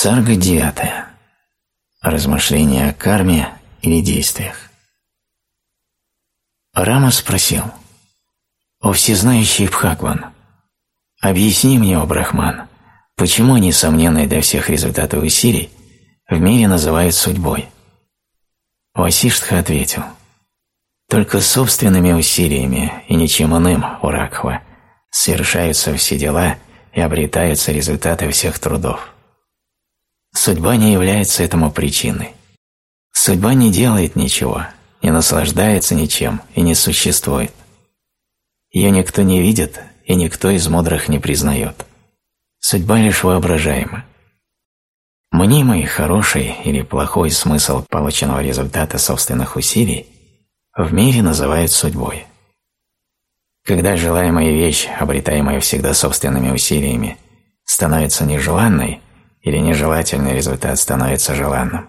Сарга девятая. Размышления о карме или действиях. Рама спросил, «О всезнающий Бхагван, объясни мне, о Брахман, почему несомненные для всех результаты усилий в мире называют судьбой?» Васиштха ответил, «Только собственными усилиями и ничем иным, Уракхва, совершаются все дела и обретаются результаты всех трудов». Судьба не является этому причиной. Судьба не делает ничего, не наслаждается ничем и не существует. Ее никто не видит и никто из мудрых не признает. Судьба лишь воображаема. Мнимый, хороший или плохой смысл полученного результата собственных усилий в мире называют судьбой. Когда желаемая вещь, обретаемая всегда собственными усилиями, становится нежеланной, или нежелательный результат становится желанным,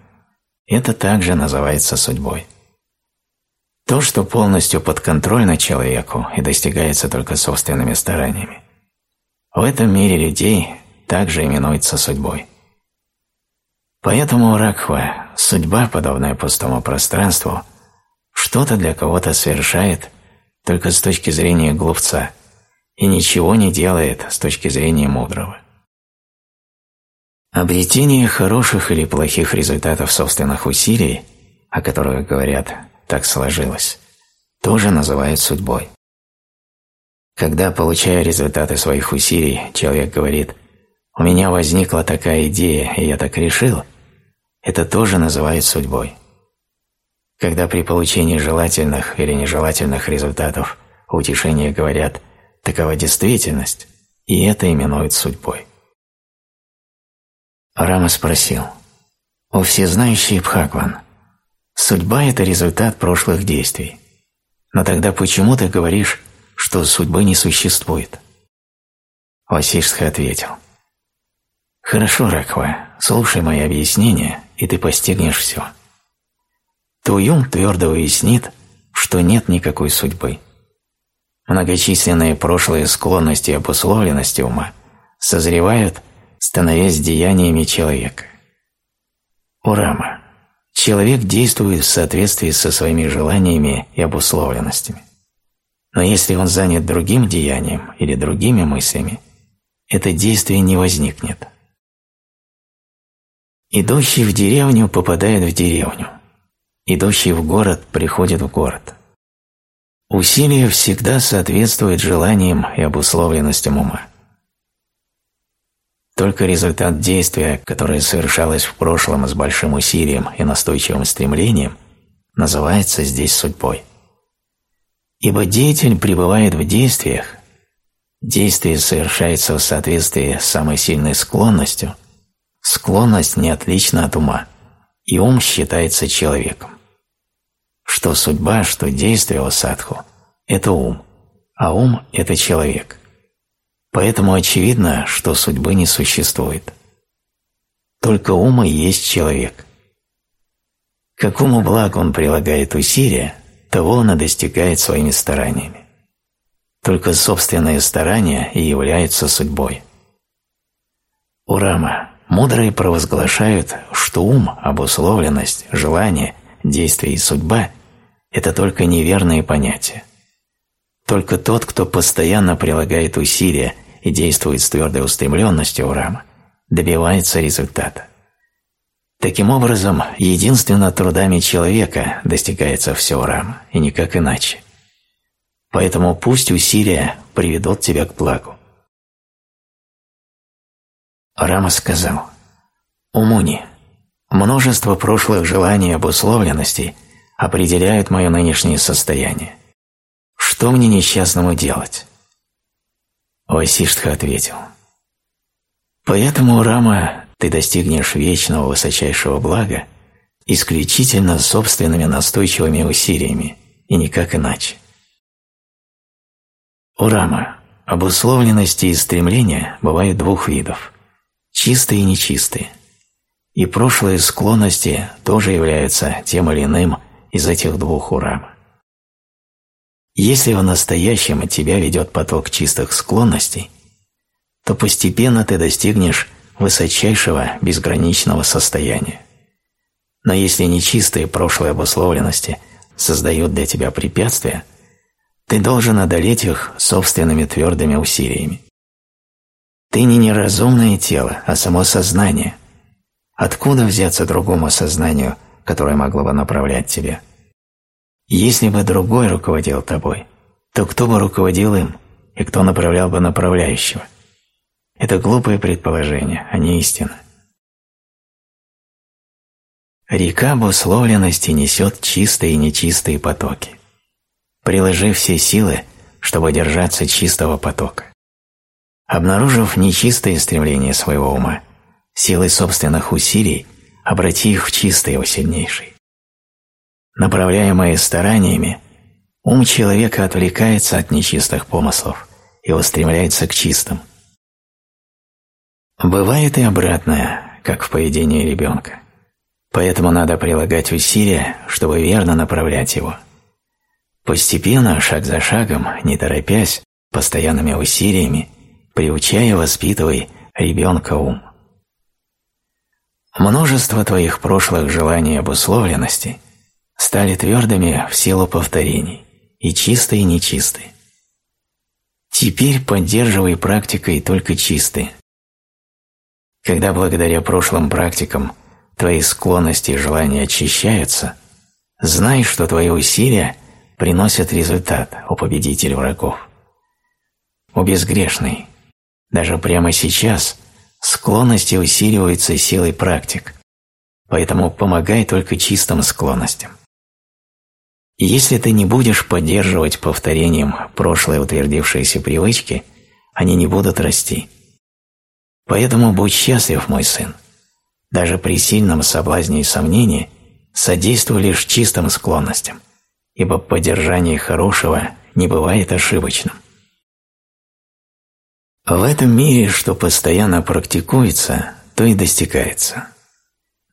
это также называется судьбой. То, что полностью подконтрольно человеку и достигается только собственными стараниями, в этом мире людей также именуется судьбой. Поэтому Ракхва, судьба, подобная пустому пространству, что-то для кого-то совершает только с точки зрения глупца и ничего не делает с точки зрения мудрого. Обретение хороших или плохих результатов собственных усилий, о которых говорят «так сложилось», тоже называют судьбой. Когда, получая результаты своих усилий, человек говорит «у меня возникла такая идея, и я так решил», это тоже называют судьбой. Когда при получении желательных или нежелательных результатов утешения говорят «такова действительность», и это именуют судьбой. Рама спросил, «О всезнающий Бхагван, судьба – это результат прошлых действий. Но тогда почему ты говоришь, что судьбы не существует?» Васиштха ответил, «Хорошо, Раква, слушай мои объяснения, и ты постигнешь все. Твой ум твердо уяснит, что нет никакой судьбы. Многочисленные прошлые склонности и обусловленности ума созревают – становясь деяниями человека. Урама. Человек действует в соответствии со своими желаниями и обусловленностями. Но если он занят другим деянием или другими мыслями, это действие не возникнет. Идущий в деревню попадает в деревню. Идущий в город приходит в город. Усилие всегда соответствует желаниям и обусловленностям ума. Только результат действия, которое совершалось в прошлом с большим усилием и настойчивым стремлением, называется здесь судьбой. Ибо деятель пребывает в действиях, действие совершается в соответствии с самой сильной склонностью, склонность не отлична от ума, и ум считается человеком. Что судьба, что действие у садху – это ум, а ум – это человек. Поэтому очевидно, что судьбы не существует. Только ум и есть человек. Какому благу он прилагает усилия, того он и достигает своими стараниями. Только собственные старания и являются судьбой. Урама, мудрые провозглашают, что ум, обусловленность, желание, действие и судьба – это только неверные понятия. Только тот, кто постоянно прилагает усилия и действует с твердой устремленностью в Рама, добивается результата. Таким образом, единственно трудами человека достигается все Рама, и никак иначе. Поэтому пусть усилия приведут тебя к благу. Рама сказал, «Умуни, множество прошлых желаний и обусловленностей определяют мое нынешнее состояние. Что мне несчастному делать? Васиштха ответил. Поэтому, Рама, ты достигнешь вечного высочайшего блага исключительно собственными настойчивыми усилиями и никак иначе. У Рама обусловленности и стремления бывают двух видов – чистые и нечистые. И прошлые склонности тоже являются тем или иным из этих двух урама. Если в настоящем от тебя ведет поток чистых склонностей, то постепенно ты достигнешь высочайшего безграничного состояния. Но если нечистые прошлые обусловленности создают для тебя препятствия, ты должен одолеть их собственными твердыми усилиями. Ты не неразумное тело, а само сознание. Откуда взяться другому сознанию, которое могло бы направлять тебя? Если бы другой руководил тобой, то кто бы руководил им и кто направлял бы направляющего? Это глупое предположение, а не истина. Река обусловленности несет чистые и нечистые потоки. Приложи все силы, чтобы держаться чистого потока. Обнаружив нечистые стремления своего ума, силой собственных усилий обрати их в чистые у сильнейший. Направляемые стараниями, ум человека отвлекается от нечистых помыслов и устремляется к чистым. Бывает и обратное, как в поведении ребенка. Поэтому надо прилагать усилия, чтобы верно направлять его. Постепенно, шаг за шагом, не торопясь, постоянными усилиями, приучая, воспитывай ребенка ум. Множество твоих прошлых желаний и обусловленностей стали твердыми в силу повторений, и чистые, и нечистые. Теперь поддерживай практикой только чистые. Когда благодаря прошлым практикам твои склонности и желания очищаются, знай, что твои усилия приносят результат у победителя врагов. У безгрешный, даже прямо сейчас склонности усиливаются силой практик, поэтому помогай только чистым склонностям. Если ты не будешь поддерживать повторением прошлые утвердившиеся привычки, они не будут расти. Поэтому будь счастлив, мой сын. Даже при сильном соблазне и сомнении содействуй лишь чистым склонностям, ибо поддержание хорошего не бывает ошибочным. В этом мире, что постоянно практикуется, то и достигается.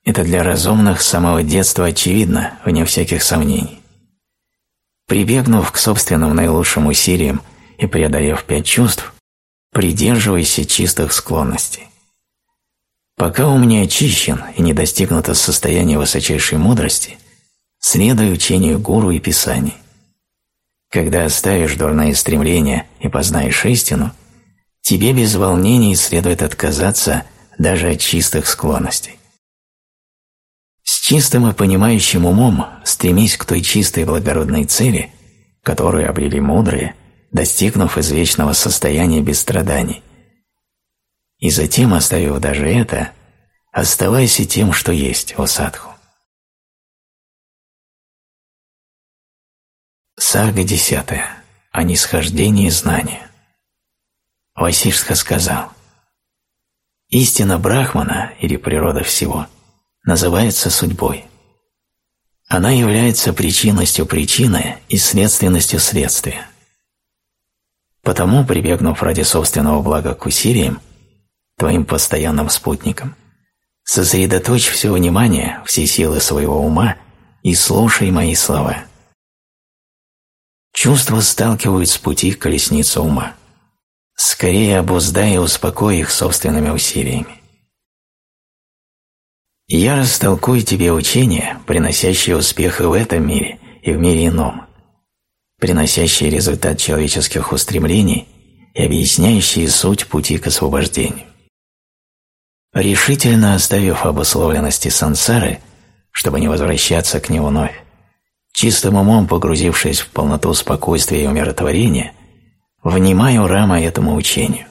Это для разумных с самого детства очевидно, вне всяких сомнений. Прибегнув к собственным наилучшим усилиям и преодолев пять чувств, придерживайся чистых склонностей. Пока ум не очищен и не достигнуто состояние высочайшей мудрости, следуй учению гуру и писаний. Когда оставишь дурные стремления и познаешь истину – тебе без волнений следует отказаться даже от чистых склонностей. С чистым и понимающим умом стремись к той чистой благородной цели, которую обрели мудрые, достигнув извечного состояния без страданий. И затем, оставив даже это, оставайся тем, что есть, о садху. Сага десятая. О нисхождении знания. Васишска сказал, «Истина Брахмана, или природа всего, называется судьбой. Она является причинностью причины и следственностью следствия. Потому, прибегнув ради собственного блага к усилиям, твоим постоянным спутником, сосредоточь все внимание, все силы своего ума и слушай мои слова. Чувства сталкивают с пути колесницу ума. Скорее обуздай и успокой их собственными усилиями. Я растолкую тебе учения, приносящие успех и в этом мире, и в мире ином, приносящие результат человеческих устремлений и объясняющие суть пути к освобождению. Решительно оставив обусловленности сансары, чтобы не возвращаться к ней вновь, чистым умом погрузившись в полноту спокойствия и умиротворения – Внимаю рама этому учению.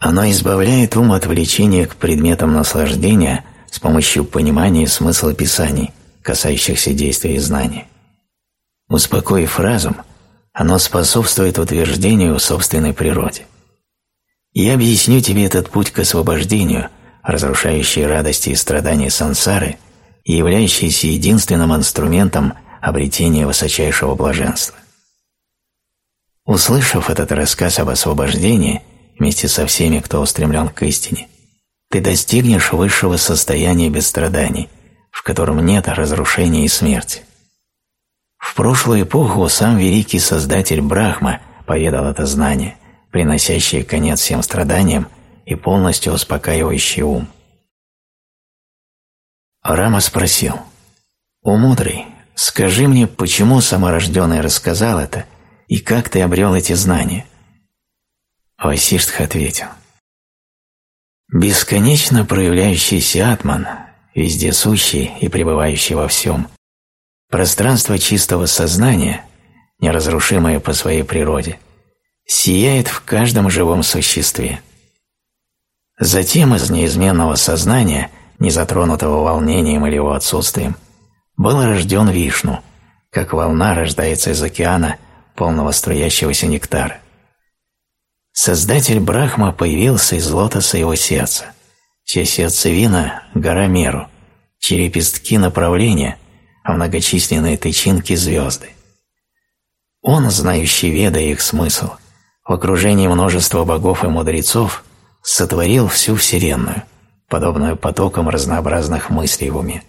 Оно избавляет ум от влечения к предметам наслаждения с помощью понимания смысла писаний, касающихся действия и знания. Успокоив разум, оно способствует утверждению собственной природе. Я объясню тебе этот путь к освобождению, разрушающий радости и страдания сансары и являющийся единственным инструментом обретения высочайшего блаженства. Услышав этот рассказ об освобождении вместе со всеми, кто устремлен к истине, ты достигнешь высшего состояния без страданий, в котором нет разрушения и смерти. В прошлую эпоху сам великий Создатель Брахма поведал это знание, приносящее конец всем страданиям и полностью успокаивающий ум. Рама спросил, «О мудрый, скажи мне, почему саморожденный рассказал это, и как ты обрел эти знания?» Васиштх ответил, «Бесконечно проявляющийся атман, везде сущий и пребывающий во всем, пространство чистого сознания, неразрушимое по своей природе, сияет в каждом живом существе. Затем из неизменного сознания – не затронутого волнением или его отсутствием, был рожден Вишну, как волна рождается из океана, полного струящегося нектара. Создатель Брахма появился из лотоса его сердца, чья сердцевина – гора Меру, чьи лепестки – направления, а многочисленные тычинки – звезды. Он, знающий веда и их смысл, в окружении множества богов и мудрецов, сотворил всю Вселенную – подобную потокам разнообразных мыслей в уме.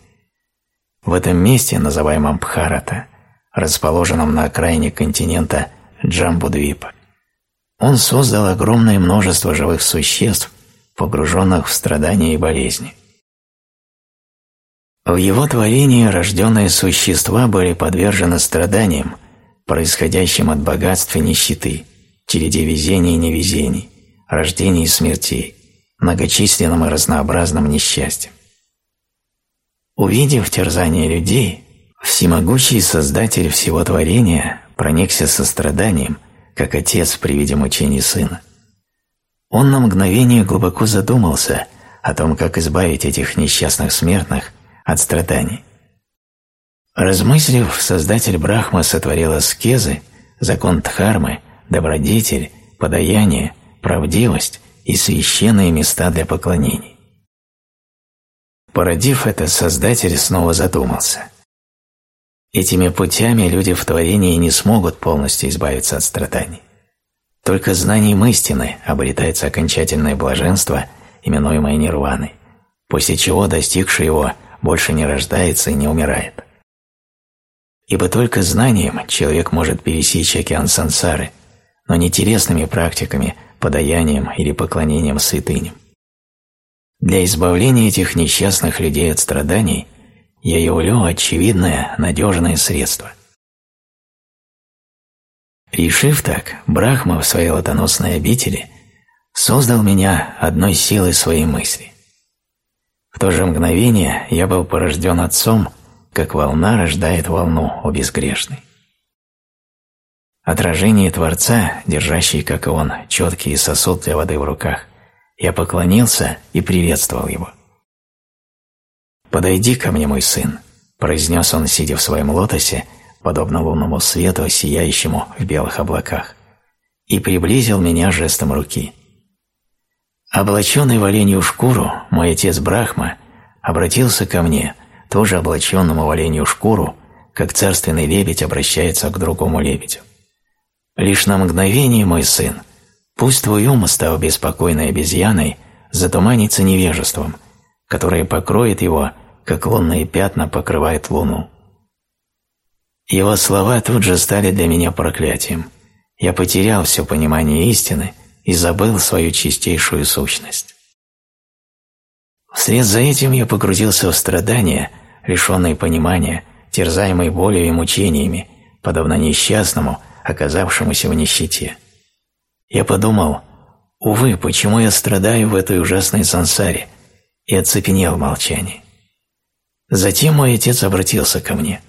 В этом месте, называемом Бхарата, расположенном на окраине континента Джамбудвипа, он создал огромное множество живых существ, погруженных в страдания и болезни. В его творении рожденные существа были подвержены страданиям, происходящим от богатства и нищеты, череде везений и невезений, рождений и смертей, многочисленным и разнообразным несчастьем. Увидев терзание людей, всемогущий Создатель всего творения проникся состраданием, как отец при виде мучений сына. Он на мгновение глубоко задумался о том, как избавить этих несчастных смертных от страданий. Размыслив, Создатель Брахма сотворил аскезы, закон Дхармы, добродетель, подаяние, правдивость и священные места для поклонений. Породив это, Создатель снова задумался. Этими путями люди в творении не смогут полностью избавиться от страданий. Только знанием истины обретается окончательное блаженство, именуемое нирваной, после чего достигший его больше не рождается и не умирает. Ибо только знанием человек может пересечь океан сансары, но не телесными практиками – подаянием или поклонением святыням. Для избавления этих несчастных людей от страданий я явлю очевидное, надежное средство. Решив так, Брахма в своей лотоносной обители создал меня одной силой своей мысли. В то же мгновение я был порожден Отцом, как волна рождает волну у безгрешной. Отражение Творца, держащий, как и он, четкий сосуд для воды в руках, я поклонился и приветствовал его. «Подойди ко мне, мой сын», – произнес он, сидя в своем лотосе, подобно лунному свету, сияющему в белых облаках, и приблизил меня жестом руки. Облаченный в оленью шкуру, мой отец Брахма обратился ко мне, тоже облаченному в оленью шкуру, как царственный лебедь обращается к другому лебедю. Лишь на мгновение, мой сын, пусть твой ум, став беспокойной обезьяной, затуманится невежеством, которое покроет его, как лунные пятна покрывают луну. Его слова тут же стали для меня проклятием. Я потерял все понимание истины и забыл свою чистейшую сущность. Вслед за этим я погрузился в страдания, лишенные понимания, терзаемые болью и мучениями, подобно несчастному – оказавшемуся в нищете. Я подумал, увы, почему я страдаю в этой ужасной сансаре, и оцепенел в молчании. Затем мой отец обратился ко мне.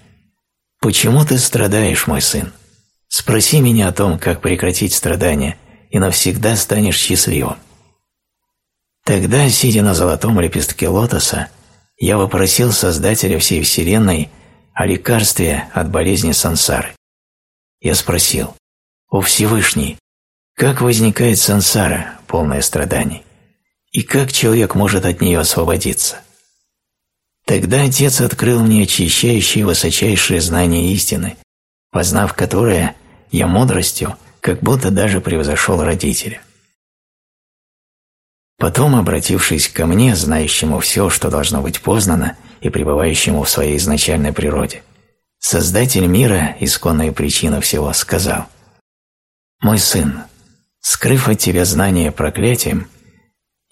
«Почему ты страдаешь, мой сын? Спроси меня о том, как прекратить страдания, и навсегда станешь счастливым». Тогда, сидя на золотом лепестке лотоса, я вопросил Создателя всей Вселенной о лекарстве от болезни сансары. Я спросил, «О Всевышний, как возникает сансара, полное страданий, и как человек может от нее освободиться?» Тогда Отец открыл мне очищающее высочайшее знание истины, познав которое, я мудростью, как будто даже превзошел родителя. Потом, обратившись ко мне, знающему все, что должно быть познано и пребывающему в своей изначальной природе, Создатель мира, исконная причина всего, сказал «Мой сын, скрыв от тебя знание проклятием,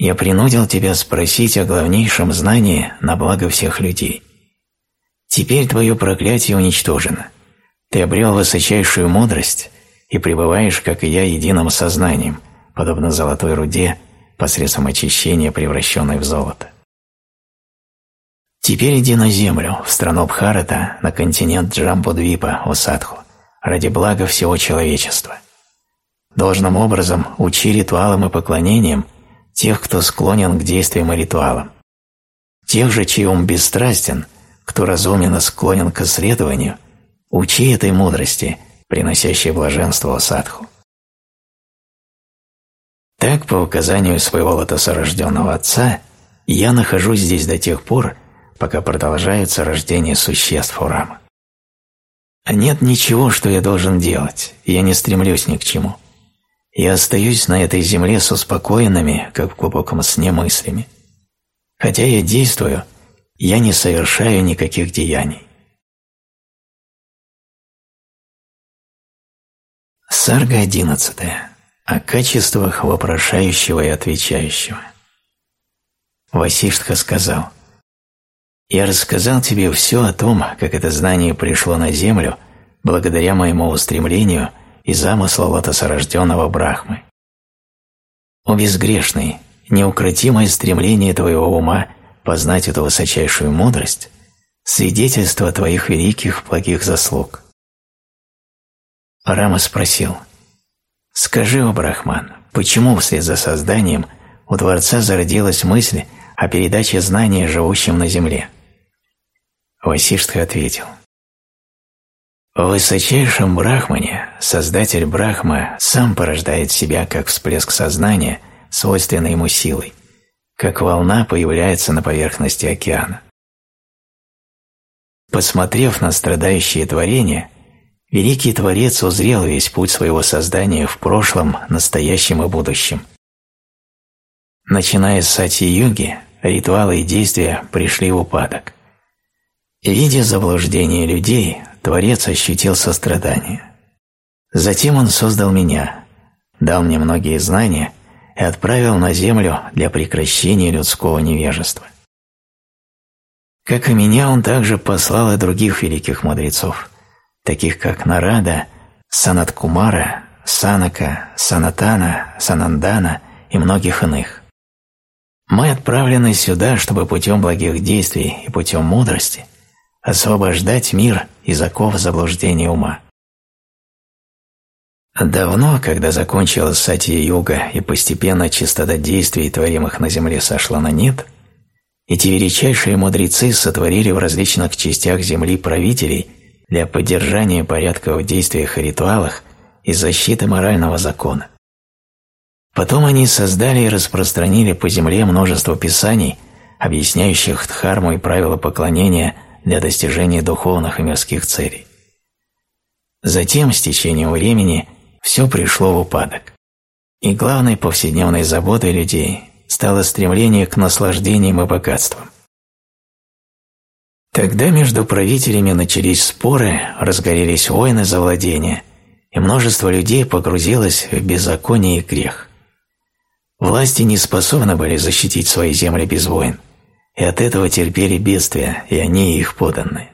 я принудил тебя спросить о главнейшем знании на благо всех людей. Теперь твое проклятие уничтожено. Ты обрел высочайшую мудрость и пребываешь, как и я, единым сознанием, подобно золотой руде, посредством очищения, превращенной в золото. Теперь иди на землю, в страну Бхарата, на континент Джамбудвипа, Усадху, ради блага всего человечества. Должным образом учи ритуалам и поклонениям тех, кто склонен к действиям и ритуалам. Тех же, чей ум бесстрастен, кто разумен склонен к исследованию, учи этой мудрости, приносящей блаженство садху. Так, по указанию своего лотосорожденного отца, я нахожусь здесь до тех пор, пока продолжается рождение существ Урама. Нет ничего, что я должен делать, я не стремлюсь ни к чему. Я остаюсь на этой земле с успокоенными, как в глубоком сне, мыслями. Хотя я действую, я не совершаю никаких деяний. Сарга одиннадцатая. О качествах вопрошающего и отвечающего. Васиштха сказал, «Я рассказал тебе все о том, как это знание пришло на землю благодаря моему устремлению – и замысла лотосорожденного Брахмы. О безгрешный, неукротимое стремление твоего ума познать эту высочайшую мудрость – свидетельство твоих великих благих заслуг. Рама спросил, «Скажи, о Брахман, почему вслед за созданием у Творца зародилась мысль о передаче знания живущим на земле?» Васиштха ответил, в высочайшем Брахмане Создатель Брахма сам порождает себя как всплеск сознания, свойственной ему силой, как волна появляется на поверхности океана. Посмотрев на страдающие творения, великий Творец узрел весь путь своего создания в прошлом, настоящем и будущем. Начиная с сати-йоги, ритуалы и действия пришли в упадок. Видя заблуждение людей, Творец ощутил сострадание. Затем он создал меня, дал мне многие знания и отправил на землю для прекращения людского невежества. Как и меня, он также послал и других великих мудрецов, таких как Нарада, Санаткумара, Санака, Санатана, Санандана и многих иных. Мы отправлены сюда, чтобы путем благих действий и путем мудрости освобождать мир из оков заблуждения ума. Давно, когда закончилась сати-юга и постепенно чистота действий, творимых на земле, сошла на нет, эти величайшие мудрецы сотворили в различных частях земли правителей для поддержания порядка в действиях и ритуалах и защиты морального закона. Потом они создали и распространили по земле множество писаний, объясняющих дхарму и правила поклонения – для достижения духовных и мирских целей. Затем, с течением времени, все пришло в упадок. И главной повседневной заботой людей стало стремление к наслаждениям и богатствам. Тогда между правителями начались споры, разгорелись войны за владение, и множество людей погрузилось в беззаконие и грех. Власти не способны были защитить свои земли без войн – и от этого терпели бедствия, и они, их поданные.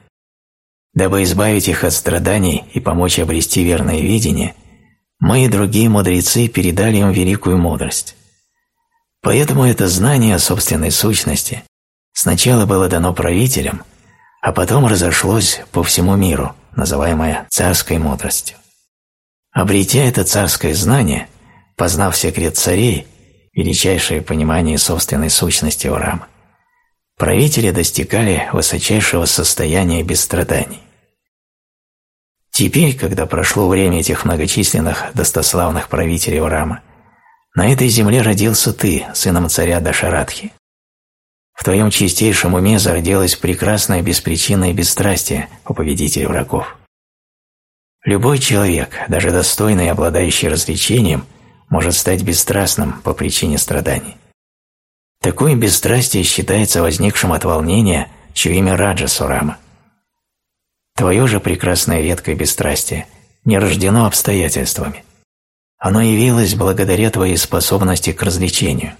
Дабы избавить их от страданий и помочь обрести верное видение, мы и другие мудрецы передали им великую мудрость. Поэтому это знание о собственной сущности сначала было дано правителям, а потом разошлось по всему миру, называемое царской мудростью. Обретя это царское знание, познав секрет царей, величайшее понимание собственной сущности Урама, правители достигали высочайшего состояния без страданий. Теперь, когда прошло время этих многочисленных достославных правителей Урама, на этой земле родился ты, сыном царя Дашарадхи. В твоем чистейшем уме зародилось прекрасное беспричинное бесстрастие у победителей врагов. Любой человек, даже достойный и обладающий развлечением, может стать бесстрастным по причине страданий. Такое бесстрастие считается возникшим от волнения, чье имя Раджа Сурама. Твое же прекрасное редкое бесстрастие не рождено обстоятельствами. Оно явилось благодаря твоей способности к развлечению,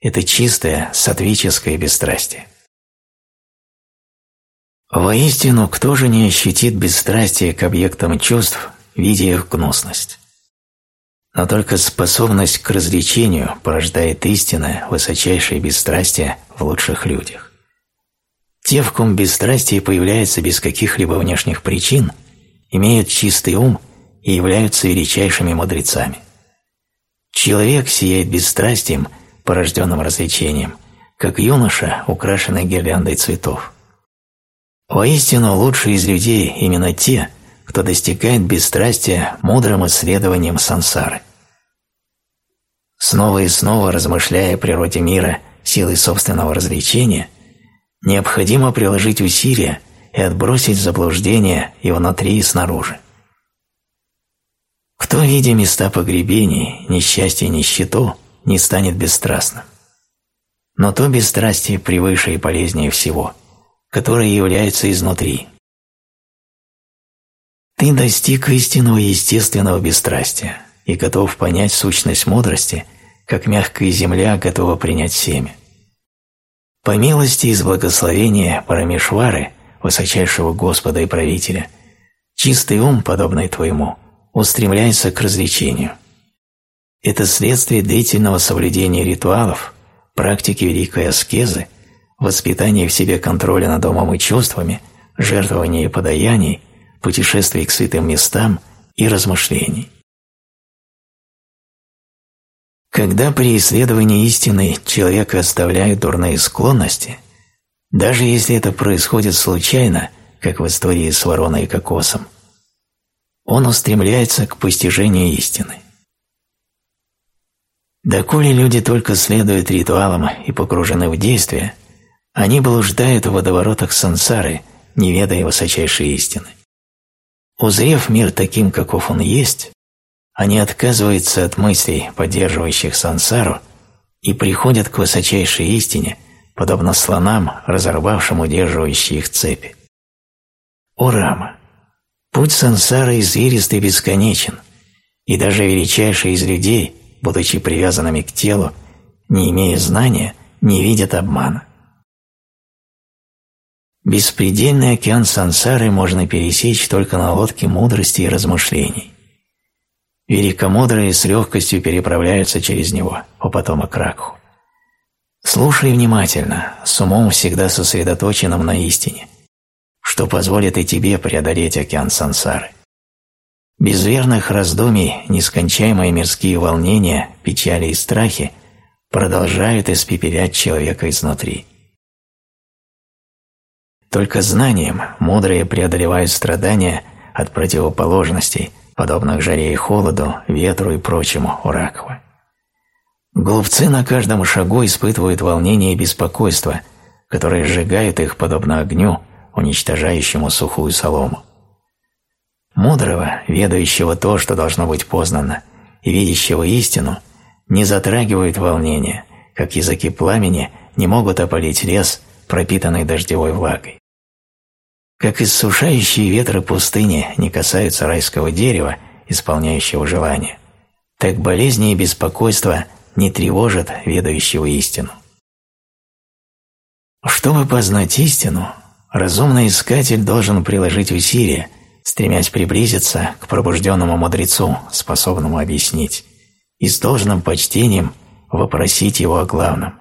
это чистое сатвическое бесстрастие. Воистину, кто же не ощутит бесстрастие к объектам чувств, видя их гнусность? Но только способность к развлечению порождает истинное, высочайшее бесстрастие в лучших людях. Те, в ком бесстрастие появляется без каких-либо внешних причин, имеют чистый ум и являются величайшими мудрецами. Человек сияет бесстрастием, порожденным развлечением, как юноша, украшенный гирляндой цветов. Воистину, лучшие из людей именно те, кто достигает бесстрастия мудрым исследованием сансары. Снова и снова размышляя о природе мира силой собственного развлечения, необходимо приложить усилия и отбросить заблуждение и внутри, и снаружи. Кто, видя места погребений, несчастья и нищету, не станет бесстрастным? Но то бесстрастие превыше и полезнее всего – которое является изнутри. Ты достиг истинного естественного бесстрастия и готов понять сущность мудрости, как мягкая земля готова принять семя. По милости из благословения Парамешвары, высочайшего Господа и Правителя, чистый ум, подобный твоему, устремляется к развлечению. Это следствие длительного соблюдения ритуалов, практики великой аскезы – воспитание в себе контроля над умом и чувствами, жертвование и подаяний, путешествий к святым местам и размышлений. Когда при исследовании истины человека оставляют дурные склонности, даже если это происходит случайно, как в истории с вороной и кокосом, он устремляется к постижению истины. Доколе люди только следуют ритуалам и погружены в действие, они блуждают в водоворотах сансары, не ведая высочайшей истины. Узрев мир таким, каков он есть, они отказываются от мыслей, поддерживающих сансару, и приходят к высочайшей истине, подобно слонам, разорвавшим удерживающие их цепи. О Рама! Путь сансары извилист и бесконечен, и даже величайшие из людей, будучи привязанными к телу, не имея знания, не видят обмана. Беспредельный океан сансары можно пересечь только на лодке мудрости и размышлений. Великомудрые с легкостью переправляются через него, по потомок Ракху. Слушай внимательно, с умом всегда сосредоточенным на истине, что позволит и тебе преодолеть океан сансары. Без верных раздумий нескончаемые мирские волнения, печали и страхи продолжают испепелять человека изнутри. Только знанием мудрые преодолевают страдания от противоположностей, подобных жаре и холоду, ветру и прочему у Ракхва. Глупцы на каждом шагу испытывают волнение и беспокойство, которые сжигают их подобно огню, уничтожающему сухую солому. Мудрого, ведающего то, что должно быть познано, и видящего истину, не затрагивают волнения, как языки пламени не могут опалить лес, пропитанный дождевой влагой. Как иссушающие ветры пустыни не касаются райского дерева, исполняющего желания, так болезни и беспокойство не тревожат ведающего истину. Чтобы познать истину, разумный искатель должен приложить усилия, стремясь приблизиться к пробужденному мудрецу, способному объяснить, и с должным почтением вопросить его о главном.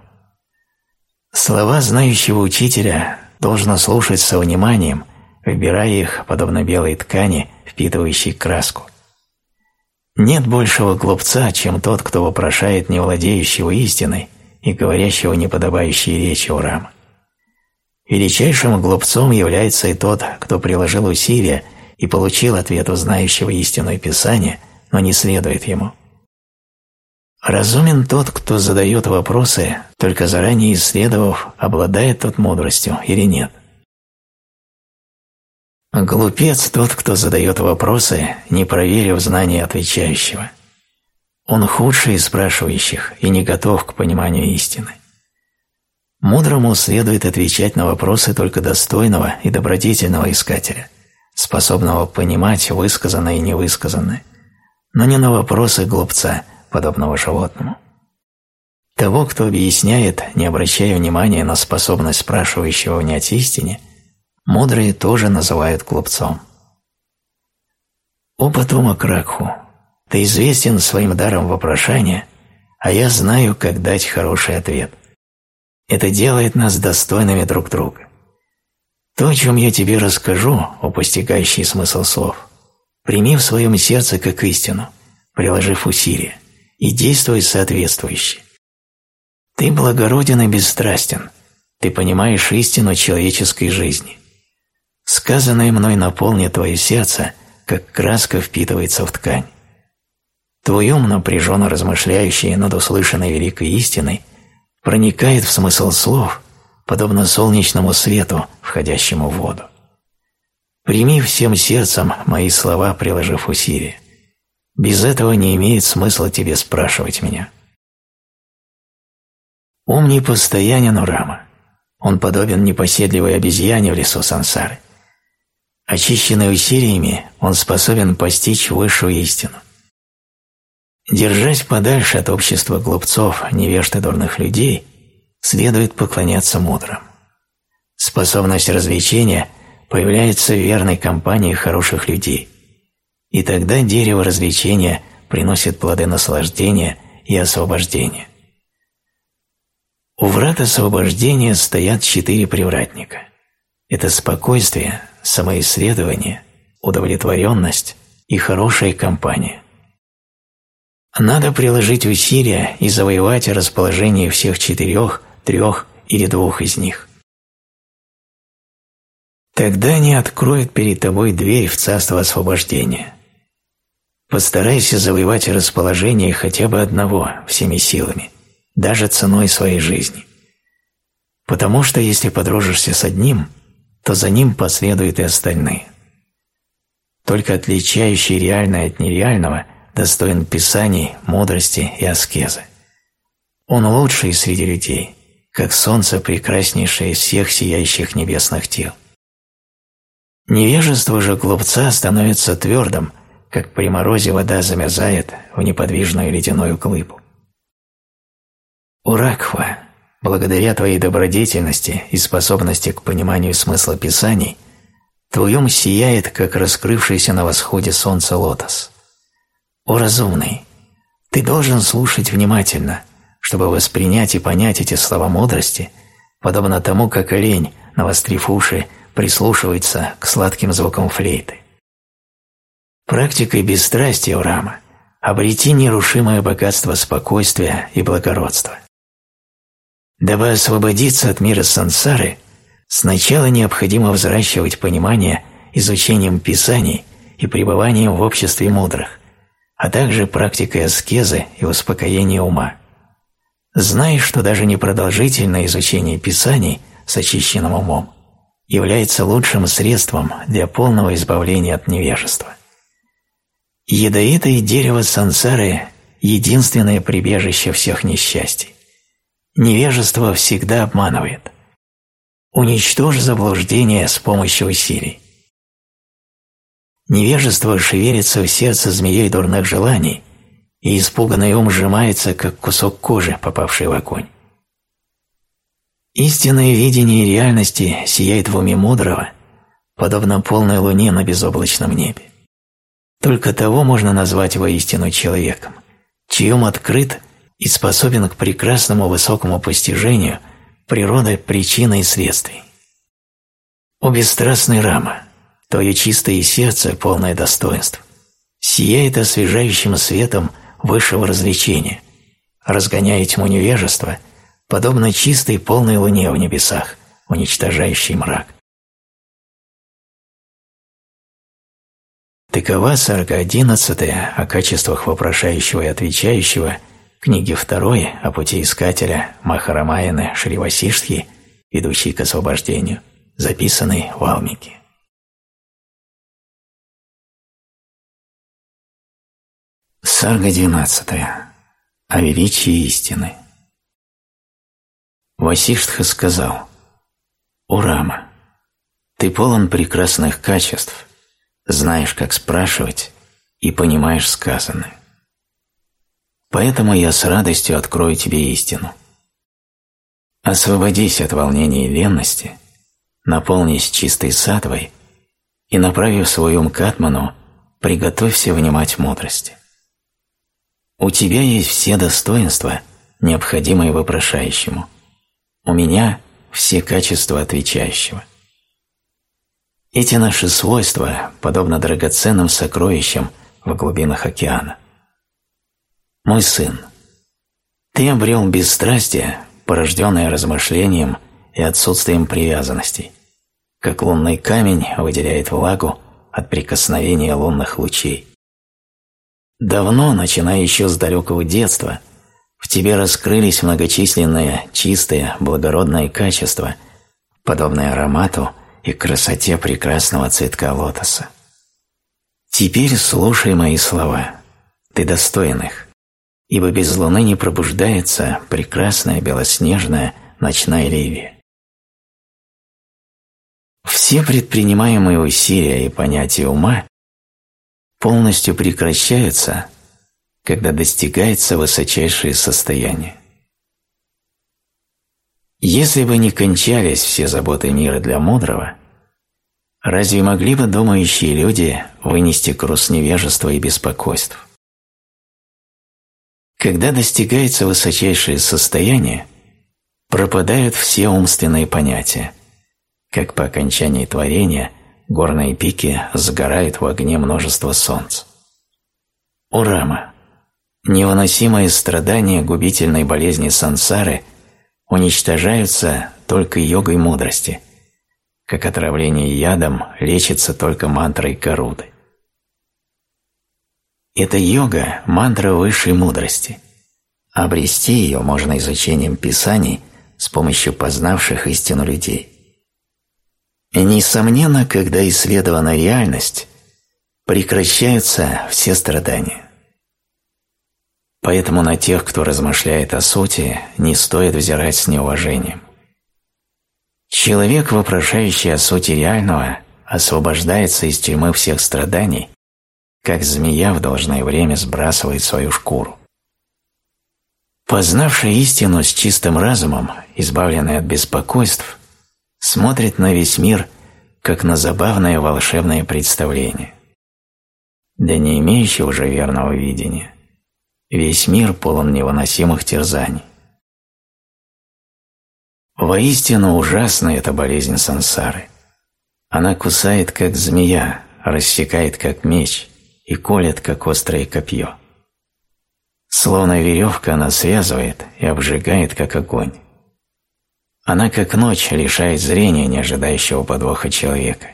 Слова знающего учителя должно слушать со вниманием выбирая их, подобно белой ткани, впитывающей краску. Нет большего глупца, чем тот, кто вопрошает не владеющего истиной и говорящего неподобающие речи Урама. Величайшим глупцом является и тот, кто приложил усилия и получил ответ у знающего истинное Писание, но не следует ему. Разумен тот, кто задает вопросы, только заранее исследовав, обладает тот мудростью или нет. Глупец тот, кто задает вопросы, не проверив знания отвечающего. Он худший из спрашивающих и не готов к пониманию истины. Мудрому следует отвечать на вопросы только достойного и добродетельного искателя, способного понимать высказанное и невысказанное, но не на вопросы глупца, подобного животному. Того, кто объясняет, не обращая внимания на способность спрашивающего внять истине, мудрые тоже называют глупцом. «О потомок Ракху, ты известен своим даром вопрошания, а я знаю, как дать хороший ответ. Это делает нас достойными друг друга. То, о чем я тебе расскажу, о постигающий смысл слов, прими в своем сердце как истину, приложив усилия, и действуй соответствующе. Ты благороден и бесстрастен, ты понимаешь истину человеческой жизни. Сказанное мной наполнит твое сердце, как краска впитывается в ткань. Твой ум, напряженно размышляющий над услышанной великой истиной, проникает в смысл слов, подобно солнечному свету, входящему в воду. Прими всем сердцем мои слова, приложив усилия. Без этого не имеет смысла тебе спрашивать меня. Ум не постоянен у Рама. Он подобен непоседливой обезьяне в лесу сансары. Очищенный усилиями, он способен постичь высшую истину. Держась подальше от общества глупцов, невежд дурных людей, следует поклоняться мудрым. Способность развлечения появляется в верной компании хороших людей, и тогда дерево развлечения приносит плоды наслаждения и освобождения. У врат освобождения стоят четыре привратника. Это спокойствие, самоисследование, удовлетворенность и хорошая компания. Надо приложить усилия и завоевать расположение всех четырех, трех или двух из них. Тогда они откроют перед тобой дверь в царство освобождения. Постарайся завоевать расположение хотя бы одного всеми силами – даже ценой своей жизни. Потому что если подружишься с одним, то за ним последуют и остальные. Только отличающий реальное от нереального достоин писаний, мудрости и аскезы. Он лучший среди людей, как солнце прекраснейшее из всех сияющих небесных тел. Невежество же глупца становится твердым, как при морозе вода замерзает в неподвижную ледяную глыбу. Уракхва, благодаря твоей добродетельности и способности к пониманию смысла Писаний, твой ум сияет, как раскрывшийся на восходе солнца лотос. О разумный, ты должен слушать внимательно, чтобы воспринять и понять эти слова мудрости, подобно тому, как олень, навострив уши, прислушивается к сладким звукам флейты. Практикой бесстрастия Урама обрети нерушимое богатство спокойствия и благородства. Дабы освободиться от мира сансары, сначала необходимо взращивать понимание изучением Писаний и пребыванием в обществе мудрых, а также практикой аскезы и успокоения ума. Знай, что даже непродолжительное изучение Писаний с очищенным умом является лучшим средством для полного избавления от невежества. Ядовитое дерево сансары – единственное прибежище всех несчастий. Невежество всегда обманывает. Уничтожь заблуждение с помощью усилий. Невежество шевелится в сердце змеей дурных желаний, и испуганный ум сжимается, как кусок кожи, попавший в огонь. Истинное видение реальности сияет в уме мудрого, подобно полной луне на безоблачном небе. Только того можно назвать воистину человеком, ум открыт и способен к прекрасному высокому постижению природы причины и следствий. О бесстрастный Рама, твое чистое сердце, полное достоинств, сияет освежающим светом высшего развлечения, разгоняя тьму невежества, подобно чистой полной луне в небесах, уничтожающей мрак. Такова сарга одиннадцатая о качествах вопрошающего и отвечающего – книги второй о пути искателя Махарамаяны Шривасиштхи, ведущей к освобождению, записанной в Алмике. Сарга 12. О величии истины. Васиштха сказал, «О Рама, ты полон прекрасных качеств, знаешь, как спрашивать и понимаешь сказанное. Поэтому я с радостью открою тебе истину. Освободись от волнений и ленности, наполнись чистой сатвой и, направив свой ум к Атману, приготовься внимать мудрости. У тебя есть все достоинства, необходимые вопрошающему. У меня все качества отвечающего. Эти наши свойства подобны драгоценным сокровищам в глубинах океана. Мой сын, ты обрел бесстрастие, порожденное размышлением и отсутствием привязанностей, как лунный камень выделяет влагу от прикосновения лунных лучей. Давно, начиная еще с далекого детства, в тебе раскрылись многочисленные чистые, благородные качества, подобные аромату и красоте прекрасного цветка лотоса. Теперь слушай мои слова, ты достоин их ибо без луны не пробуждается прекрасная белоснежная ночная ливия. Все предпринимаемые усилия и понятия ума полностью прекращаются, когда достигается высочайшее состояние. Если бы не кончались все заботы мира для мудрого, разве могли бы думающие люди вынести груз невежества и беспокойств? Когда достигается высочайшее состояние, пропадают все умственные понятия, как по окончании творения горные пики сгорают в огне множества солнц. Урама, невыносимые страдания губительной болезни сансары уничтожаются только йогой мудрости, как отравление ядом лечится только мантрой Каруды. Это йога – мантра высшей мудрости. Обрести ее можно изучением писаний с помощью познавших истину людей. И несомненно, когда исследована реальность, прекращаются все страдания. Поэтому на тех, кто размышляет о сути, не стоит взирать с неуважением. Человек, вопрошающий о сути реального, освобождается из тюрьмы всех страданий как змея в должное время сбрасывает свою шкуру. Познавший истину с чистым разумом, избавленный от беспокойств, смотрит на весь мир, как на забавное волшебное представление. Для не имеющего уже верного видения, весь мир полон невыносимых терзаний. Воистину ужасна эта болезнь сансары. Она кусает, как змея, рассекает, как меч, и колет, как острое копье. Словно веревка она связывает и обжигает, как огонь. Она, как ночь, лишает зрения неожидающего подвоха человека,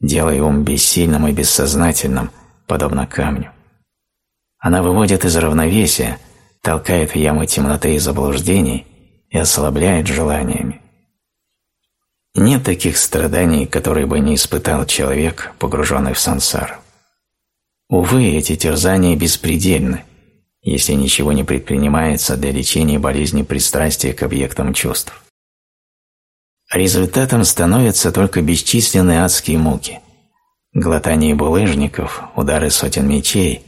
делая ум бессильным и бессознательным, подобно камню. Она выводит из равновесия, толкает в яму темноты и заблуждений и ослабляет желаниями. Нет таких страданий, которые бы не испытал человек, погруженный в сансару. Увы, эти терзания беспредельны, если ничего не предпринимается для лечения болезни пристрастия к объектам чувств. Результатом становятся только бесчисленные адские муки, глотание булыжников, удары сотен мечей,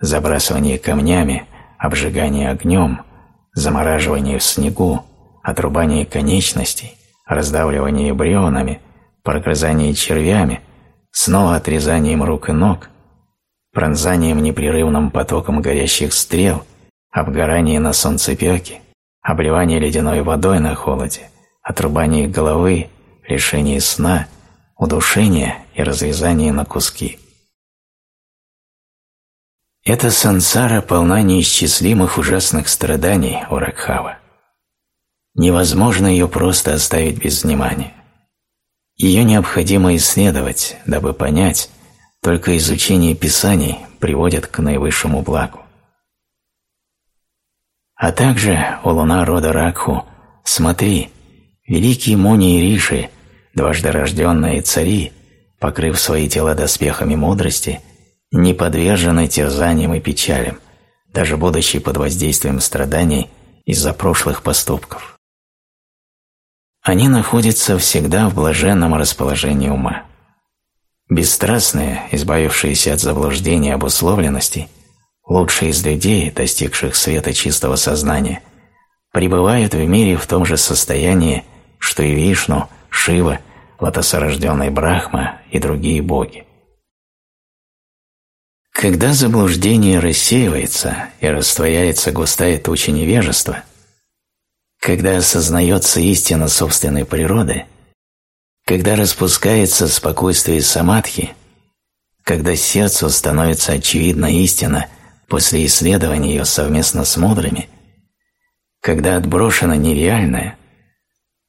забрасывание камнями, обжигание огнем, замораживание в снегу, отрубание конечностей, раздавливание бревнами, прогрызание червями, снова отрезанием рук и ног – пронзанием непрерывным потоком горящих стрел, обгорание на солнцепеке, обливание ледяной водой на холоде, отрубание головы, лишение сна, удушение и разрезание на куски. Эта сансара полна неисчислимых ужасных страданий у Ракхава. Невозможно ее просто оставить без внимания. Ее необходимо исследовать, дабы понять, только изучение Писаний приводит к наивысшему благу. А также, у луна рода Ракху, смотри, великие Муни и Риши, дважды рожденные цари, покрыв свои тела доспехами мудрости, не подвержены терзаниям и печалям, даже будучи под воздействием страданий из-за прошлых поступков. Они находятся всегда в блаженном расположении ума. Бесстрастные, избавившиеся от заблуждений и обусловленностей, лучшие из людей, достигших света чистого сознания, пребывают в мире в том же состоянии, что и Вишну, Шива, лотосорожденный Брахма и другие боги. Когда заблуждение рассеивается и растворяется густая туча невежества, когда осознается истина собственной природы, когда распускается спокойствие самадхи, когда сердцу становится очевидна истина после исследования ее совместно с мудрыми, когда отброшено нереальное,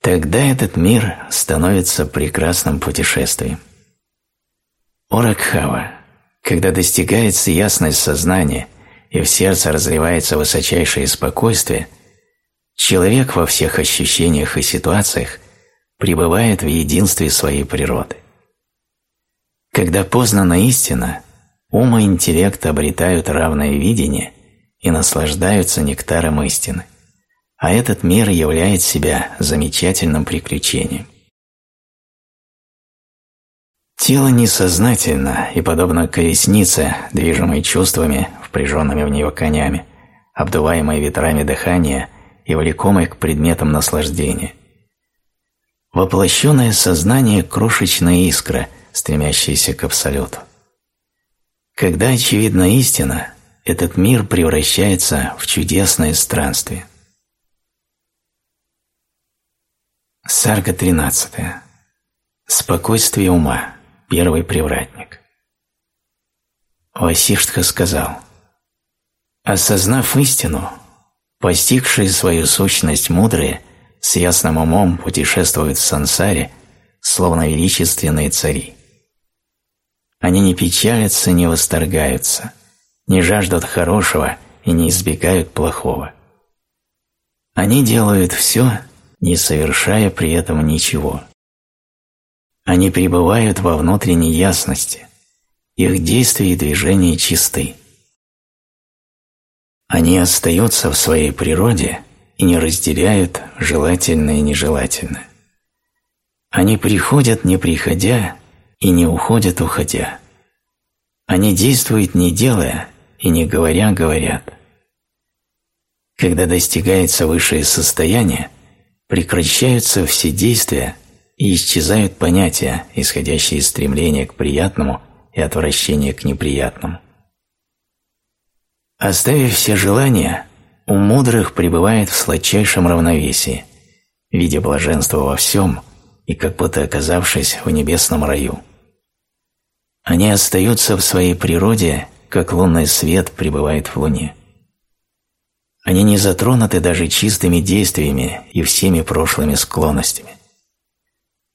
тогда этот мир становится прекрасным путешествием. Оракхава – когда достигается ясность сознания и в сердце разливается высочайшее спокойствие, человек во всех ощущениях и ситуациях пребывает в единстве своей природы. Когда познана истина, ум и интеллект обретают равное видение и наслаждаются нектаром истины, а этот мир являет себя замечательным приключением. Тело несознательно и подобно колеснице, движимой чувствами, впряженными в нее конями, обдуваемой ветрами дыхания и влекомой к предметам наслаждения. Воплощенное сознание – крошечная искра, стремящаяся к Абсолюту. Когда очевидна истина, этот мир превращается в чудесное странствие. Сарга 13. Спокойствие ума. Первый привратник. Васиштха сказал, «Осознав истину, постигшие свою сущность мудрые с ясным умом путешествуют в сансаре, словно величественные цари. Они не печалятся, не восторгаются, не жаждут хорошего и не избегают плохого. Они делают все, не совершая при этом ничего. Они пребывают во внутренней ясности. Их действия и движения чисты. Они остаются в своей природе и не разделяют желательное и нежелательное. Они приходят, не приходя, и не уходят, уходя. Они действуют, не делая, и не говоря, говорят. Когда достигается высшее состояние, прекращаются все действия, и исчезают понятия, исходящие из стремления к приятному и отвращения к неприятному. Оставив все желания, ум мудрых пребывает в сладчайшем равновесии, видя блаженство во всем и как будто оказавшись в небесном раю. Они остаются в своей природе, как лунный свет пребывает в луне. Они не затронуты даже чистыми действиями и всеми прошлыми склонностями.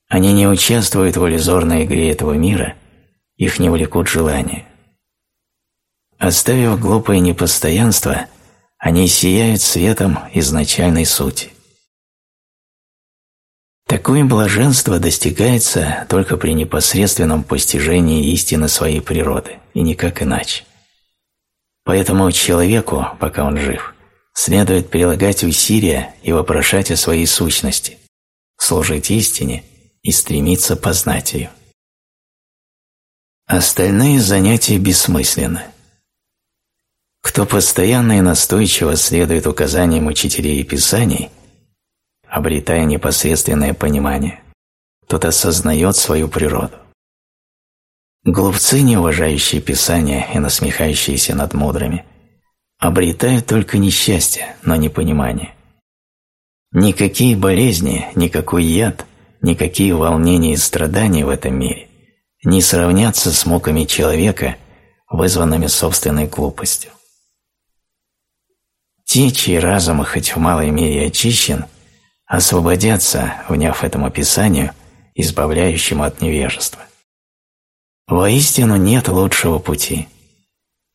Они не участвуют в иллюзорной игре этого мира, их не влекут желания. Оставив глупое непостоянство, они сияют светом изначальной сути. Такое блаженство достигается только при непосредственном постижении истины своей природы, и никак иначе. Поэтому человеку, пока он жив, следует прилагать усилия и вопрошать о своей сущности, служить истине и стремиться познать ее. Остальные занятия бессмысленны. Кто постоянно и настойчиво следует указаниям учителей и писаний, обретая непосредственное понимание, тот осознает свою природу. Глупцы, не уважающие Писания и насмехающиеся над мудрыми, обретают только несчастье, но не понимание. Никакие болезни, никакой яд никакие волнения и страдания в этом мире не сравнятся с муками человека, вызванными собственной глупостью. Те, чьи разум хоть в малой мере очищен, освободятся, вняв этому Писанию, избавляющему от невежества. Воистину нет лучшего пути.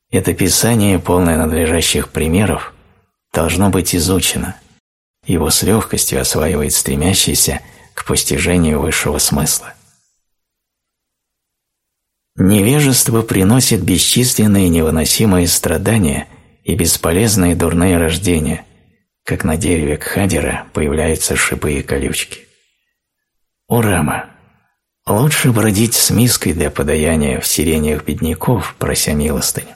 Это Писание, полное надлежащих примеров, должно быть изучено. Его с легкостью осваивает стремящийся к постижению высшего смысла. Невежество приносит бесчисленные невыносимые страдания и бесполезные дурные рождения, как на дереве Кхадера появляются шипы и колючки. О Рама, лучше бродить с миской для подаяния в сирениях бедняков, прося милостыню,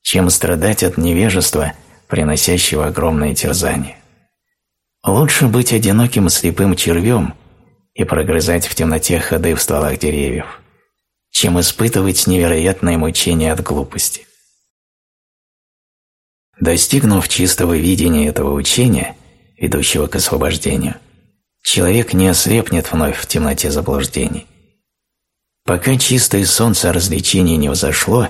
чем страдать от невежества, приносящего огромное терзание. Лучше быть одиноким слепым червем и прогрызать в темноте ходы в стволах деревьев, чем испытывать невероятное мучение от глупости. Достигнув чистого видения этого учения, ведущего к освобождению, человек не ослепнет вновь в темноте заблуждений. Пока чистое солнце развлечений не взошло,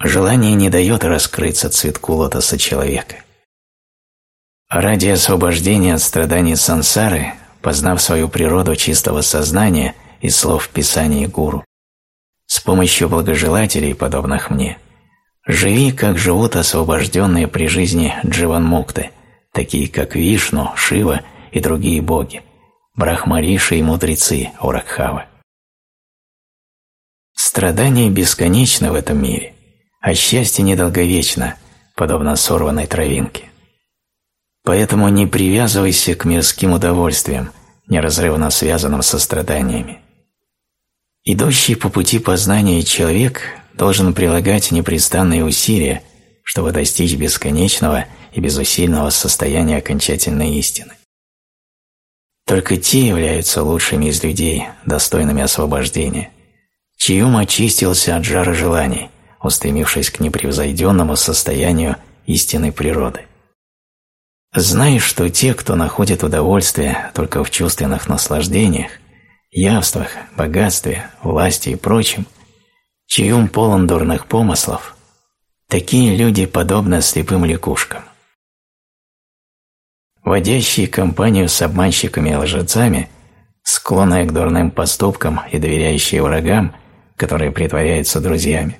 желание не дает раскрыться цветку лотоса человека. Ради освобождения от страданий сансары, познав свою природу чистого сознания и слов Писания Гуру, с помощью благожелателей, подобных мне, живи, как живут освобожденные при жизни Дживанмукты, такие как Вишну, Шива и другие боги, брахмариши и мудрецы Уракхава. Страдание бесконечно в этом мире, а счастье недолговечно, подобно сорванной травинке. Поэтому не привязывайся к мирским удовольствиям, неразрывно связанным со страданиями. Идущий по пути познания человек должен прилагать непрестанные усилия, чтобы достичь бесконечного и безусильного состояния окончательной истины. Только те являются лучшими из людей, достойными освобождения – чей ум очистился от жара желаний, устремившись к непревзойденному состоянию истинной природы. Знай, что те, кто находит удовольствие только в чувственных наслаждениях, явствах, богатстве, власти и прочем, чей ум полон дурных помыслов, такие люди подобны слепым лягушкам. Водящие компанию с обманщиками и лжецами, склонные к дурным поступкам и доверяющие врагам, которые притворяются друзьями,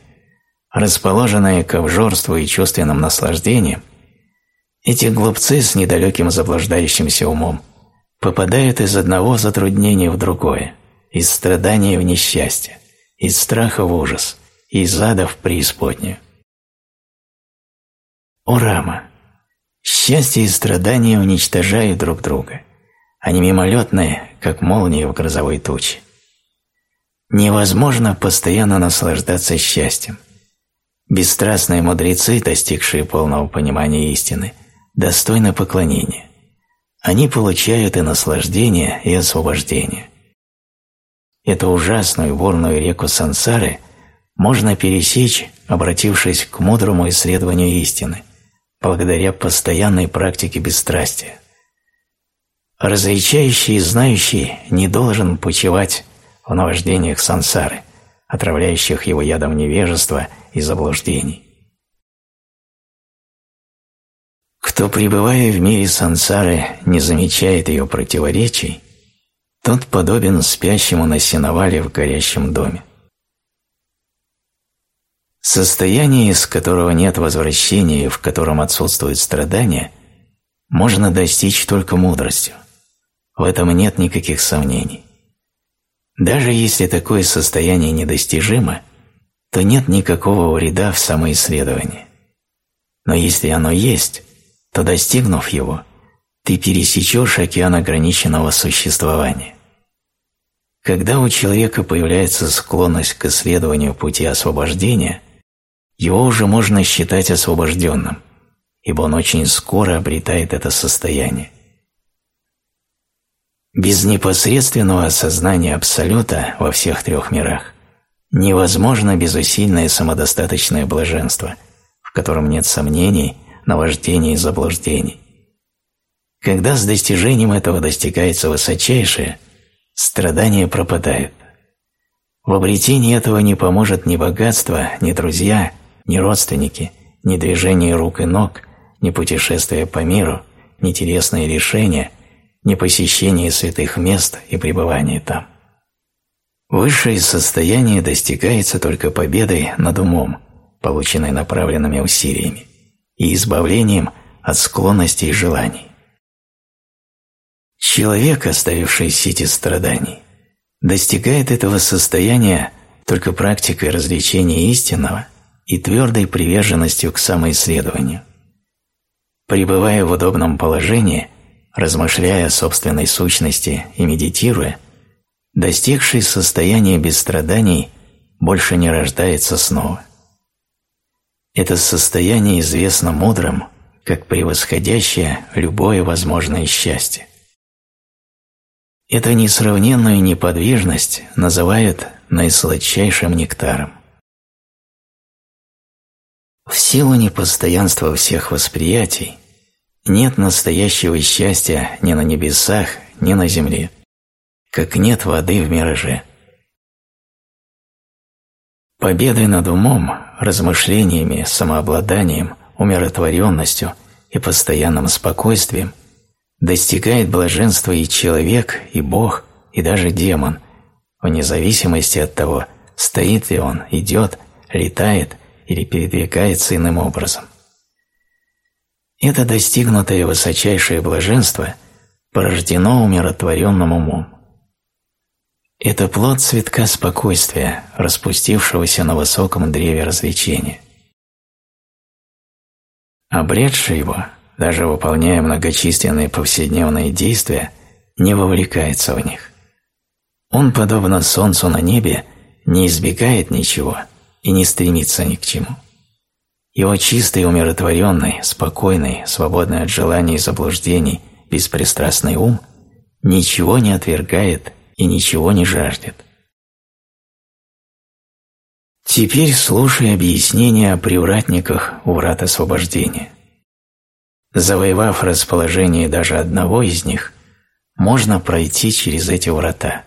расположенные к обжорству и чувственным наслаждениям, эти глупцы с недалеким заблуждающимся умом попадают из одного затруднения в другое, из страдания в несчастье, из страха в ужас, из ада в преисподнюю. О Рама! Счастье и страдания уничтожают друг друга. Они мимолетные, как молнии в грозовой туче. Невозможно постоянно наслаждаться счастьем. Бесстрастные мудрецы, достигшие полного понимания истины, достойны поклонения. Они получают и наслаждение, и освобождение. Эту ужасную бурную реку сансары можно пересечь, обратившись к мудрому исследованию истины, благодаря постоянной практике бесстрастия. Различающий и знающий не должен почивать в наваждениях сансары, отравляющих его ядом невежества и заблуждений. Кто, пребывая в мире сансары, не замечает ее противоречий, тот подобен спящему на сеновале в горящем доме. Состояние, из которого нет возвращения и в котором отсутствует страдание, можно достичь только мудростью. В этом нет никаких сомнений. Даже если такое состояние недостижимо, то нет никакого вреда в самоисследовании. Но если оно есть, то достигнув его, ты пересечешь океан ограниченного существования. Когда у человека появляется склонность к исследованию пути освобождения, его уже можно считать освобожденным, ибо он очень скоро обретает это состояние. Без непосредственного осознания Абсолюта во всех трех мирах невозможно безусильное самодостаточное блаженство, в котором нет сомнений, наваждений и заблуждений. Когда с достижением этого достигается высочайшее, страдания пропадают. В обретении этого не поможет ни богатство, ни друзья, ни родственники, ни движение рук и ног, ни путешествия по миру, ни телесные решения – не посещение святых мест и пребывание там. Высшее состояние достигается только победой над умом, полученной направленными усилиями, и избавлением от склонностей и желаний. Человек, оставивший сети страданий, достигает этого состояния только практикой развлечения истинного и твердой приверженностью к самоисследованию. Пребывая в удобном положении – размышляя о собственной сущности и медитируя, достигший состояния без страданий больше не рождается снова. Это состояние известно мудрым как превосходящее любое возможное счастье. Эту несравненную неподвижность называют наисладчайшим нектаром. В силу непостоянства всех восприятий нет настоящего счастья ни на небесах, ни на земле, как нет воды в мираже. Победой над умом, размышлениями, самообладанием, умиротворенностью и постоянным спокойствием достигает блаженства и человек, и Бог, и даже демон, вне зависимости от того, стоит ли он, идет, летает или передвигается иным образом. Это достигнутое высочайшее блаженство порождено умиротворенным умом. Это плод цветка спокойствия, распустившегося на высоком древе развлечения. Обретший его, даже выполняя многочисленные повседневные действия, не вовлекается в них. Он, подобно солнцу на небе, не избегает ничего и не стремится ни к чему. Его чистый, умиротворенный, спокойный, свободный от желаний и заблуждений, беспристрастный ум ничего не отвергает и ничего не жаждет. Теперь слушай объяснение о привратниках у врат освобождения. Завоевав расположение даже одного из них, можно пройти через эти врата.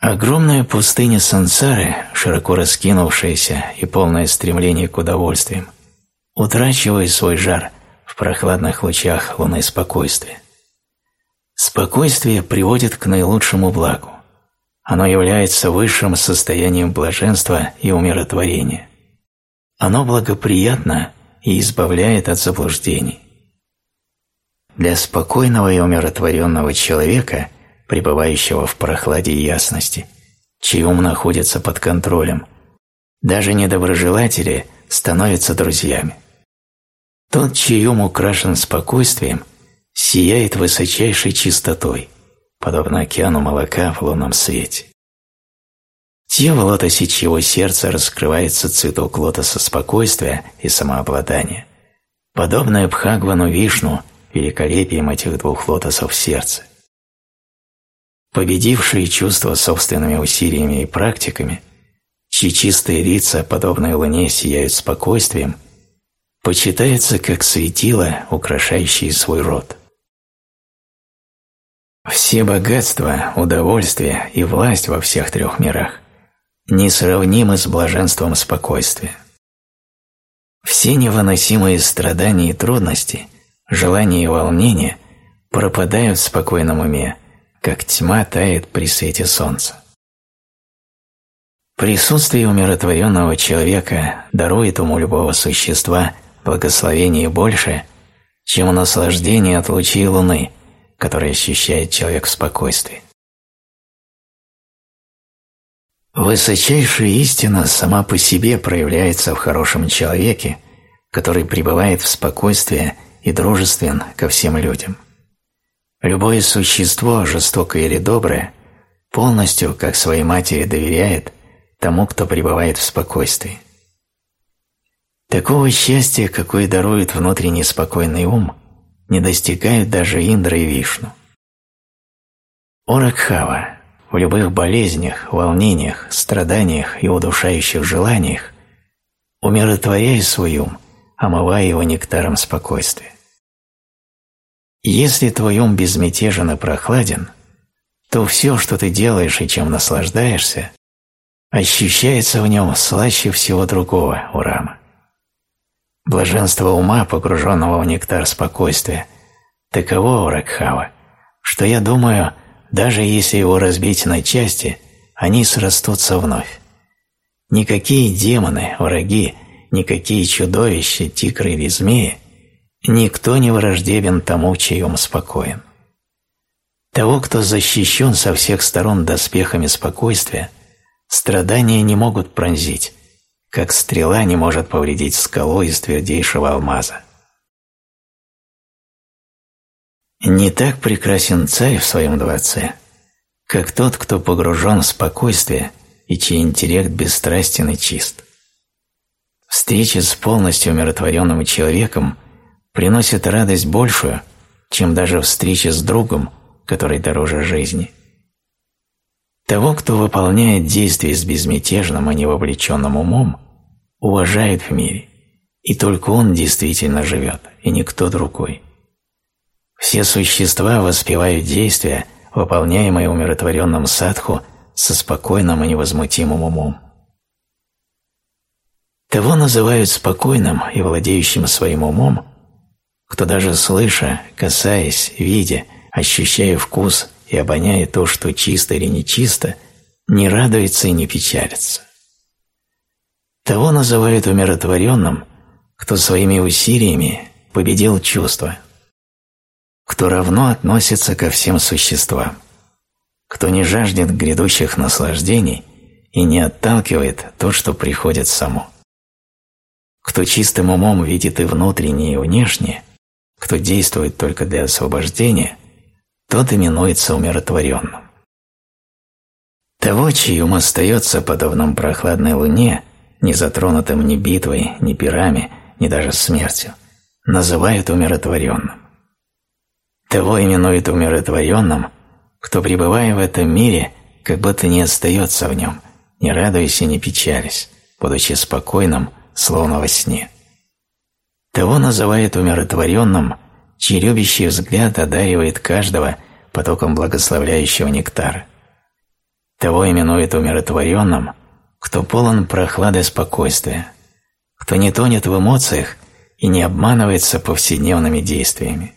Огромная пустыня сансары, широко раскинувшаяся и полное стремление к удовольствиям, утрачивая свой жар в прохладных лучах луны спокойствия. Спокойствие приводит к наилучшему благу. Оно является высшим состоянием блаженства и умиротворения. Оно благоприятно и избавляет от заблуждений. Для спокойного и умиротворенного человека, пребывающего в прохладе ясности, чей ум находится под контролем, даже недоброжелатели становятся друзьями. Тот, чей ум украшен спокойствием, сияет высочайшей чистотой – подобно океану молока в лунном свете. В лотосе чьего сердца раскрывается цветок лотоса спокойствия и самообладания, подобное Бхагвану Вишну великолепием этих двух лотосов в сердце. Победившие чувства собственными усилиями и практиками, чьи чистые лица, подобные луне, сияют спокойствием, почитается как светило, украшающее свой род. Все богатства, удовольствие и власть во всех трех мирах несравнимы с блаженством спокойствия. Все невыносимые страдания и трудности, желания и волнения пропадают в спокойном уме, как тьма тает при свете солнца. Присутствие умиротворенного человека дарует уму любого существа благословение больше, чем наслаждение от лучей луны – который ощущает человек в спокойствии. Высочайшая истина сама по себе проявляется в хорошем человеке, который пребывает в спокойствии и дружествен ко всем людям. Любое существо, жестокое или доброе, полностью, как своей матери, доверяет тому, кто пребывает в спокойствии. Такого счастья, какое дарует внутренний спокойный ум – не достигают даже Индра и Вишну. Оракхава в любых болезнях, волнениях, страданиях и удушающих желаниях умиротворяй свой ум, омывая его нектаром спокойствия. Если твой ум безмятежен и прохладен, то все, что ты делаешь и чем наслаждаешься, ощущается в нем слаще всего другого у Рама. Блаженство ума, погруженного в нектар спокойствия, таково у Ракхава, что я думаю, даже если его разбить на части, они срастутся вновь. Никакие демоны, враги, никакие чудовища, тигры или змеи, никто не враждебен тому, чей ум спокоен. Того, кто защищен со всех сторон доспехами спокойствия, страдания не могут пронзить, как стрела не может повредить скалу из твердейшего алмаза. Не так прекрасен царь в своем дворце, как тот, кто погружен в спокойствие и чей интеллект бесстрастен и чист. Встреча с полностью умиротворенным человеком приносит радость большую, чем даже встреча с другом, который дороже жизни. Того, кто выполняет действия с безмятежным и невовлеченным умом, уважают в мире, и только он действительно живет, и никто другой. Все существа воспевают действия, выполняемые умиротворенным садху со спокойным и невозмутимым умом. Того называют спокойным и владеющим своим умом, кто даже слыша, касаясь, видя, ощущая вкус и обоняя то, что чисто или нечисто, не радуется и не печалится. Того называют умиротворенным, кто своими усилиями победил чувства, кто равно относится ко всем существам, кто не жаждет грядущих наслаждений и не отталкивает то, что приходит само. Кто чистым умом видит и внутреннее, и внешнее, кто действует только для освобождения, тот именуется умиротворенным. Того, чей ум остается подобным прохладной луне, не затронутым ни битвой, ни пирами, ни даже смертью, называют умиротворенным. Того именуют умиротворенным, кто, пребывая в этом мире, как будто не остается в нем, не радуясь и не печалясь, будучи спокойным, словно во сне. Того называют умиротворенным, чей любящий взгляд одаривает каждого потоком благословляющего нектара. Того именуют умиротворенным, кто полон прохлады спокойствия, кто не тонет в эмоциях и не обманывается повседневными действиями,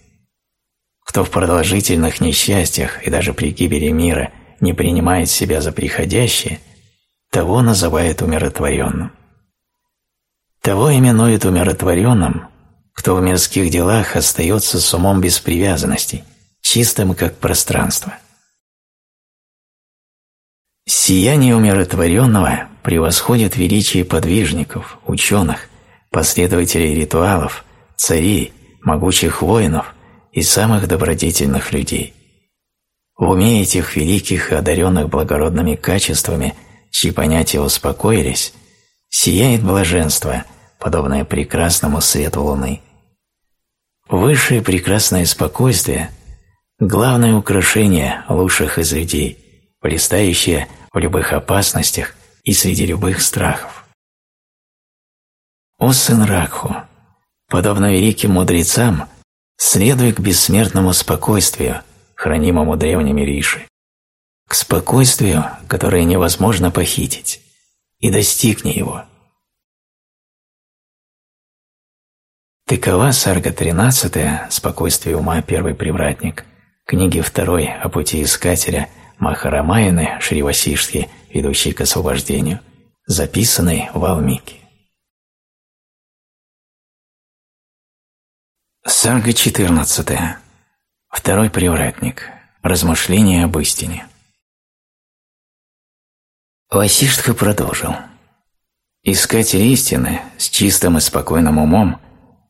кто в продолжительных несчастьях и даже при гибели мира не принимает себя за приходящее, того называют умиротворенным. Того именуют умиротворенным, кто в мирских делах остается с умом без привязанностей, чистым как пространство. Сияние умиротворенного превосходит величие подвижников, ученых, последователей ритуалов, царей, могучих воинов и самых добродетельных людей. В уме этих великих и одаренных благородными качествами, чьи понятия успокоились, сияет блаженство, подобное прекрасному свету луны. Высшее прекрасное спокойствие – главное украшение лучших из людей, блистающее в любых опасностях и среди любых страхов. О сын Ракху, подобно великим мудрецам, следуй к бессмертному спокойствию, хранимому древними Риши, к спокойствию, которое невозможно похитить, и достигни его. Такова сарга 13 «Спокойствие ума. Первый привратник», книги 2 о пути искателя Махарамаяны Шривасишки, ведущей к освобождению, записанной в Алмике. Сарга 14. Второй привратник. Размышления об истине. Васиштха продолжил. Искатель истины с чистым и спокойным умом,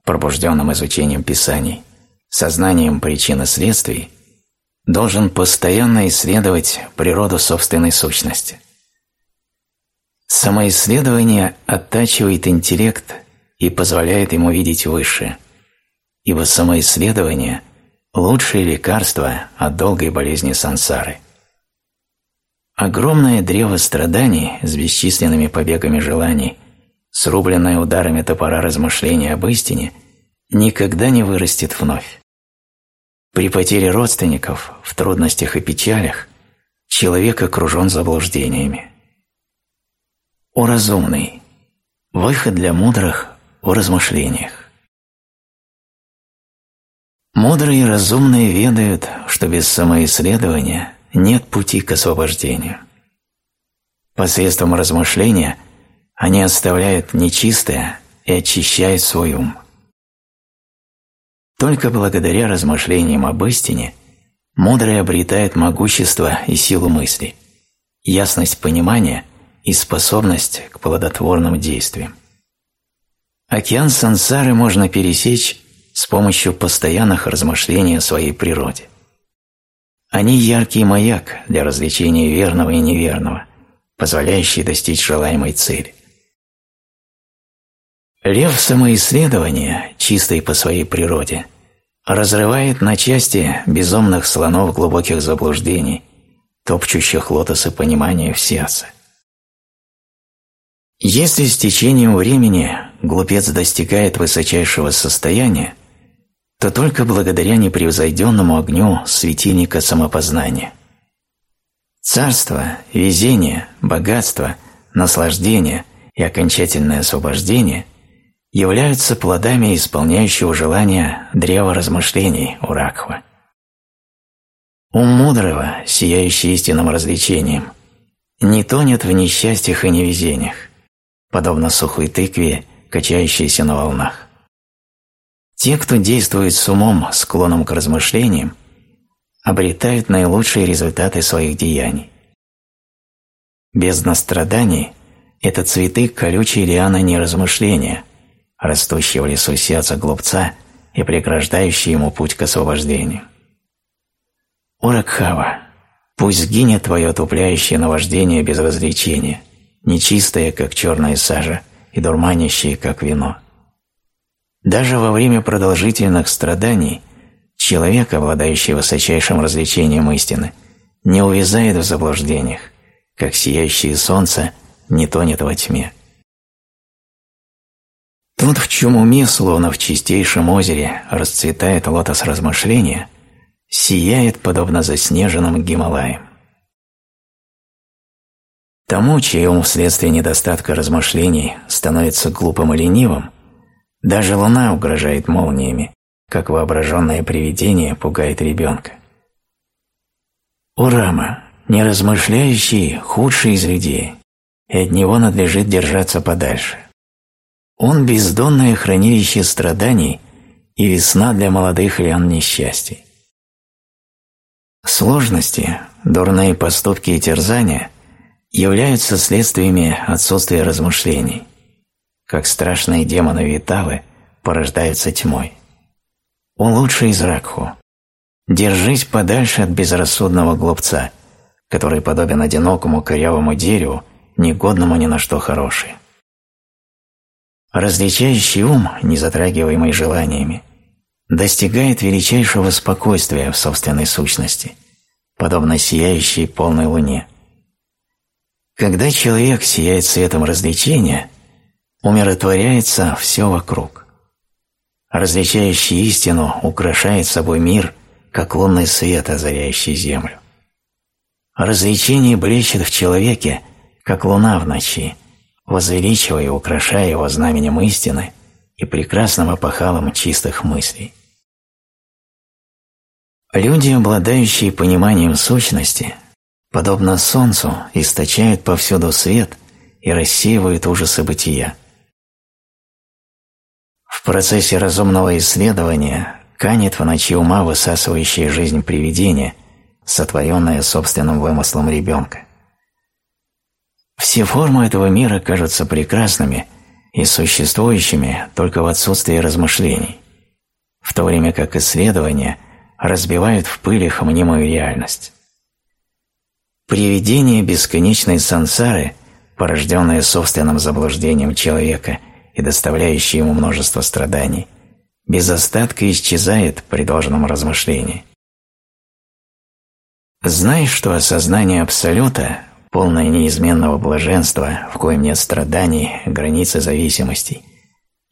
пробужденным изучением Писаний, сознанием причин и следствий, должен постоянно исследовать природу собственной сущности. Самоисследование оттачивает интеллект и позволяет ему видеть высшее, ибо самоисследование – лучшее лекарство от долгой болезни сансары – Огромное древо страданий с бесчисленными побегами желаний, срубленное ударами топора размышления об истине, никогда не вырастет вновь. При потере родственников, в трудностях и печалях, человек окружен заблуждениями. О разумный! Выход для мудрых в размышлениях. Мудрые и разумные ведают, что без самоисследования нет пути к освобождению. Посредством размышления они оставляют нечистое и очищают свой ум. Только благодаря размышлениям об истине мудрый обретает могущество и силу мысли, ясность понимания и способность к плодотворным действиям. Океан сансары можно пересечь с помощью постоянных размышлений о своей природе. Они яркий маяк для развлечения верного и неверного, позволяющий достичь желаемой цели. Лев самоисследования, чистый по своей природе, разрывает на части безумных слонов глубоких заблуждений, топчущих лотосы понимания в сердце. Если с течением времени глупец достигает высочайшего состояния, то только благодаря непревзойденному огню светильника самопознания. Царство, везение, богатство, наслаждение и окончательное освобождение являются плодами исполняющего желания древа размышлений у Ракхва. Ум мудрого, сияющий истинным развлечением, не тонет в несчастьях и невезениях, подобно сухой тыкве, качающейся на волнах. Те, кто действует с умом, склоном к размышлениям, обретают наилучшие результаты своих деяний. Без настраданий – это цветы колючей лианы неразмышления, растущие в лесу сердца глупца и преграждающие ему путь к освобождению. Уракхава, пусть сгинет твое отупляющее наваждение без развлечения, нечистое, как черная сажа, и дурманящее, как вино. Даже во время продолжительных страданий человек, обладающий высочайшим развлечением истины, не увязает в заблуждениях, как сияющее солнце не тонет во тьме. Тот, в чем уме, словно в чистейшем озере, расцветает лотос размышления, сияет, подобно заснеженным Гималаям. Тому, чей ум вследствие недостатка размышлений становится глупым и ленивым, даже луна угрожает молниями, как воображенное привидение пугает ребенка. Урама, неразмышляющий, худший из людей, и от него надлежит держаться подальше – он бездонное хранилище страданий и весна для молодых лиан несчастий. Сложности, дурные поступки и терзания являются следствиями отсутствия размышлений, как страшные демоны Витавы порождаются тьмой. Он лучший из Ракху. Держись подальше от безрассудного глупца, который подобен одинокому корявому дереву, негодному ни на что хорошее. Различающий ум, не затрагиваемый желаниями, достигает величайшего спокойствия в собственной сущности, подобно сияющей полной луне. Когда человек сияет светом развлечения, умиротворяется все вокруг. Различающий истину украшает собой мир, как лунный свет, озаряющий землю. Развлечение блещет в человеке, как луна в ночи, возвеличивая и украшая его знаменем истины и прекрасным опахалом чистых мыслей. Люди, обладающие пониманием сущности, подобно солнцу, источают повсюду свет и рассеивают ужасы бытия. В процессе разумного исследования канет в ночи ума высасывающая жизнь привидения, сотворенная собственным вымыслом ребенка. Все формы этого мира кажутся прекрасными и существующими только в отсутствии размышлений, в то время как исследования разбивают в пыль их мнимую реальность. Привидение бесконечной сансары, порожденное собственным заблуждением человека и доставляющее ему множество страданий, без остатка исчезает при должном размышлении. Знай, что осознание Абсолюта полное неизменного блаженства, в коем нет страданий, границы зависимостей,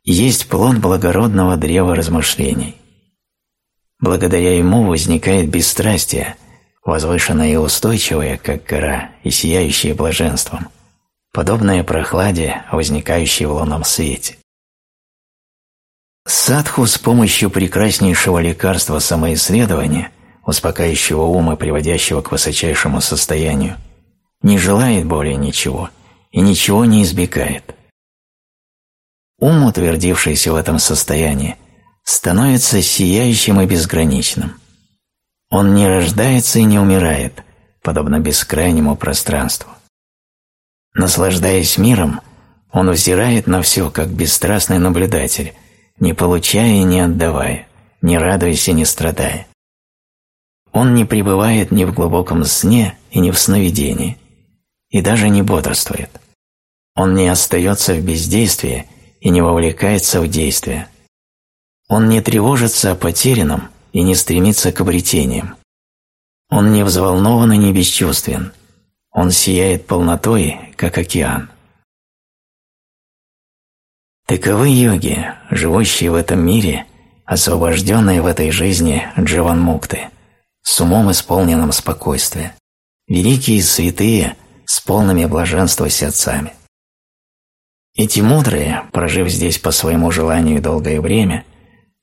есть плод благородного древа размышлений. Благодаря ему возникает бесстрастие, возвышенное и устойчивое, как гора, и сияющее блаженством, подобное прохладе, возникающей в лунном свете. Садху с помощью прекраснейшего лекарства самоисследования, успокаивающего ум и приводящего к высочайшему состоянию, не желает более ничего и ничего не избегает. Ум, утвердившийся в этом состоянии, становится сияющим и безграничным. Он не рождается и не умирает, подобно бескрайнему пространству. Наслаждаясь миром, он взирает на все, как бесстрастный наблюдатель, не получая и не отдавая, не радуясь и не страдая. Он не пребывает ни в глубоком сне и ни в сновидении – и даже не бодрствует. Он не остается в бездействии и не вовлекается в действие. Он не тревожится о потерянном и не стремится к обретениям. Он не взволнован и не бесчувствен. Он сияет полнотой, как океан. Таковы йоги, живущие в этом мире, освобожденные в этой жизни дживанмукты, с умом исполненным спокойствия, великие святые с полными блаженства сердцами. Эти мудрые, прожив здесь по своему желанию долгое время,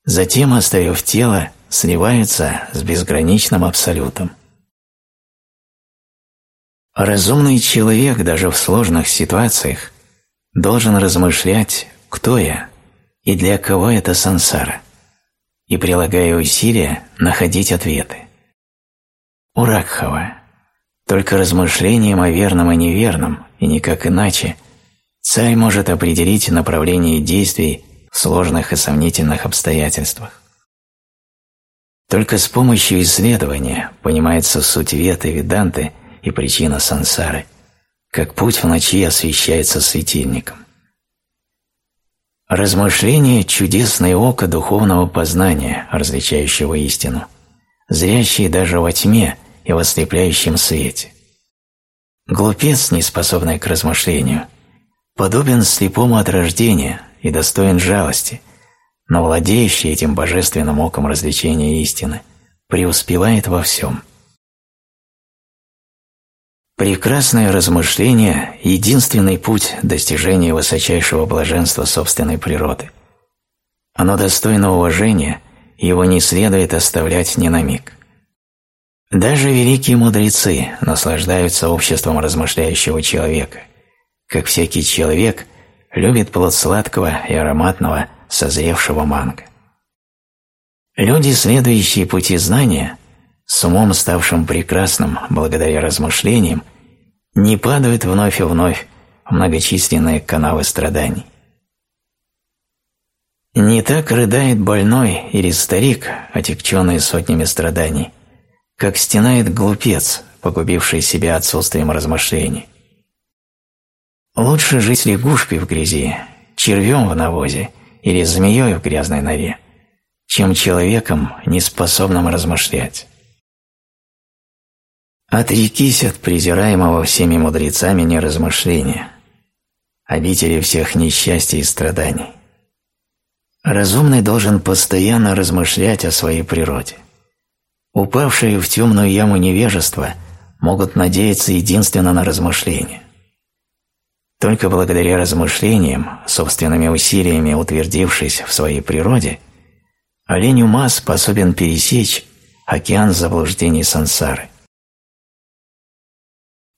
затем, оставив тело, сливаются с безграничным абсолютом. Разумный человек даже в сложных ситуациях должен размышлять, кто я и для кого это сансара, и, прилагая усилия, находить ответы. Уракхава. Только размышлением о верном и неверном, и никак иначе, царь может определить направление действий в сложных и сомнительных обстоятельствах. Только с помощью исследования понимается суть веты веданты и причина сансары, как путь в ночи освещается светильником. Размышление – чудесное око духовного познания, различающего истину, зрящее даже во тьме и в ослепляющем свете. Глупец, не способный к размышлению, подобен слепому от рождения и достоин жалости, но владеющий этим божественным оком развлечения истины преуспевает во всем. Прекрасное размышление – единственный путь достижения высочайшего блаженства собственной природы. Оно достойно уважения, его не следует оставлять ни на миг. Даже великие мудрецы наслаждаются обществом размышляющего человека, как всякий человек любит плод сладкого и ароматного созревшего манго. Люди, следующие пути знания, с умом ставшим прекрасным благодаря размышлениям, не падают вновь и вновь многочисленные канавы страданий. Не так рыдает больной или старик, отягченный сотнями страданий, как стенает глупец, погубивший себя отсутствием размышлений. Лучше жить лягушкой в грязи, червем в навозе или змеей в грязной норе, чем человеком, неспособным размышлять. Отрекись от презираемого всеми мудрецами неразмышления, обители всех несчастий и страданий. Разумный должен постоянно размышлять о своей природе. Упавшие в темную яму невежества могут надеяться единственно на размышления. Только благодаря размышлениям, собственными усилиями утвердившись в своей природе, олень ума способен пересечь океан заблуждений сансары.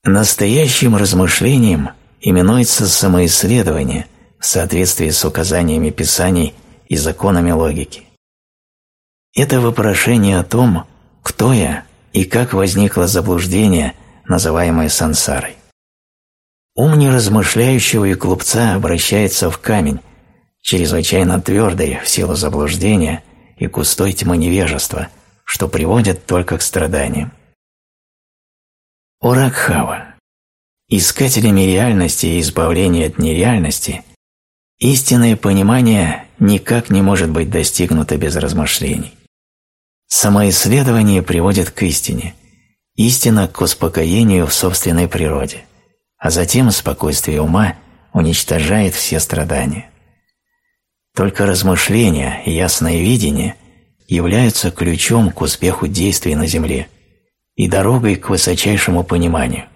Настоящим размышлением именуется самоисследование в соответствии с указаниями Писаний и законами логики. Это вопрошение о том, кто я и как возникло заблуждение, называемое сансарой. Ум неразмышляющего и клубца обращается в камень, чрезвычайно твердый в силу заблуждения и густой тьмы невежества, что приводит только к страданиям. Уракхава. Искателями реальности и избавления от нереальности истинное понимание никак не может быть достигнуто без размышлений. Самоисследование приводит к истине, истина к успокоению в собственной природе а затем спокойствие ума уничтожает все страдания. Только размышления и ясное видение являются ключом к успеху действий на Земле и дорогой к высочайшему пониманию.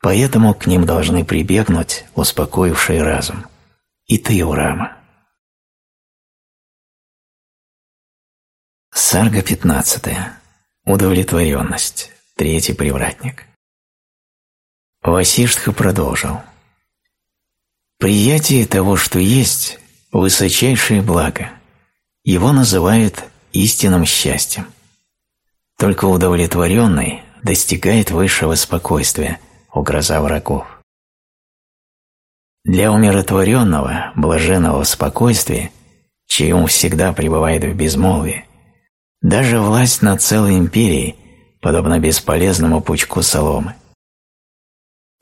Поэтому к ним должны прибегнуть успокоивший разум. И ты, Урама. Сарга 15. Удовлетворенность. Третий привратник. Васиштха продолжил. Приятие того, что есть, высочайшее благо. Его называют истинным счастьем. Только удовлетворенный достигает высшего спокойствия, угроза врагов. Для умиротворенного, блаженного спокойствия, чей ум всегда пребывает в безмолвии, даже власть над целой империей подобна бесполезному пучку соломы.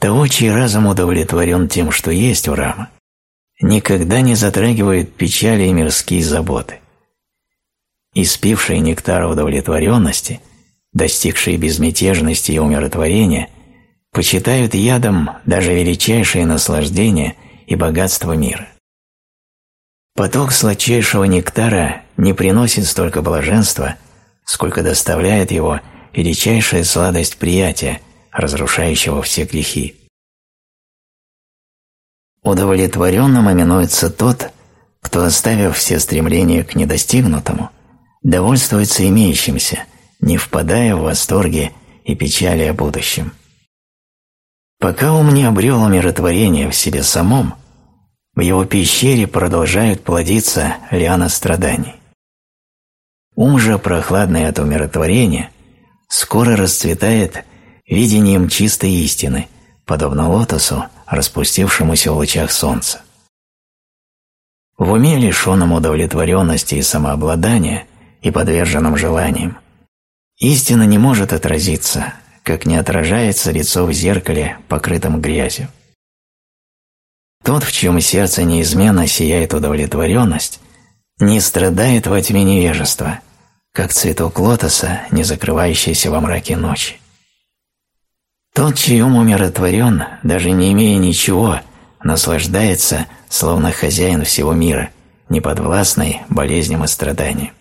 Того, чей разум удовлетворен тем, что есть у Рама, никогда не затрагивают печали и мирские заботы. Испившие нектар удовлетворенности, достигшие безмятежности и умиротворения, почитают ядом даже величайшие наслаждения и богатство мира. Поток сладчайшего нектара не приносит столько блаженства, сколько доставляет его величайшая сладость приятия, разрушающего все грехи. Удовлетворенным именуется тот, кто, оставив все стремления к недостигнутому, довольствуется имеющимся, не впадая в восторги и печали о будущем. Пока ум не обрел умиротворение в себе самом, в его пещере продолжают плодиться лиана страданий. Ум же, прохладный от умиротворения, скоро расцветает видением чистой истины, подобно лотосу, распустившемуся в лучах солнца. В уме, лишенном удовлетворенности и самообладания и подверженном желаниям, истина не может отразиться, как не отражается лицо в зеркале, покрытом грязью. Тот, в чьем сердце неизменно сияет удовлетворенность, не страдает во тьме невежества, как цветок лотоса, не закрывающийся во мраке ночи. Тот, чей ум умиротворен, даже не имея ничего, наслаждается, словно хозяин всего мира, неподвластный болезням и страданиям.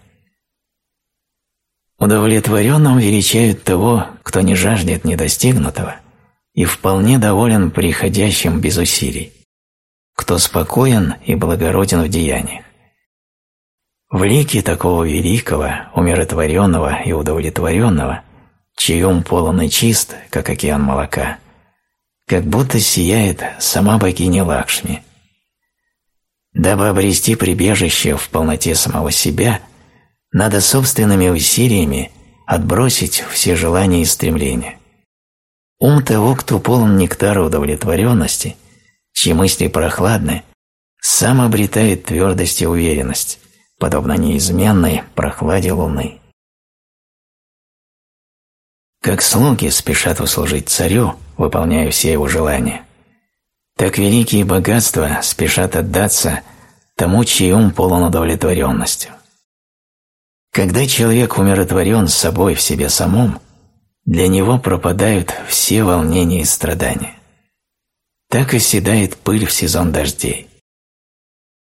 Удовлетворенным величают того, кто не жаждет недостигнутого и вполне доволен приходящим без усилий, кто спокоен и благороден в деяниях. В лике такого великого, умиротворенного и удовлетворенного – чей ум полон и чист, как океан молока, как будто сияет сама богиня Лакшми. Дабы обрести прибежище в полноте самого себя, надо собственными усилиями отбросить все желания и стремления. Ум того, кто полон нектара удовлетворенности, чьи мысли прохладны, сам обретает твердость и уверенность, подобно неизменной прохладе луны. Как слуги спешат услужить царю, выполняя все его желания, так великие богатства спешат отдаться тому, чей ум полон удовлетворенностью. Когда человек умиротворен с собой в себе самом, для него пропадают все волнения и страдания. Так оседает пыль в сезон дождей.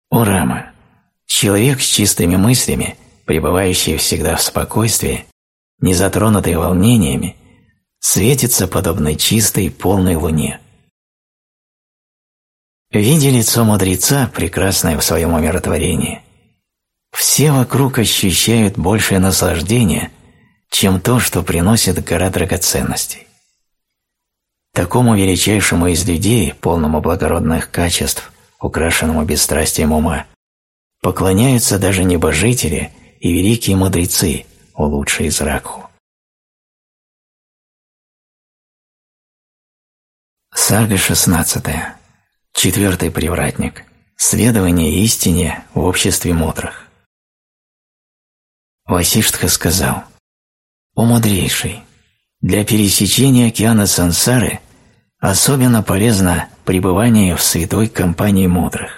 О Рама! Человек с чистыми мыслями, пребывающий всегда в спокойствии, не затронутый волнениями, светится подобно чистой полной луне. Видя лицо мудреца, прекрасное в своем умиротворении, все вокруг ощущают большее наслаждение, чем то, что приносит гора драгоценностей. Такому величайшему из людей, полному благородных качеств, украшенному бесстрастием ума, поклоняются даже небожители и великие мудрецы, о лучший из Ракху. Сага 16. Четвертый привратник. Следование истине в обществе мудрых. Васиштха сказал, «О мудрейший, для пересечения океана сансары особенно полезно пребывание в святой компании мудрых.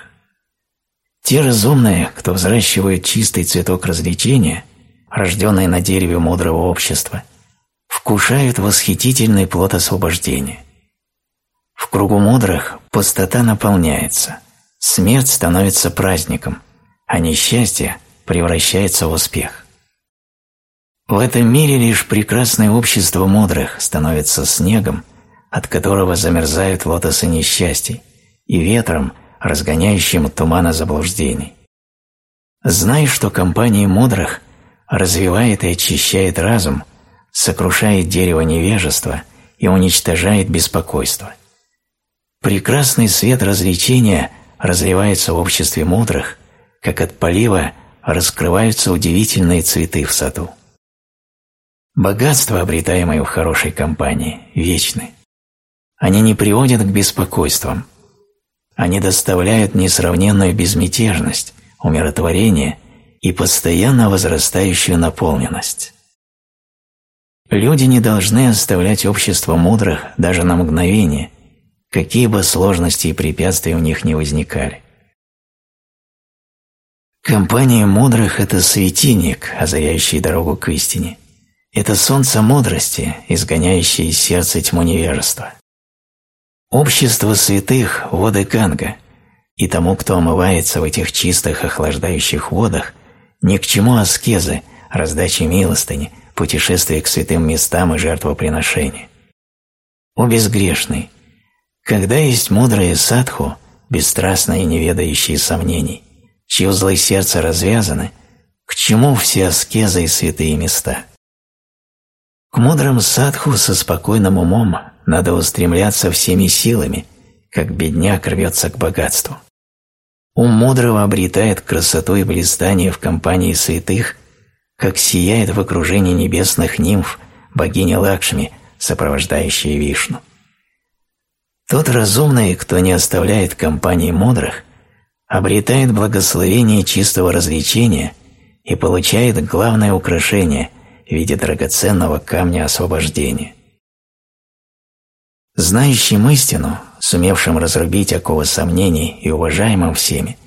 Те разумные, кто взращивает чистый цветок развлечения, рожденный на дереве мудрого общества, вкушают восхитительный плод освобождения. В кругу мудрых пустота наполняется, смерть становится праздником, а несчастье превращается в успех. В этом мире лишь прекрасное общество мудрых становится снегом, от которого замерзают лотосы несчастий, и ветром, разгоняющим тумана заблуждений. Знай, что компания мудрых – развивает и очищает разум, сокрушает дерево невежества и уничтожает беспокойство. Прекрасный свет развлечения разливается в обществе мудрых, как от полива раскрываются удивительные цветы в саду. Богатства, обретаемые в хорошей компании, вечны. Они не приводят к беспокойствам. Они доставляют несравненную безмятежность, умиротворение и постоянно возрастающую наполненность. Люди не должны оставлять общество мудрых даже на мгновение, какие бы сложности и препятствия у них не возникали. Компания мудрых – это светильник, озаряющий дорогу к истине. Это солнце мудрости, изгоняющее из сердца тьму невежества. Общество святых – воды Ганга, и тому, кто омывается в этих чистых охлаждающих водах, ни к чему аскезы, раздачи милостыни, путешествия к святым местам и жертвоприношения. О безгрешный! Когда есть мудрые садху, бесстрастные и неведающие сомнений, чье узлы сердца развязаны, к чему все аскезы и святые места? К мудрым садху со спокойным умом надо устремляться всеми силами, как бедняк рвется к богатству. Ум мудрого обретает красоту и блистание в компании святых, как сияет в окружении небесных нимф богиня Лакшми, сопровождающая Вишну. Тот разумный, кто не оставляет компании мудрых, обретает благословение чистого развлечения и получает главное украшение в виде драгоценного камня освобождения. Знающим истину, сумевшим разрубить оковы сомнений и уважаемым всеми,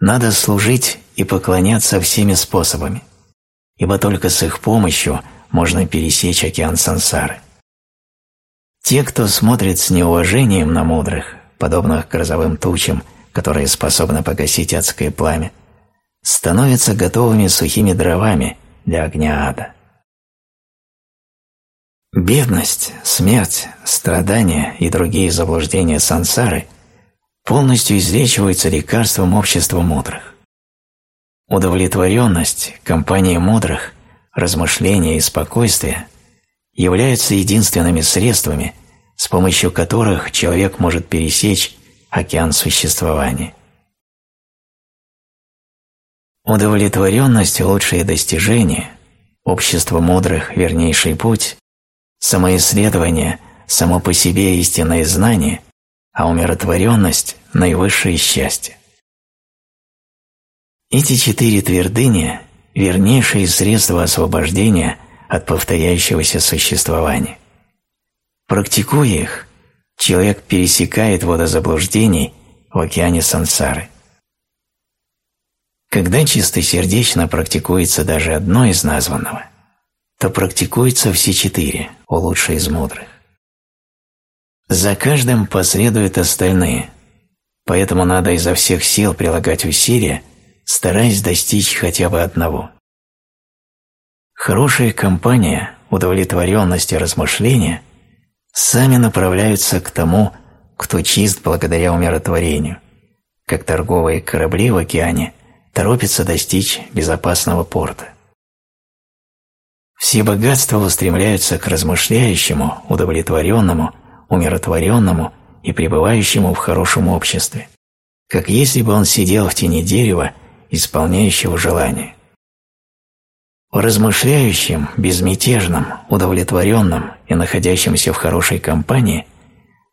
надо служить и поклоняться всеми способами, ибо только с их помощью можно пересечь океан сансары. Те, кто смотрит с неуважением на мудрых, подобных грозовым тучам, которые способны погасить адское пламя, становятся готовыми сухими дровами для огня ада. Бедность, смерть, страдания и другие заблуждения сансары полностью излечиваются лекарством общества мудрых. Удовлетворенность, компания мудрых, размышления и спокойствие являются единственными средствами, с помощью которых человек может пересечь океан существования. Удовлетворенность – лучшее достижение, общество мудрых – вернейший путь, Самоисследование – само по себе истинное знание, а умиротворенность – наивысшее счастье. Эти четыре твердыни – вернейшие средства освобождения от повторяющегося существования. Практикуя их, человек пересекает воды заблуждений в океане сансары. Когда чистосердечно практикуется даже одно из названного – то практикуются все четыре, у лучшей из мудрых. За каждым последуют остальные, поэтому надо изо всех сил прилагать усилия, стараясь достичь хотя бы одного. Хорошая компания, удовлетворенность и размышления сами направляются к тому, кто чист благодаря умиротворению, как торговые корабли в океане торопятся достичь безопасного порта. Все богатства устремляются к размышляющему, удовлетворенному, умиротворенному и пребывающему в хорошем обществе, как если бы он сидел в тени дерева, исполняющего желание. В размышляющем, безмятежном, удовлетворенном и находящемся в хорошей компании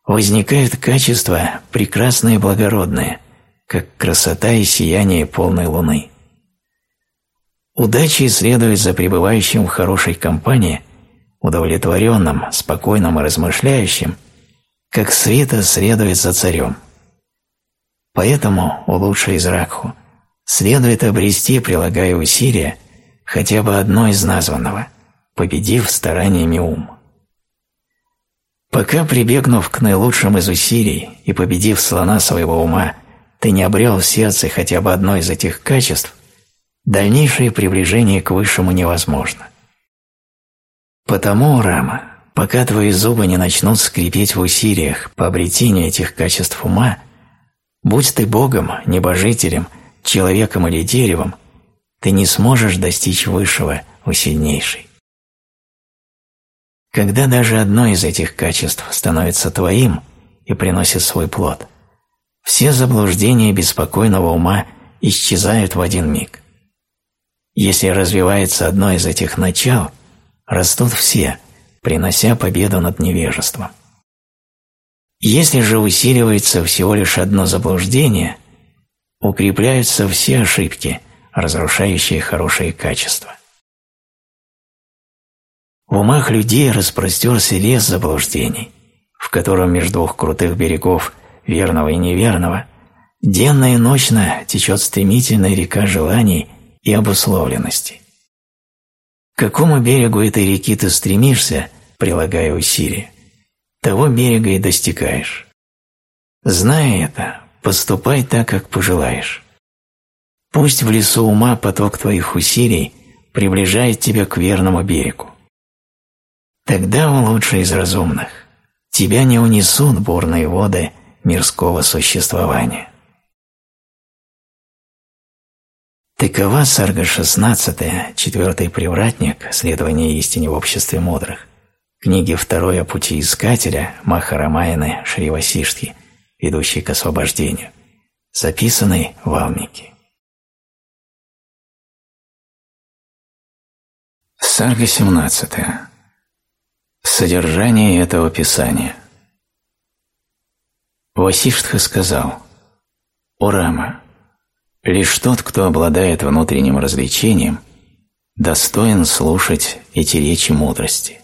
возникают качества прекрасные и благородные, как красота и сияние полной луны. Удачи следует за пребывающим в хорошей компании, удовлетворенным, спокойным и размышляющим, как света следует за царем. Поэтому у лучшей из Ракху следует обрести, прилагая усилия, хотя бы одно из названного, победив стараниями ум. Пока, прибегнув к наилучшим из усилий и победив слона своего ума, ты не обрел в сердце хотя бы одно из этих качеств, дальнейшее приближение к высшему невозможно. Потому, Рама, пока твои зубы не начнут скрипеть в усилиях по обретению этих качеств ума, будь ты Богом, небожителем, человеком или деревом, ты не сможешь достичь высшего у сильнейшей. Когда даже одно из этих качеств становится твоим и приносит свой плод, все заблуждения беспокойного ума исчезают в один миг. Если развивается одно из этих начал, растут все, принося победу над невежеством. Если же усиливается всего лишь одно заблуждение, укрепляются все ошибки, разрушающие хорошие качества. В умах людей распростерся лес заблуждений, в котором между двух крутых берегов верного и неверного Денно и ночно течет стремительная река желаний и обусловленности. К какому берегу этой реки ты стремишься, прилагая усилия, того берега и достигаешь. Зная это, поступай так, как пожелаешь. Пусть в лесу ума поток твоих усилий приближает тебя к верному берегу. Тогда, о лучший из разумных, тебя не унесут бурные воды мирского существования. Такова сарга 16, четвертый привратник, следование истине в обществе мудрых, книги второй о пути искателя Махарамаяны Шривасиштхи, ведущей к освобождению, записанный в Алмике. Сарга 17. Содержание этого писания. Васиштха сказал, «О Рама, Лишь тот, кто обладает внутренним развлечением, достоин слушать эти речи мудрости.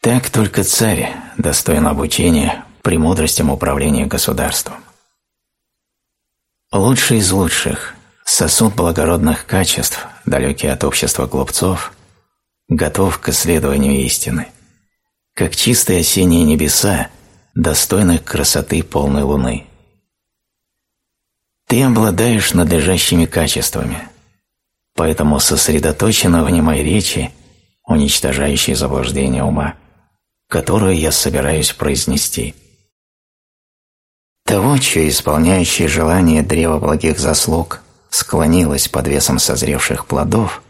Так только царь достоин обучения премудростям управления государством. Лучший из лучших, сосуд благородных качеств, далекий от общества глупцов, готов к исследованию истины, как чистые осенние небеса, достойны красоты полной луны. Ты обладаешь надлежащими качествами, поэтому сосредоточено внимай речи, уничтожающей заблуждение ума, которую я собираюсь произнести. Того, чье исполняющее желание древа благих заслуг склонилось под весом созревших плодов,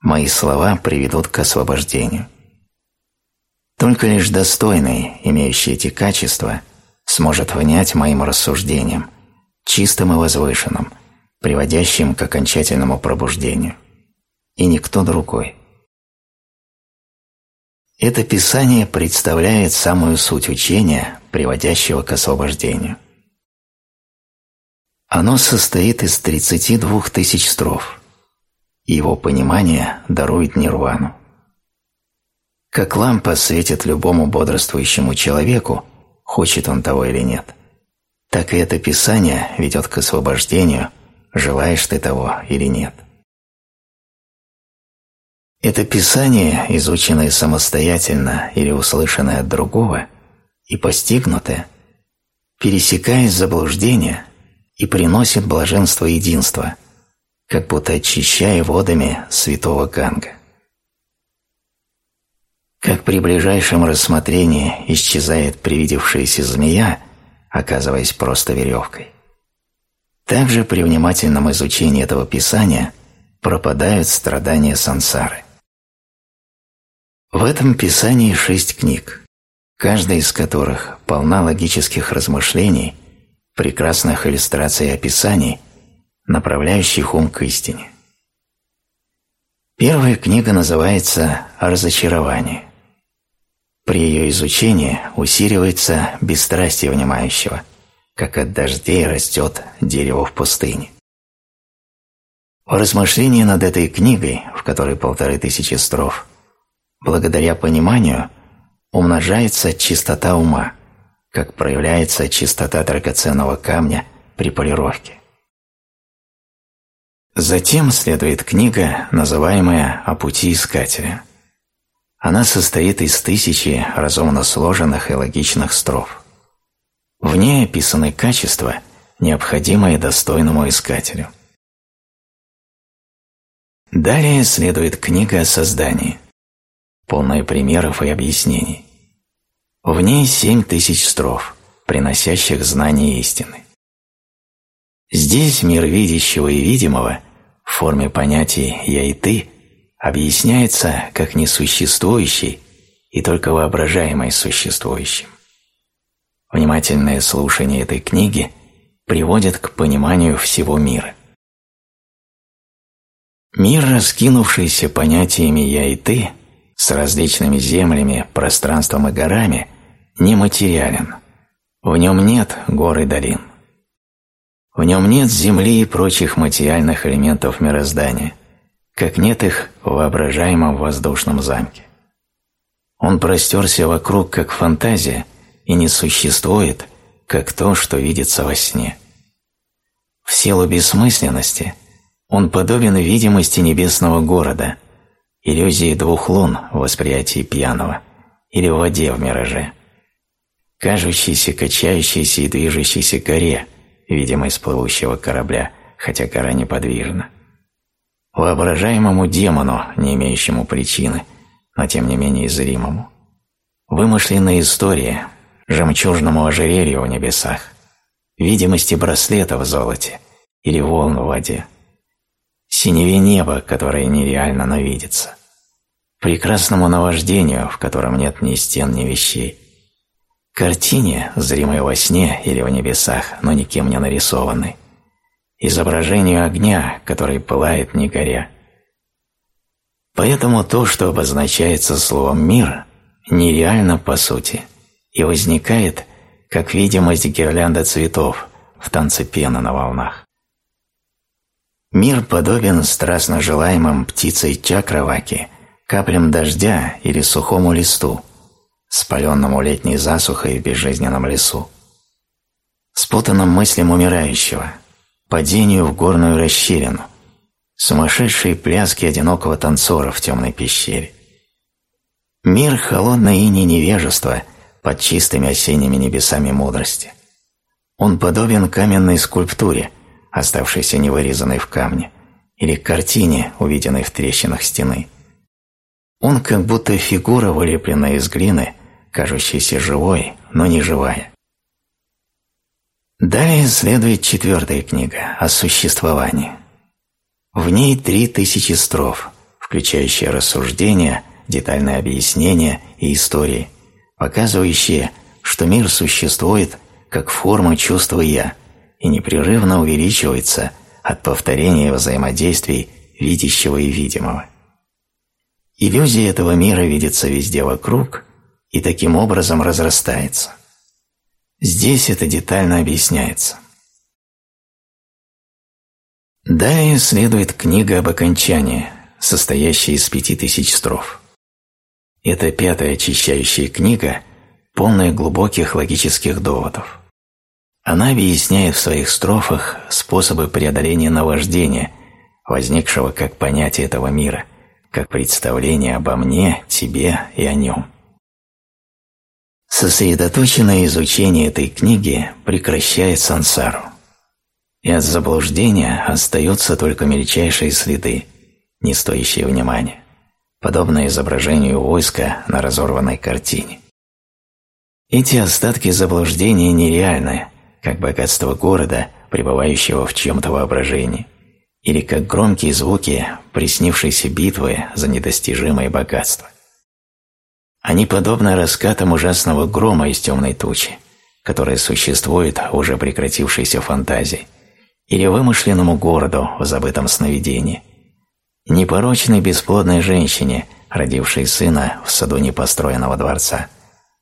мои слова приведут к освобождению. Только лишь достойный, имеющий эти качества, сможет внять моим рассуждениям, чистым и возвышенным, приводящим к окончательному пробуждению, и никто другой. Это Писание представляет самую суть учения, приводящего к освобождению. Оно состоит из 32 тысяч строф, и его понимание дарует нирвану. Как лампа светит любому бодрствующему человеку, хочет он того или нет – так и это Писание ведет к освобождению, желаешь ты того или нет. Это Писание, изученное самостоятельно или услышанное от другого, и постигнутое, пересекает заблуждение и приносит блаженство единства, как будто очищая водами святого Ганга. Как при ближайшем рассмотрении исчезает привидевшаяся змея, оказываясь просто веревкой. Также при внимательном изучении этого писания пропадают страдания сансары. В этом писании шесть книг, каждая из которых полна логических размышлений, прекрасных иллюстраций и описаний, направляющих ум к истине. Первая книга называется «Разочарование». При ее изучении усиливается бесстрастие внимающего, как от дождей растет дерево в пустыне. В размышлении над этой книгой, в которой полторы тысячи строф, благодаря пониманию умножается чистота ума, как проявляется чистота драгоценного камня при полировке. Затем следует книга, называемая «О пути искателя». Она состоит из тысячи разумно сложенных и логичных строф. В ней описаны качества, необходимые достойному искателю. Далее следует книга о создании, полная примеров и объяснений. В ней семь тысяч строф, приносящих знание истины. Здесь мир видящего и видимого в форме понятий «я» и «ты» объясняется как несуществующий и только воображаемый существующим. Внимательное слушание этой книги приводит к пониманию всего мира. Мир, раскинувшийся понятиями «я» и «ты», с различными землями, пространством и горами, нематериален. В нем нет гор и долин. В нем нет земли и прочих материальных элементов мироздания как нет их в воображаемом воздушном замке. Он простерся вокруг, как фантазия, и не существует, как то, что видится во сне. В силу бессмысленности он подобен видимости небесного города, иллюзии двух лун в восприятии пьяного или в воде в мираже, кажущейся, качающейся и движущейся горе, видимой с плывущего корабля, хотя гора неподвижна, воображаемому демону, не имеющему причины, но тем не менее зримому, вымышленная история, жемчужному ожерелью в небесах, видимости браслета в золоте или волн в воде, синеве неба, которое нереально, но видится, прекрасному наваждению, в котором нет ни стен, ни вещей, картине, зримой во сне или в небесах, но никем не нарисованной, изображению огня, который пылает не горя. Поэтому то, что обозначается словом «мир», нереально по сути и возникает как видимость гирлянда цветов в танце пены на волнах. Мир подобен страстно желаемым птицей чакраваки, каплям дождя или сухому листу, спаленному летней засухой в безжизненном лесу, спутанным мыслям умирающего, падению в горную расщелину, сумасшедшие пляски одинокого танцора в темной пещере. Мир холодной ини невежества под чистыми осенними небесами мудрости. Он подобен каменной скульптуре, оставшейся невырезанной в камне, или картине, увиденной в трещинах стены. Он как будто фигура, вылепленная из глины, кажущаяся живой, но не живая. Далее следует четвертая книга о существовании. В ней три тысячи строф, включающие рассуждения детальное объяснение и истории, показывающие, что мир существует как форма чувства «я» и непрерывно увеличивается от повторения взаимодействий видящего и видимого. Иллюзия этого мира видится везде вокруг и таким образом разрастается. Здесь это детально объясняется. Далее следует книга об окончании, состоящая из пяти тысяч строф. Это пятая очищающая книга, полная глубоких логических доводов. Она объясняет в своих строфах способы преодоления наваждения, возникшего как понятие этого мира, как представление обо мне, тебе и о нем. Сосредоточенное изучение этой книги прекращает сансару, и от заблуждения остаются только мельчайшие следы, не стоящие внимания подобно изображению войска на разорванной картине. Эти остатки заблуждения нереальны, как богатство города, пребывающего в чем-то воображении, или как громкие звуки приснившейся битвы за недостижимое богатство. Они подобны раскатам ужасного грома из темной тучи, которая существует в уже прекратившейся фантазии, или вымышленному городу в забытом сновидении – непорочной бесплодной женщине, родившей сына в саду непостроенного дворца,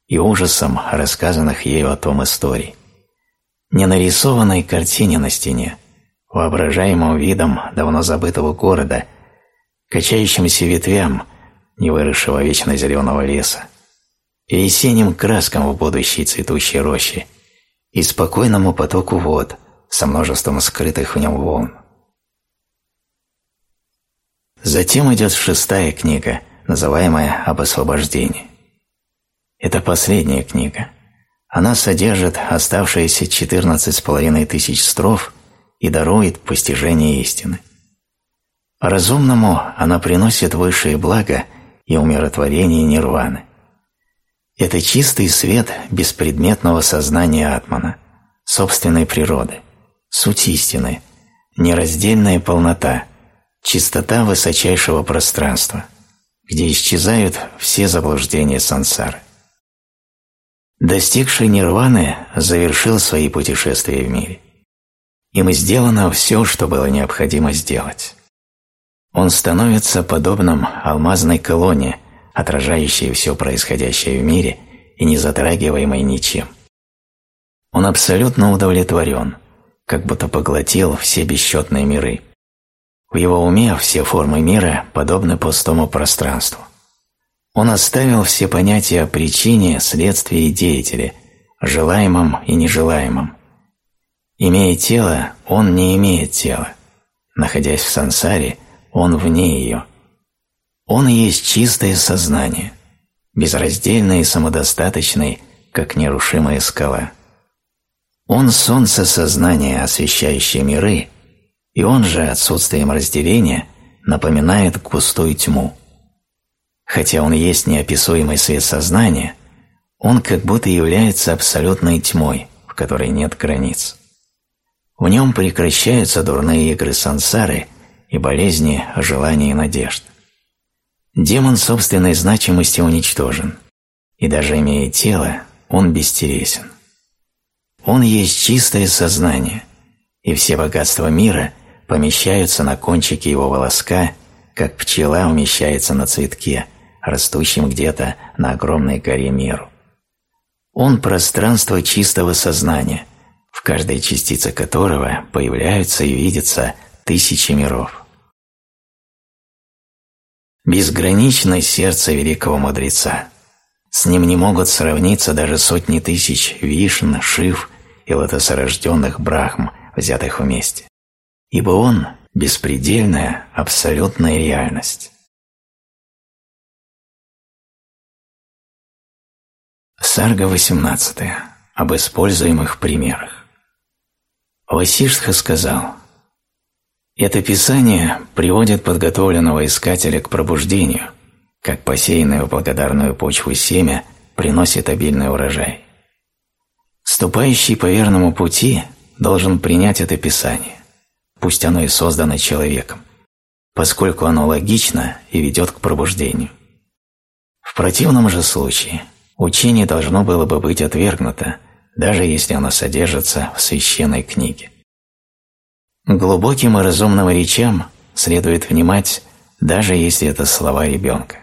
и ужасом рассказанных ею о том историй. Не нарисованной картине на стене, воображаемым видом давно забытого города, качающимся ветвям, не выросшего вечно зеленого леса, и весенним краскам в будущей цветущей роще, и спокойному потоку вод со множеством скрытых в нем волн. Затем идет шестая книга, называемая «Об освобождении». Это последняя книга. Она содержит оставшиеся четырнадцать с половиной тысяч строф и дарует постижение истины. Разумному она приносит высшее благо и умиротворение нирваны. Это чистый свет беспредметного сознания Атмана, собственной природы, суть истины, нераздельная полнота – чистота высочайшего пространства, где исчезают все заблуждения сансары. Достигший нирваны завершил свои путешествия в мире. Им сделано все, что было необходимо сделать. Он становится подобным алмазной колонне, отражающей все происходящее в мире и не затрагиваемой ничем. Он абсолютно удовлетворен, как будто поглотил все бесчетные миры, в его уме все формы мира подобны пустому пространству. Он оставил все понятия о причине, следствии и деятеле, желаемым и нежелаемым. Имея тело, он не имеет тела. Находясь в сансаре, он вне ее. Он есть чистое сознание, безраздельный и самодостаточный, как нерушимая скала. Он солнце сознания, освещающее миры, и он же отсутствием разделения напоминает густую тьму. Хотя он есть неописуемый свет сознания, он как будто является абсолютной тьмой, в которой нет границ. В нем прекращаются дурные игры сансары и болезни желаний и надежд. Демон собственной значимости уничтожен, и даже имея тело, он бестересен. Он есть чистое сознание, и все богатства мира помещаются на кончике его волоска, как пчела умещается на цветке, растущем где-то на огромной горе миру. Он – пространство чистого сознания, в каждой частице которого появляются и видятся тысячи миров. Безграничное сердце великого мудреца. С ним не могут сравниться даже сотни тысяч вишн, шив и лотосорожденных брахм, взятых вместе. Ибо он – беспредельная, абсолютная реальность. Сарга 18. Об используемых примерах. Васиштха сказал – это писание приводит подготовленного искателя к пробуждению, как посеянное в благодарную почву семя приносит обильный урожай. Ступающий по верному пути должен принять это писание, пусть оно и создано человеком, поскольку оно логично и ведет к пробуждению. В противном же случае учение должно было бы быть отвергнуто, даже если оно содержится в священной книге. Глубоким и разумным речам следует внимать, даже если это слова ребенка.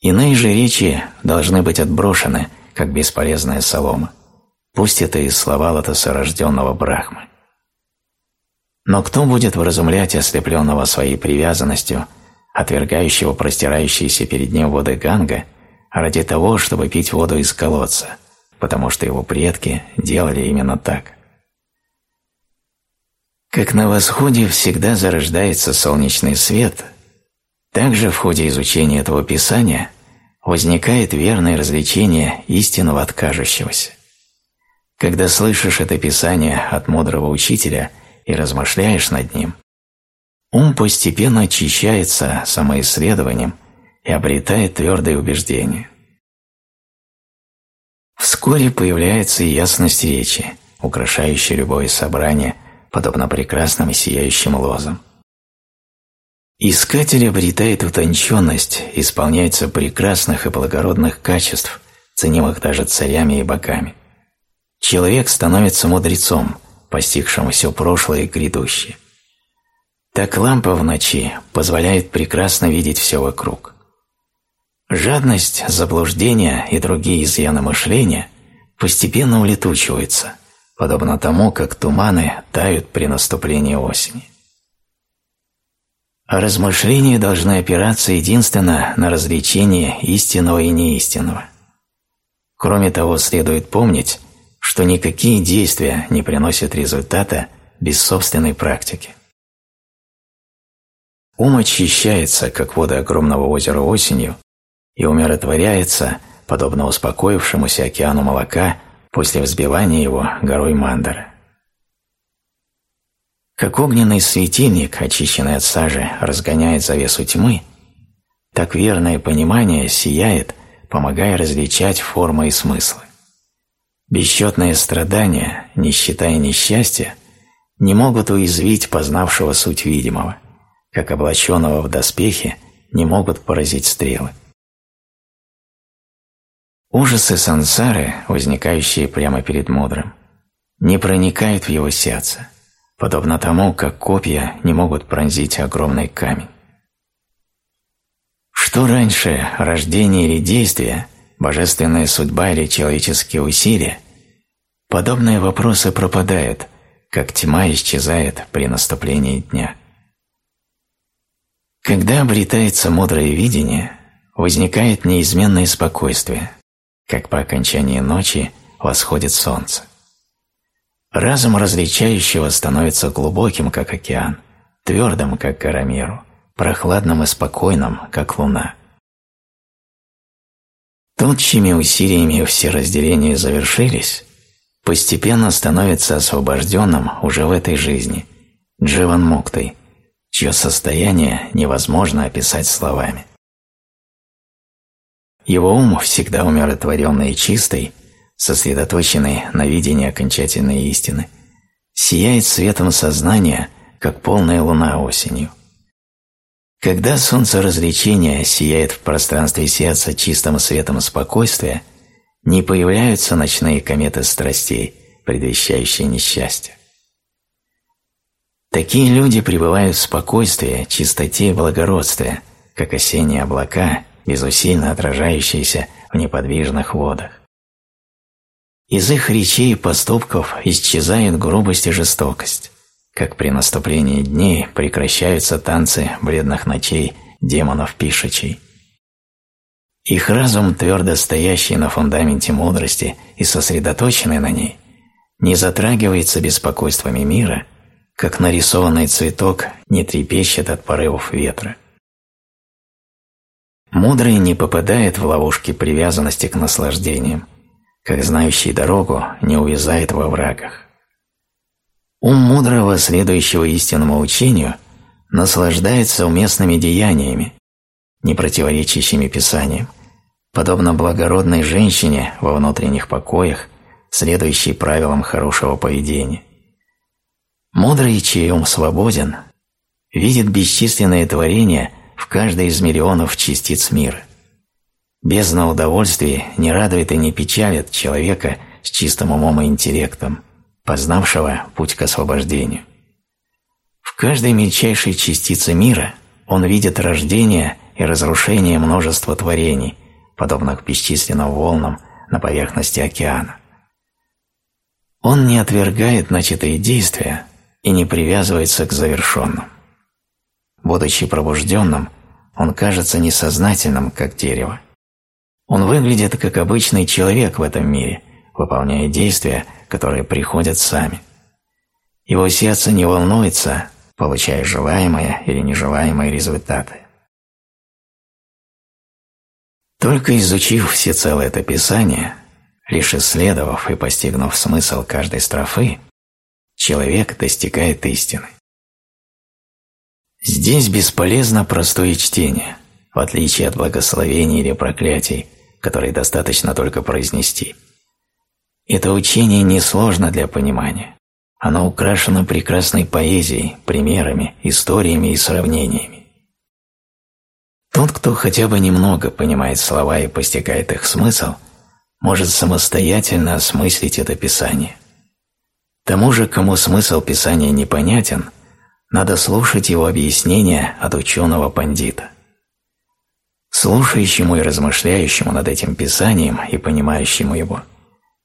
Иные же речи должны быть отброшены, как бесполезная солома, пусть это и слова лотосорожденного Брахмы. Но кто будет вразумлять ослепленного своей привязанностью, отвергающего простирающиеся перед ним воды Ганга, ради того, чтобы пить воду из колодца, потому что его предки делали именно так? Как на восходе всегда зарождается солнечный свет, так же в ходе изучения этого писания возникает верное развлечение истинного от кажущегося. Когда слышишь это писание от мудрого учителя и размышляешь над ним, ум постепенно очищается самоисследованием и обретает твердое убеждение. Вскоре появляется ясность речи, украшающая любое собрание – подобно прекрасным и сияющим лозам. Искатель обретает утонченность, исполняется прекрасных и благородных качеств, ценимых даже царями и богами. Человек становится мудрецом, постигшим все прошлое и грядущее. Так лампа в ночи позволяет прекрасно видеть все вокруг. Жадность, заблуждение и другие изъяны мышления постепенно улетучиваются – подобно тому, как туманы тают при наступлении осени. А размышления должны опираться единственно на развлечение истинного и неистинного. Кроме того, следует помнить, что никакие действия не приносят результата без собственной практики. Ум очищается, как воды огромного озера осенью, и умиротворяется, подобно успокоившемуся океану молока после взбивания его горой мандара. Как огненный светильник, очищенный от сажи, разгоняет завесу тьмы, так верное понимание сияет, помогая различать формы и смыслы. Бесчетные страдания, нищета и несчастье не могут уязвить познавшего суть видимого, как облаченного в доспехи не могут поразить стрелы. Ужасы сансары, возникающие прямо перед мудрым, не проникают в его сердце, подобно тому, как копья не могут пронзить огромный камень. Что раньше, рождение или действие, божественная судьба или человеческие усилия, подобные вопросы пропадают, как тьма исчезает при наступлении дня. Когда обретается мудрое видение, возникает неизменное спокойствие – как по окончании ночи восходит солнце. Разум различающего становится глубоким, как океан, твердым, как гора прохладным и спокойным, как луна. Тут, чьими усилиями все разделения завершились, постепенно становится освобожденным уже в этой жизни, Дживан Муктой, чье состояние невозможно описать словами. Его ум, всегда умиротворенный и чистый, сосредоточенный на видении окончательной истины, сияет светом сознания, как полная луна осенью. Когда солнце развлечения сияет в пространстве сердца чистым светом спокойствия, не появляются ночные кометы страстей, предвещающие несчастье. Такие люди пребывают в спокойствии, чистоте и благородстве, как осенние облака, безусильно отражающиеся в неподвижных водах. Из их речей и поступков исчезает грубость и жестокость, как при наступлении дней прекращаются танцы бледных ночей демонов пишечей. Их разум, твердо стоящий на фундаменте мудрости и сосредоточенный на ней, не затрагивается беспокойствами мира, как нарисованный цветок не трепещет от порывов ветра. Мудрый не попадает в ловушки привязанности к наслаждениям, как знающий дорогу не увязает во врагах. Ум мудрого, следующего истинному учению, наслаждается уместными деяниями, не противоречащими Писаниям, подобно благородной женщине во внутренних покоях, следующей правилам хорошего поведения. Мудрый, чей ум свободен, видит бесчисленные творения в каждой из миллионов частиц мира. Бездна удовольствия не радует и не печалит человека с чистым умом и интеллектом, познавшего путь к освобождению. В каждой мельчайшей частице мира он видит рождение и разрушение множества творений, подобных бесчисленным волнам на поверхности океана. Он не отвергает начатые действия и не привязывается к завершенным. Будучи пробужденным, он кажется несознательным, как дерево. Он выглядит как обычный человек в этом мире, выполняя действия, которые приходят сами. Его сердце не волнуется, получая желаемые или нежелаемые результаты. Только изучив всецело это Писание, лишь исследовав и постигнув смысл каждой строфы, человек достигает истины. Здесь бесполезно простое чтение, в отличие от благословений или проклятий, которые достаточно только произнести. Это учение несложно для понимания. Оно украшено прекрасной поэзией, примерами, историями и сравнениями. Тот, кто хотя бы немного понимает слова и постигает их смысл, может самостоятельно осмыслить это Писание. Тому же, кому смысл Писания непонятен, надо слушать его объяснения от ученого-пандита. Слушающему и размышляющему над этим Писанием и понимающему его,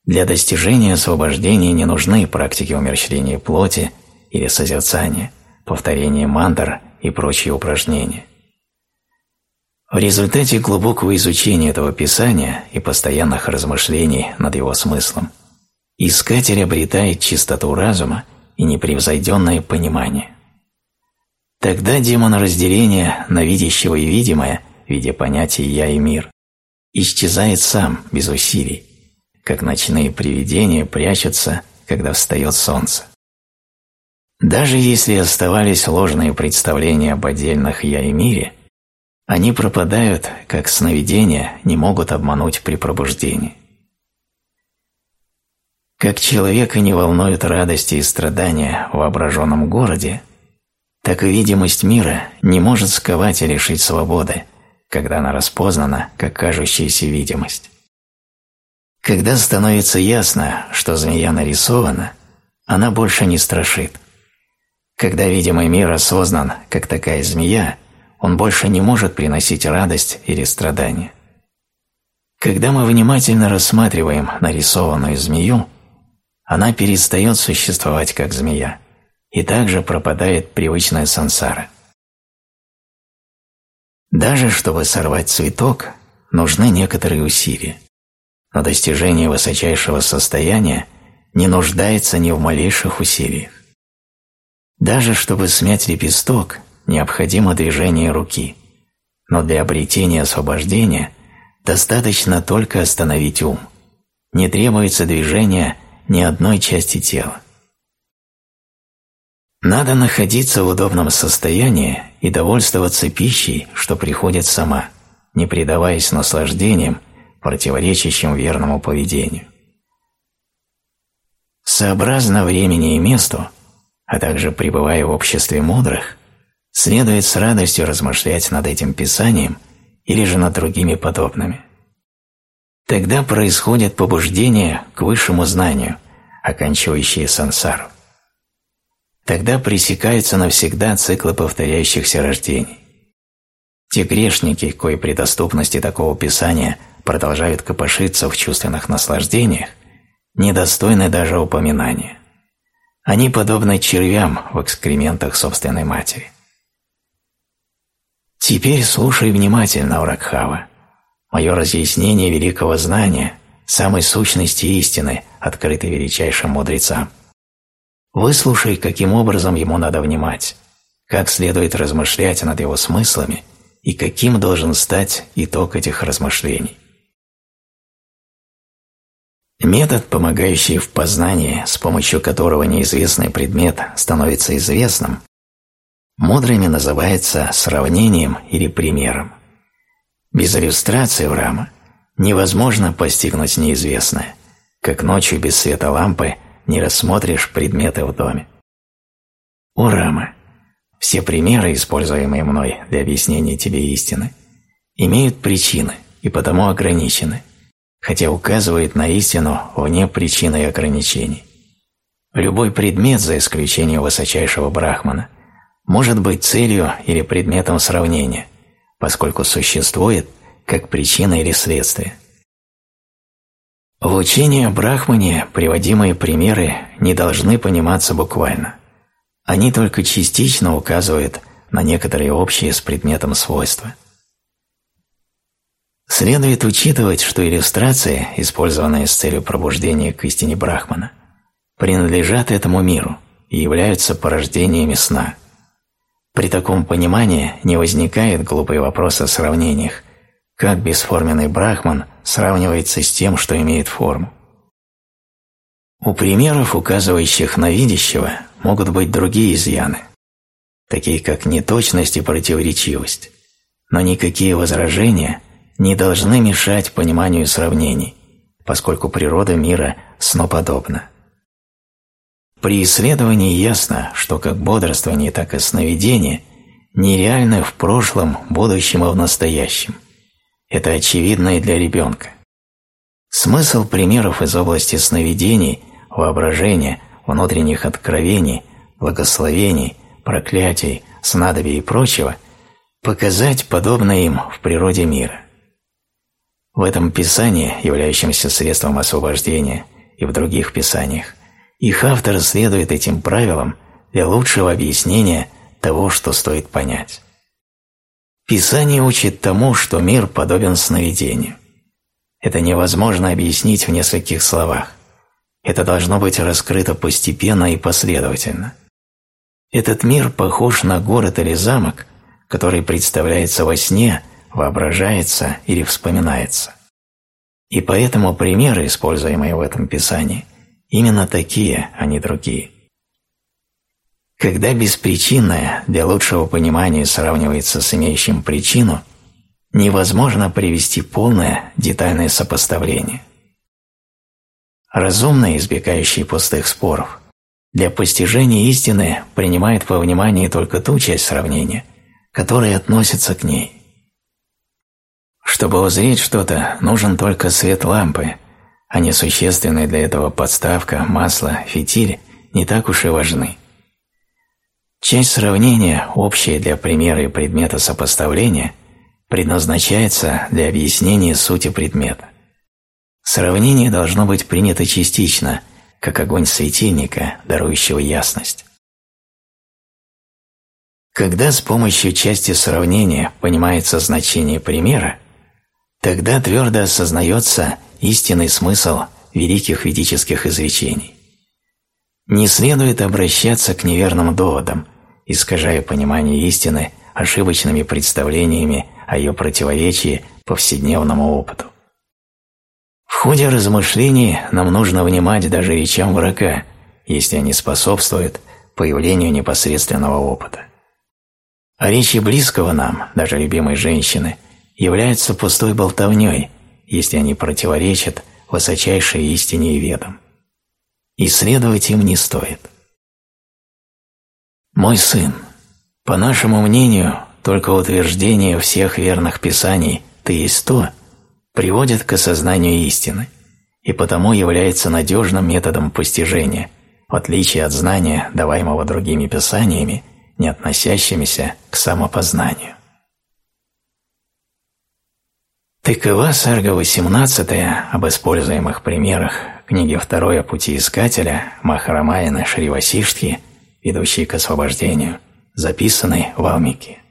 для достижения освобождения не нужны практики умерщвления плоти или созерцания, повторения мантр и прочие упражнения. В результате глубокого изучения этого Писания и постоянных размышлений над его смыслом искатель обретает чистоту разума и непревзойденное понимание. Тогда демон разделения на видящего и видимое – в виде понятий «я» и «мир», исчезает сам, без усилий, как ночные привидения прячутся, когда встает солнце. Даже если оставались ложные представления об отдельных «я» и «мире», они пропадают, как сновидения не могут обмануть при пробуждении. Как человека не волнуют радости и страдания в воображенном городе, так и видимость мира не может сковать и лишить свободы, когда она распознана как кажущаяся видимость. Когда становится ясно, что змея нарисована, она больше не страшит. Когда видимый мир осознан, как такая змея, он больше не может приносить радость или страдания. Когда мы внимательно рассматриваем нарисованную змею, она перестает существовать как змея, и также пропадает привычная сансара. Даже чтобы сорвать цветок, нужны некоторые усилия. но достижение высочайшего состояния не нуждается ни в малейших усилиях. Даже чтобы смять лепесток, необходимо движение руки, но для обретения освобождения достаточно только остановить ум. Не требуется движения ни одной части тела. Надо находиться в удобном состоянии и довольствоваться пищей, что приходит сама, не предаваясь наслаждениям, противоречащим верному поведению. Сообразно времени и месту, а также пребывая в обществе мудрых, следует с радостью размышлять над этим писанием или же над другими подобными. Тогда происходит побуждение к высшему знанию, оканчивающее сансару. Тогда пресекаются навсегда циклы повторяющихся рождений. Те грешники, кои при доступности такого писания продолжают копошиться в чувственных наслаждениях, недостойны даже упоминания. Они подобны червям в экскрементах собственной матери. Теперь слушай внимательно, Уракхава. Мое разъяснение великого знания, самой сущности истины, открытой величайшим мудрецам. Выслушай, каким образом ему надо внимать, как следует размышлять над его смыслами и каким должен стать итог этих размышлений. Метод, помогающий в познании, с помощью которого неизвестный предмет становится известным, мудрыми называется сравнением или примером. Без иллюстрации в рама невозможно постигнуть неизвестное, как ночью без света лампы не рассмотришь предметы в доме. О рама! Все примеры, используемые мной для объяснения тебе истины, имеют причины и потому ограничены – хотя указывает на истину вне причин и ограничений. Любой предмет, за исключением высочайшего брахмана, может быть целью или предметом сравнения, поскольку существует как причина или следствие. В учении о брахмане приводимые примеры не должны пониматься буквально. Они только частично указывают на некоторые общие с предметом свойства – Следует учитывать, что иллюстрации, использованные с целью пробуждения к истине Брахмана, принадлежат этому миру и являются порождениями сна. При таком понимании не возникает глупый вопрос о сравнениях, как бесформенный Брахман сравнивается с тем, что имеет форму. У примеров, указывающих на видящего, могут быть другие изъяны, такие как неточность и противоречивость, но никакие возражения – не должны мешать пониманию сравнений, поскольку природа мира сноподобна. При исследовании ясно, что как бодрствование, так и сновидение нереальны в прошлом, будущем и в настоящем. Это очевидно и для ребенка. Смысл примеров из области сновидений, воображения, внутренних откровений, благословений, проклятий, снадобий и прочего – показать подобное им в природе мира. В этом писании, являющемся средством освобождения, и в других писаниях, их автор следует этим правилам для лучшего объяснения того, что стоит понять. Писание учит тому, что мир подобен сновидению. Это невозможно объяснить в нескольких словах. Это должно быть раскрыто постепенно и последовательно. Этот мир похож на город или замок, который представляется во сне – воображается или вспоминается. И поэтому примеры, используемые в этом писании, именно такие, а не другие. Когда беспричинное для лучшего понимания сравнивается с имеющим причину, невозможно привести полное детальное сопоставление. Разумный, избегающий пустых споров, для постижения истины принимает во внимание только ту часть сравнения, которая относится к ней – чтобы узреть что-то, нужен только свет лампы, а несущественная для этого подставка, масло, фитиль не так уж и важны. Часть сравнения, общая для примера и предмета сопоставления, предназначается для объяснения сути предмета. Сравнение должно быть принято частично, как огонь светильника, дарующего ясность. Когда с помощью части сравнения понимается значение примера, Тогда твердо осознается истинный смысл великих ведических изречений. Не следует обращаться к неверным доводам, искажая понимание истины ошибочными представлениями о ее противоречии повседневному опыту. В ходе размышлений нам нужно внимать даже речам врага, если они способствуют появлению непосредственного опыта. А речи близкого нам, даже любимой женщины, являются пустой болтовней, если они противоречат высочайшей истине и ведам. Исследовать им не стоит. Мой сын, по нашему мнению, только утверждение всех верных писаний «ты есть то» приводит к осознанию истины и потому является надежным методом постижения, в отличие от знания, даваемого другими писаниями, не относящимися к самопознанию. Такова сарга 18 об используемых примерах книги второй о пути искателя Махарамаяна Шривасиштхи, ведущей к освобождению, записанной в Алмике.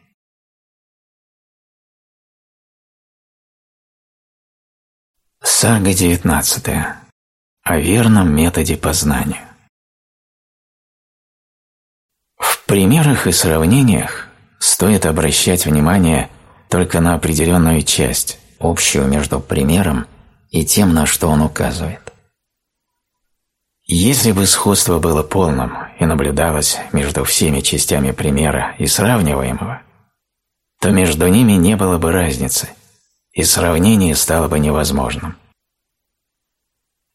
Сага 19. О верном методе познания. В примерах и сравнениях стоит обращать внимание только на определенную часть, общую между примером и тем, на что он указывает. Если бы сходство было полным и наблюдалось между всеми частями примера и сравниваемого, то между ними не было бы разницы, и сравнение стало бы невозможным.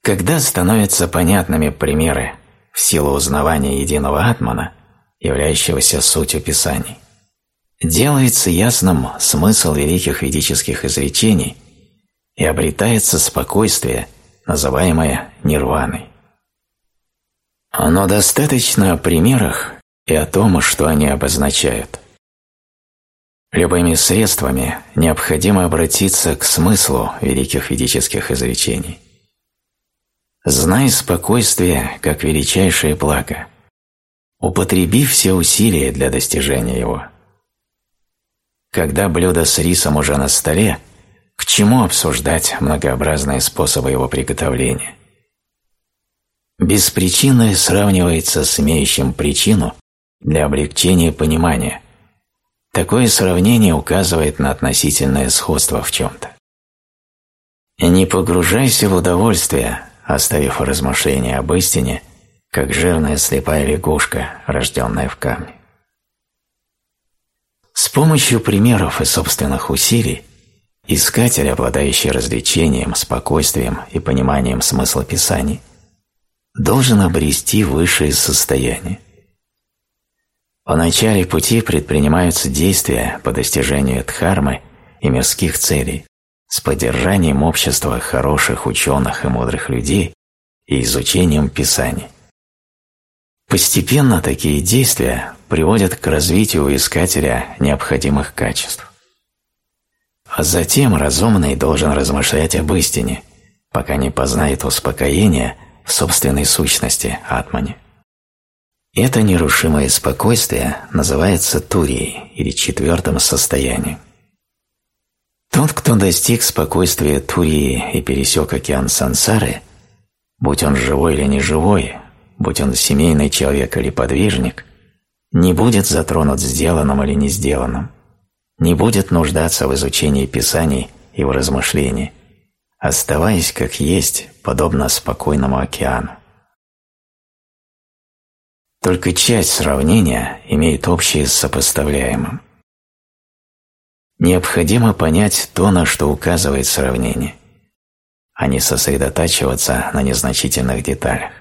Когда становятся понятными примеры в силу узнавания единого атмана, являющегося сутью Писаний, делается ясным смысл великих ведических изречений и обретается спокойствие, называемое нирваной. Но достаточно о примерах и о том, что они обозначают. Любыми средствами необходимо обратиться к смыслу великих ведических изречений. Знай спокойствие как величайшее благо. Употреби все усилия для достижения его. Когда блюдо с рисом уже на столе, к чему обсуждать многообразные способы его приготовления? Беспричинное сравнивается с имеющим причину для облегчения понимания. Такое сравнение указывает на относительное сходство в чем-то. Не погружайся в удовольствие, оставив размышления об истине, как жирная слепая лягушка, рожденная в камне. С помощью примеров и собственных усилий искатель, обладающий развлечением, спокойствием и пониманием смысла Писаний, должен обрести высшее состояние. В начале пути предпринимаются действия по достижению дхармы и мирских целей, с поддержанием общества хороших ученых и мудрых людей и изучением Писаний. Постепенно такие действия приводят к развитию у искателя необходимых качеств. А затем разумный должен размышлять об истине, пока не познает успокоение в собственной сущности Атмане. Это нерушимое спокойствие называется турией или четвертым состоянием. Тот, кто достиг спокойствия Турии и пересек океан сансары, будь он живой или неживой, будь он семейный человек или подвижник, не будет затронут сделанным или не сделанным, не будет нуждаться в изучении Писаний и в размышлении, оставаясь как есть, подобно спокойному океану. Только часть сравнения имеет общее с сопоставляемым. Необходимо понять то, на что указывает сравнение, а не сосредотачиваться на незначительных деталях.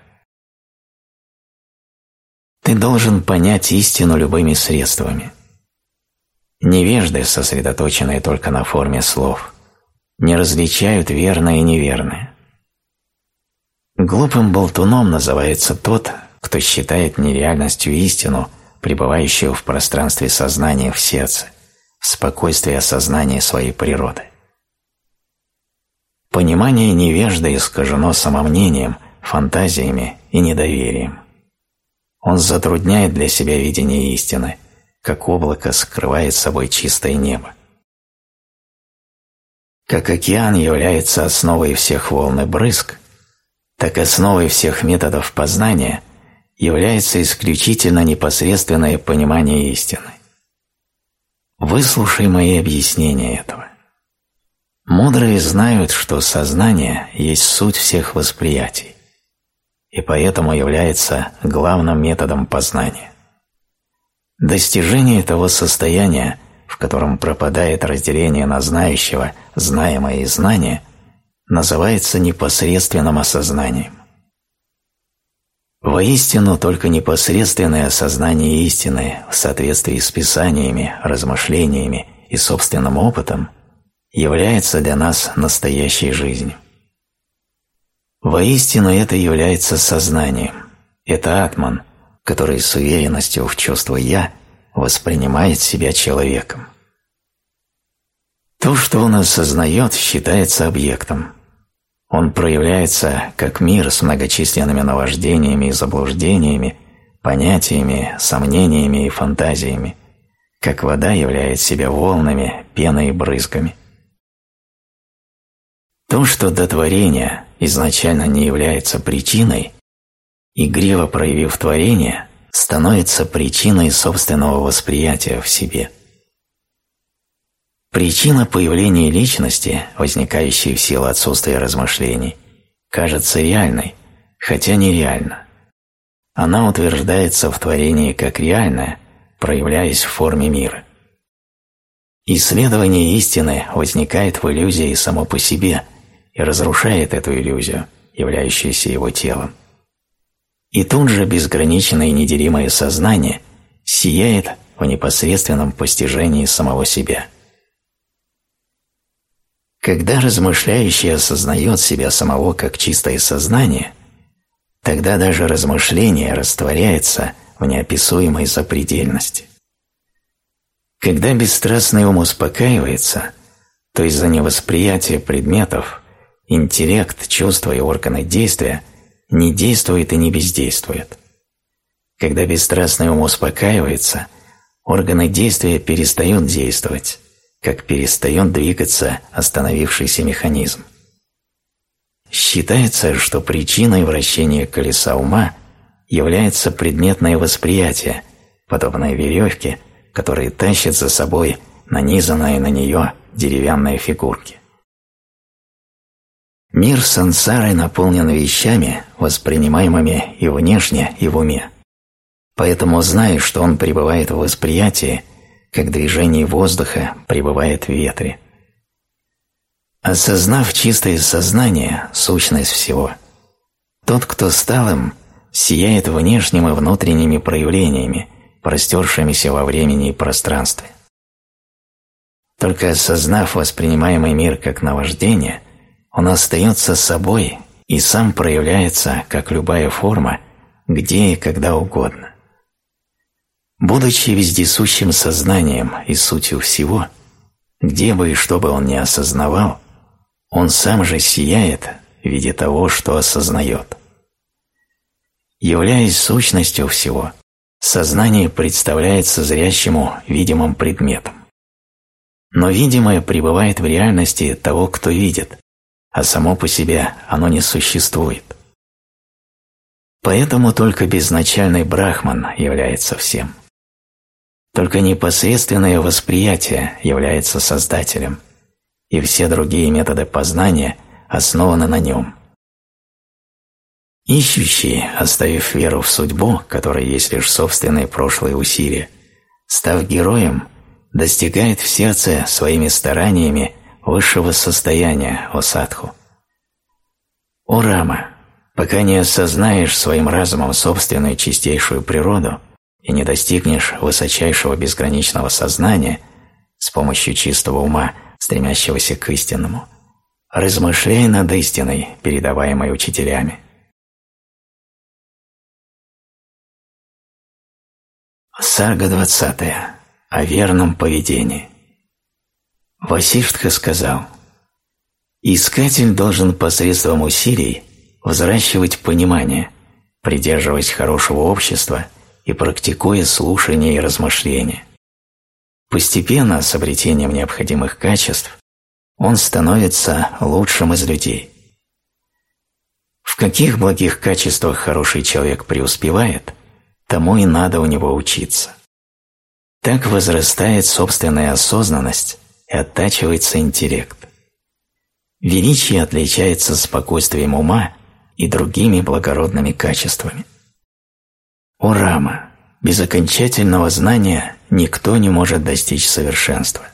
Ты должен понять истину любыми средствами. Невежды, сосредоточенные только на форме слов, не различают верное и неверное. Глупым болтуном называется тот, кто считает нереальностью истину, пребывающую в пространстве сознания в сердце, спокойствие осознания своей природы. Понимание невежды искажено самомнением, фантазиями и недоверием. Он затрудняет для себя видение истины, как облако скрывает собой чистое небо. Как океан является основой всех волн и брызг, так основой всех методов познания является исключительно непосредственное понимание истины. Выслушай мои объяснения этого. Мудрые знают, что сознание есть суть всех восприятий, и поэтому является главным методом познания. Достижение того состояния, в котором пропадает разделение на знающего, знаемое и знание, называется непосредственным осознанием. Воистину, только непосредственное осознание истины в соответствии с писаниями, размышлениями и собственным опытом является для нас настоящей жизнью. Воистину это является сознанием, это атман, который с уверенностью в чувство «я» воспринимает себя человеком. То, что он осознает, считается объектом, он проявляется как мир с многочисленными наваждениями и заблуждениями, понятиями, сомнениями и фантазиями, как вода являет себя волнами, пеной и брызгами. То, что до творения изначально не является причиной, игриво проявив творение, становится причиной собственного восприятия в себе – Причина появления личности, возникающей в силу отсутствия размышлений, кажется реальной, хотя нереальна. Она утверждается в творении как реальная, проявляясь в форме мира. Исследование истины возникает в иллюзии само по себе и разрушает эту иллюзию, являющуюся его телом. И тут же безграничное неделимое сознание сияет в непосредственном постижении самого себя – когда размышляющий осознает себя самого как чистое сознание, тогда даже размышление растворяется в неописуемой запредельности. Когда бесстрастный ум успокаивается, то из-за невосприятия предметов интеллект, чувства и органы действия не действуют и не бездействуют. Когда бесстрастный ум успокаивается, органы действия перестают действовать, как перестает двигаться остановившийся механизм. Считается, что причиной вращения колеса ума является предметное восприятие, подобное веревке, которая тащит за собой нанизанные на нее деревянные фигурки. Мир сансары наполнен вещами, воспринимаемыми и внешне, и в уме. Поэтому, зная, что он пребывает в восприятии, как движение воздуха пребывает в ветре. Осознав чистое сознание, сущность всего, тот, кто стал им, сияет внешним и внутренними проявлениями, простершимися во времени и пространстве. Только осознав воспринимаемый мир как наваждение, он остается собой и сам проявляется, как любая форма, где и когда угодно. Будучи вездесущим сознанием и сутью всего, где бы и что бы он ни осознавал, он сам же сияет в виде того, что осознает. Являясь сущностью всего, сознание представляется зрящему видимым предметом. Но видимое пребывает в реальности того, кто видит, а само по себе оно не существует. Поэтому только безначальный брахман является всем. Только непосредственное восприятие является создателем, и все другие методы познания основаны на нем. Ищущий, оставив веру в судьбу, которая есть лишь собственные прошлые усилия, став героем, достигает в сердце своими стараниями высшего состояния о садху. О Рама, пока не осознаешь своим разумом собственную чистейшую природу – и не достигнешь высочайшего безграничного сознания с помощью чистого ума, стремящегося к истинному, размышляй над истиной, передаваемой учителями. Сарга 20. О верном поведении. Васиштха сказал, «Искатель должен посредством усилий взращивать понимание, придерживаясь хорошего общества и практикуя слушание и размышление. Постепенно, с обретением необходимых качеств, он становится лучшим из людей. В каких благих качествах хороший человек преуспевает, тому и надо у него учиться. Так возрастает собственная осознанность и оттачивается интеллект. Величие отличается спокойствием ума и другими благородными качествами. О Рама, без окончательного знания никто не может достичь совершенства.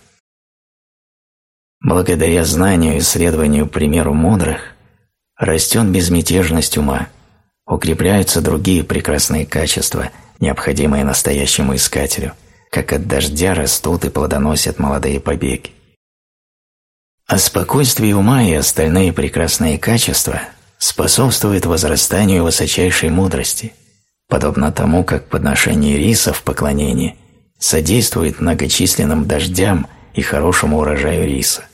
Благодаря знанию и исследованию примеру мудрых растет безмятежность ума, укрепляются другие прекрасные качества, необходимые настоящему искателю, как от дождя растут и плодоносят молодые побеги. А спокойствие ума и остальные прекрасные качества способствуют возрастанию высочайшей мудрости, подобно тому, как подношение риса в поклонении содействует многочисленным дождям и хорошему урожаю риса.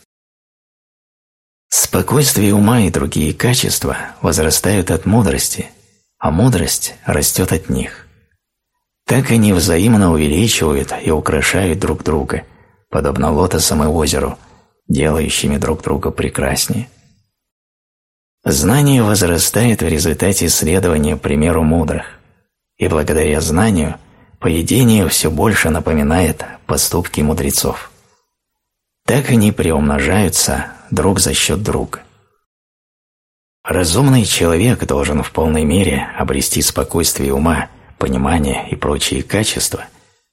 Спокойствие ума и другие качества возрастают от мудрости, а мудрость растет от них. Так они взаимно увеличивают и украшают друг друга, подобно лотосам и озеру, делающими друг друга прекраснее. Знание возрастает в результате следования примеру мудрых, и благодаря знанию поведение все больше напоминает поступки мудрецов. Так они приумножаются друг за счет друга. Разумный человек должен в полной мере обрести спокойствие ума понимание и прочие качества,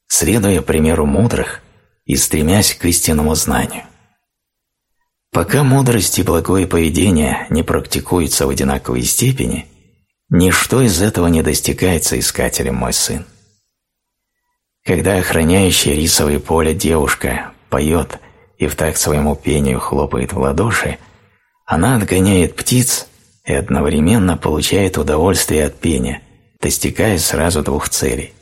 следуя примеру мудрых и стремясь к истинному знанию. Пока мудрость и благое поведение не практикуются в одинаковой степени, ничто из этого не достигается искателем мой сын. Когда охраняющая рисовое поле девушка поет и в такт своему пению хлопает в ладоши, она отгоняет птиц и одновременно получает удовольствие от пения, достигая сразу двух целей.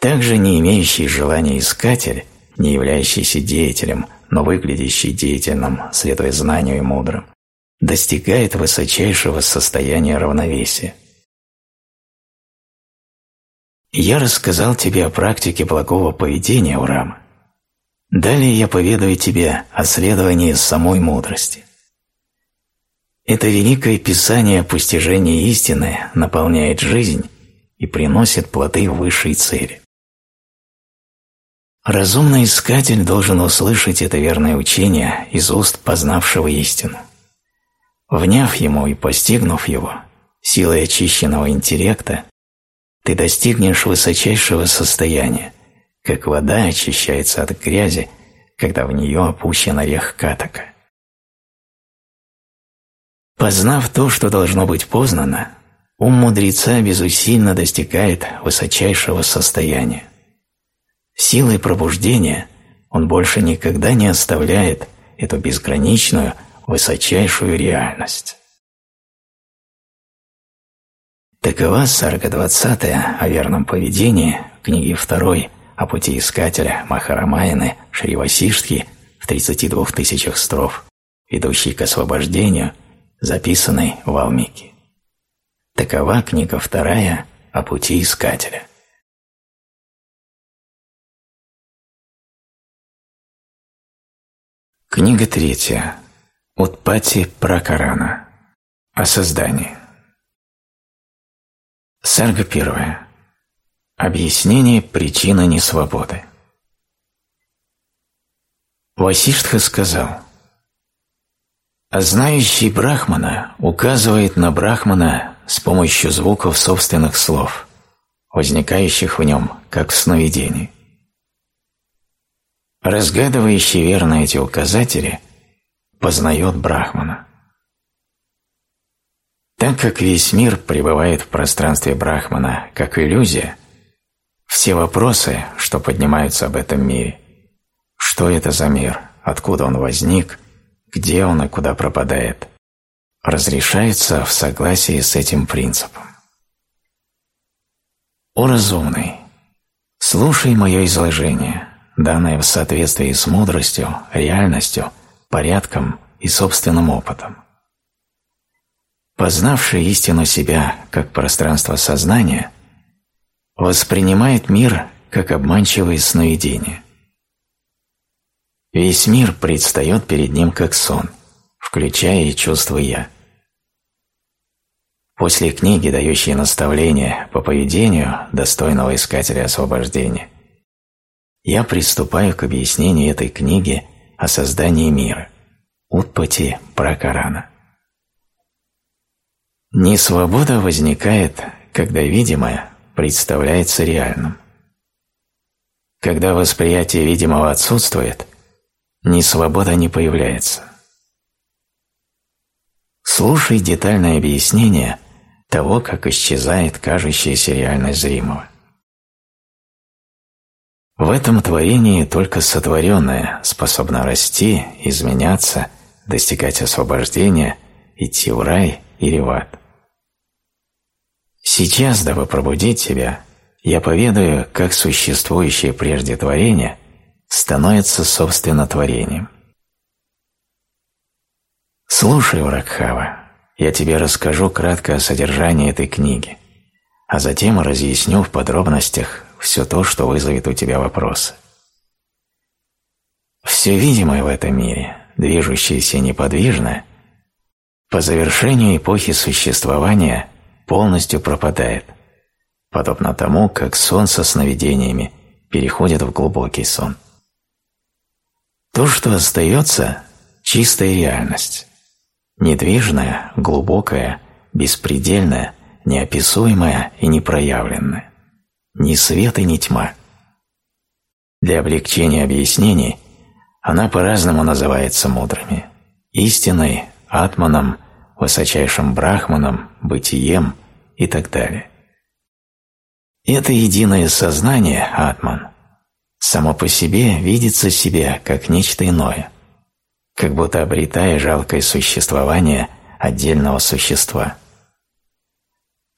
Также не имеющий желания искатель, не являющийся деятелем, но выглядящий деятельным, следуя знанию и мудрым, достигает высочайшего состояния равновесия. Я рассказал тебе о практике благого поведения, Урама. Далее я поведаю тебе о следовании самой мудрости. Это великое писание о постижении истины наполняет жизнь и приносит плоды высшей цели. Разумный искатель должен услышать это верное учение из уст познавшего истину. Вняв ему и постигнув его, силой очищенного интеллекта, ты достигнешь высочайшего состояния, как вода очищается от грязи, когда в нее опущен орех катака. Познав то, что должно быть познано, ум мудреца безусильно достигает высочайшего состояния. Силой пробуждения он больше никогда не оставляет эту безграничную, высочайшую реальность. Такова сарга 20 о верном поведении книги 2 о пути искателя Махарамаяны Шривасиштхи в 32 тысячах строф, ведущей к освобождению – записанный в Алмике. Такова книга вторая о пути искателя. Книга третья. Утпати Пракарана. О создании. Сарга первая. Объяснение причины несвободы. Васиштха сказал – а знающий Брахмана указывает на Брахмана с помощью звуков собственных слов, возникающих в нем, как в сновидении. Разгадывающий верно эти указатели познает Брахмана. Так как весь мир пребывает в пространстве Брахмана как иллюзия, все вопросы, что поднимаются об этом мире, что это за мир, откуда он возник – где он и куда пропадает, разрешается в согласии с этим принципом. О разумный, слушай мое изложение, данное в соответствии с мудростью, реальностью, порядком и собственным опытом. Познавший истину себя как пространство сознания, воспринимает мир как обманчивое сновидение. Весь мир предстает перед ним как сон, включая и чувство «я». После книги, дающей наставления по поведению достойного искателя освобождения, я приступаю к объяснению этой книги о создании мира, Утпати Пракарана. Несвобода возникает, когда видимое представляется реальным. Когда восприятие видимого отсутствует, несвобода не появляется. Слушай детальное объяснение того, как исчезает кажущаяся реальность зримого. В этом творении только сотворенное способно расти, изменяться, достигать освобождения, идти в рай или в ад. Сейчас, дабы пробудить тебя, я поведаю, как существующее прежде творение становится собственно творением. Слушай, Уракхава, я тебе расскажу кратко о содержании этой книги, а затем разъясню в подробностях все то, что вызовет у тебя вопросы. Все видимое в этом мире, движущееся неподвижно, по завершению эпохи существования полностью пропадает, подобно тому, как сон со сновидениями переходит в глубокий сон. То, что остается – чистая реальность, недвижная, глубокая, беспредельная, неописуемая и непроявленная, ни свет и ни тьма. Для облегчения объяснений она по-разному называется мудрыми – истиной, атманом, высочайшим брахманом, бытием и так далее. Это единое сознание, атман, само по себе видится себе как нечто иное, как будто обретая жалкое существование отдельного существа.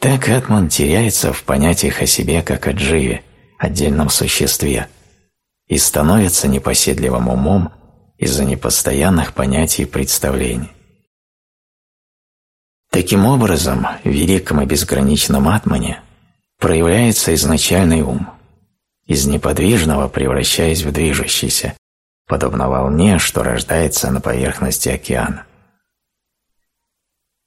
Так атман теряется в понятиях о себе как о дживе, отдельном существе, и становится непоседливым умом из-за непостоянных понятий и представлений. Таким образом, в великом и безграничном атмане проявляется изначальный ум, из неподвижного превращаясь в движущийся, подобно волне, что рождается на поверхности океана.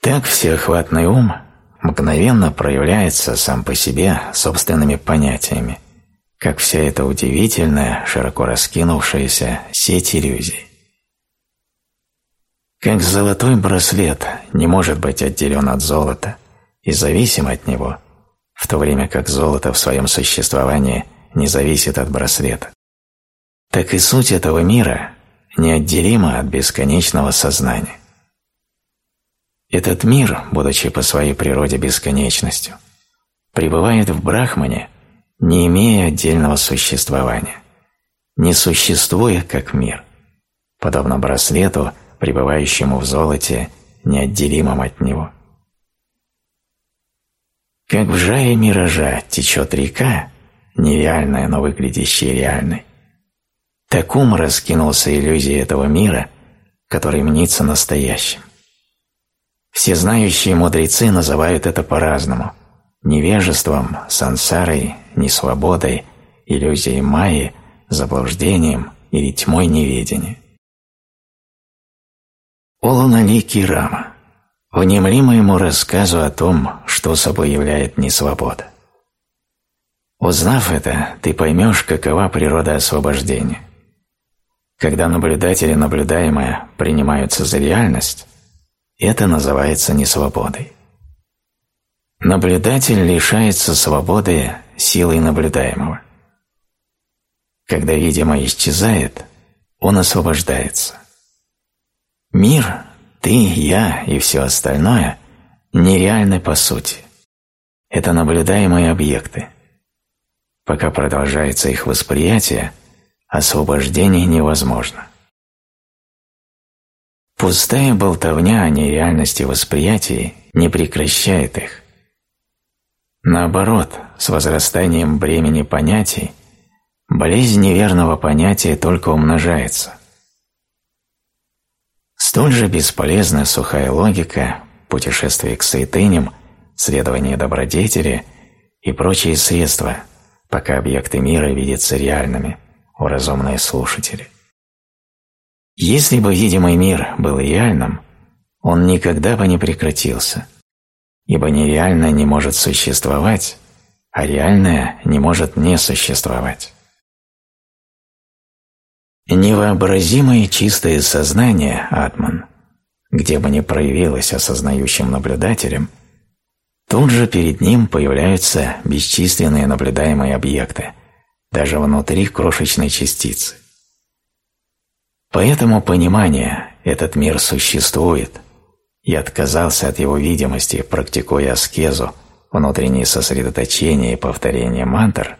Так всеохватный ум мгновенно проявляется сам по себе собственными понятиями, как вся эта удивительная, широко раскинувшаяся сеть иллюзий. Как золотой браслет не может быть отделен от золота и зависим от него, в то время как золото в своем существовании не зависит от браслета, так и суть этого мира неотделима от бесконечного сознания. Этот мир, будучи по своей природе бесконечностью, пребывает в Брахмане, не имея отдельного существования, не существуя как мир, подобно браслету – пребывающему в золоте, неотделимом от него. Как в жаре миража течет река, нереальная, но выглядящая реальной, так ум раскинулся иллюзией этого мира, который мнится настоящим. Все знающие мудрецы называют это по-разному – невежеством, сансарой, несвободой, иллюзией майи, заблуждением или тьмой неведения. Олуналикий Рама. Внемли моему рассказу о том, что собой являет несвобода. Узнав это, ты поймешь, какова природа освобождения. Когда наблюдатель и наблюдаемое принимаются за реальность, это называется несвободой. Наблюдатель лишается свободы силой наблюдаемого. Когда видимое исчезает, он освобождается. Мир, ты, я и все остальное нереальны по сути. Это наблюдаемые объекты. Пока продолжается их восприятие, освобождение невозможно. Пустая болтовня о нереальности восприятий не прекращает их. Наоборот, с возрастанием бремени понятий, болезнь неверного понятия только умножается. Столь же бесполезна сухая логика, путешествие к святыням, следование добродетели и прочие средства, пока объекты мира видятся реальными, у разумные слушатели. Если бы видимый мир был реальным, он никогда бы не прекратился, ибо нереальное не может существовать, а реальное не может не существовать. Невообразимое чистое сознание, Атман, где бы ни проявилось осознающим наблюдателем, тут же перед ним появляются бесчисленные наблюдаемые объекты, даже внутри крошечной частицы. Поэтому понимание «этот мир существует» и отказался от его видимости, практикуя аскезу, внутреннее сосредоточение и повторение мантр,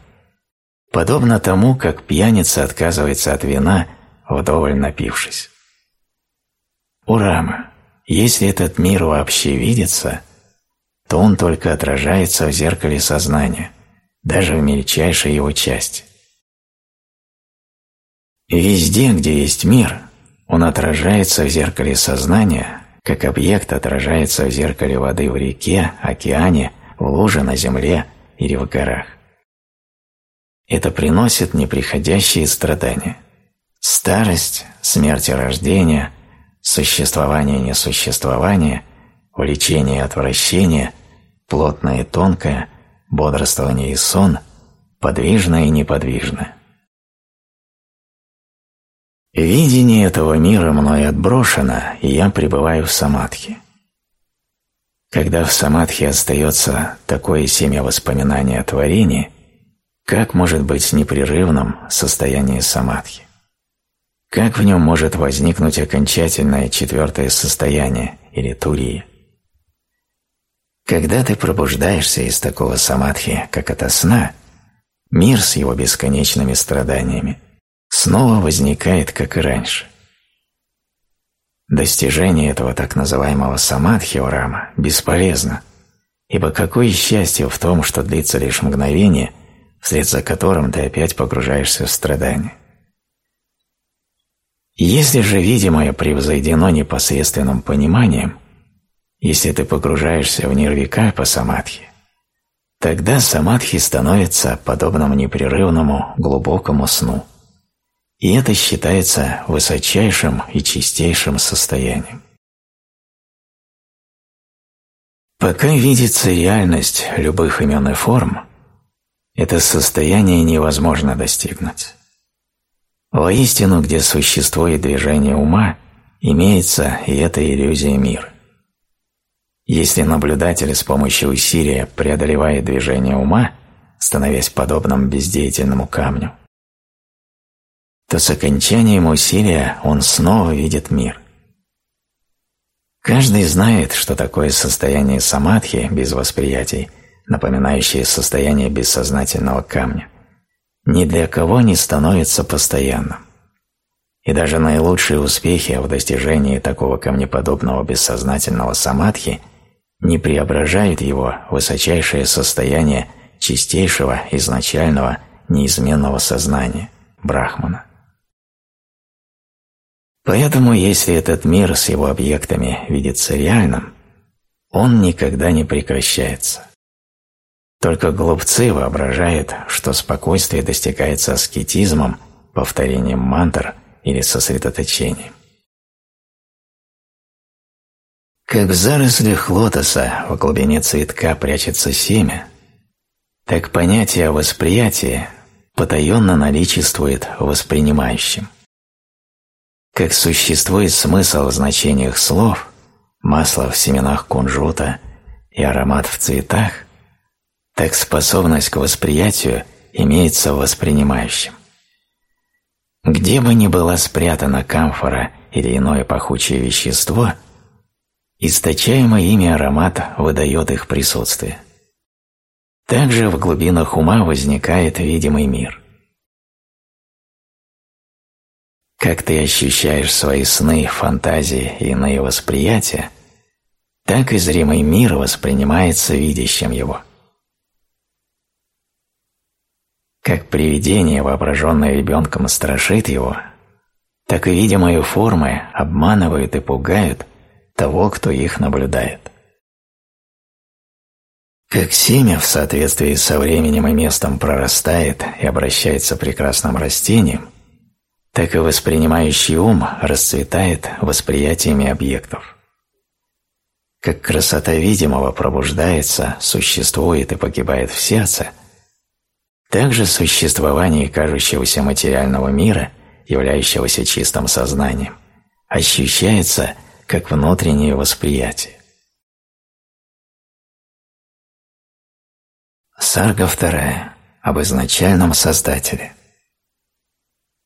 подобно тому, как пьяница отказывается от вина, вдоволь напившись. Урама, если этот мир вообще видится, то он только отражается в зеркале сознания, даже в мельчайшей его части. Везде, где есть мир, он отражается в зеркале сознания, как объект отражается в зеркале воды в реке, океане, в луже на земле или в горах. Это приносит неприходящие страдания. Старость, смерть и рождение, существование и несуществование, влечение и отвращение, плотное и тонкое, бодрствование и сон, подвижное и неподвижное. Видение этого мира мной отброшено, и я пребываю в самадхи. Когда в самадхи остается такое семя воспоминания о творении, как может быть непрерывным состояние самадхи? Как в нем может возникнуть окончательное четвертое состояние или турия? Когда ты пробуждаешься из такого самадхи, как это сна, мир с его бесконечными страданиями снова возникает, как и раньше. Достижение этого так называемого самадхи Урама бесполезно, ибо какое счастье в том, что длится лишь мгновение, вслед за которым ты опять погружаешься в страдания. Если же видимое превзойдено непосредственным пониманием, если ты погружаешься в нирвикальпа самадхи, тогда самадхи становится подобным непрерывному глубокому сну. И это считается высочайшим и чистейшим состоянием. Пока видится реальность любых имен и форм, это состояние невозможно достигнуть. Воистину, где существует движение ума, имеется и эта иллюзия мира. Если наблюдатель с помощью усилия преодолевает движение ума, становясь подобным бездеятельному камню, то с окончанием усилия он снова видит мир. Каждый знает, что такое состояние самадхи без восприятий, напоминающее состояние бессознательного камня – ни для кого не становится постоянным. И даже наилучшие успехи в достижении такого камнеподобного бессознательного самадхи не преображают его высочайшее состояние чистейшего, изначального, неизменного сознания – Брахмана. Поэтому, если этот мир с его объектами видится реальным, он никогда не прекращается. Только глупцы воображают, что спокойствие достигается аскетизмом, повторением мантр или сосредоточением. Как в зарослях лотоса в глубине цветка прячется семя, так понятие восприятия потаенно наличествует в воспринимающем. Как существует смысл в значениях слов, масло в семенах кунжута и аромат в цветах, так способность к восприятию имеется в воспринимающем. Где бы ни была спрятана камфора или иное пахучее вещество, источаемый ими аромат выдает их присутствие. Также в глубинах ума возникает видимый мир. Как ты ощущаешь свои сны, фантазии и иные восприятия, так и зримый мир воспринимается видящим его – Как привидение, воображенное ребенком, страшит его, так и видимые формы обманывают и пугают того, кто их наблюдает. Как семя в соответствии со временем и местом прорастает и обращается прекрасным растением, так и воспринимающий ум расцветает восприятиями объектов. Как красота видимого пробуждается, существует и погибает в сердце, так же существование кажущегося материального мира, являющегося чистым сознанием, ощущается как внутреннее восприятие. Сарга вторая. Об изначальном Создателе.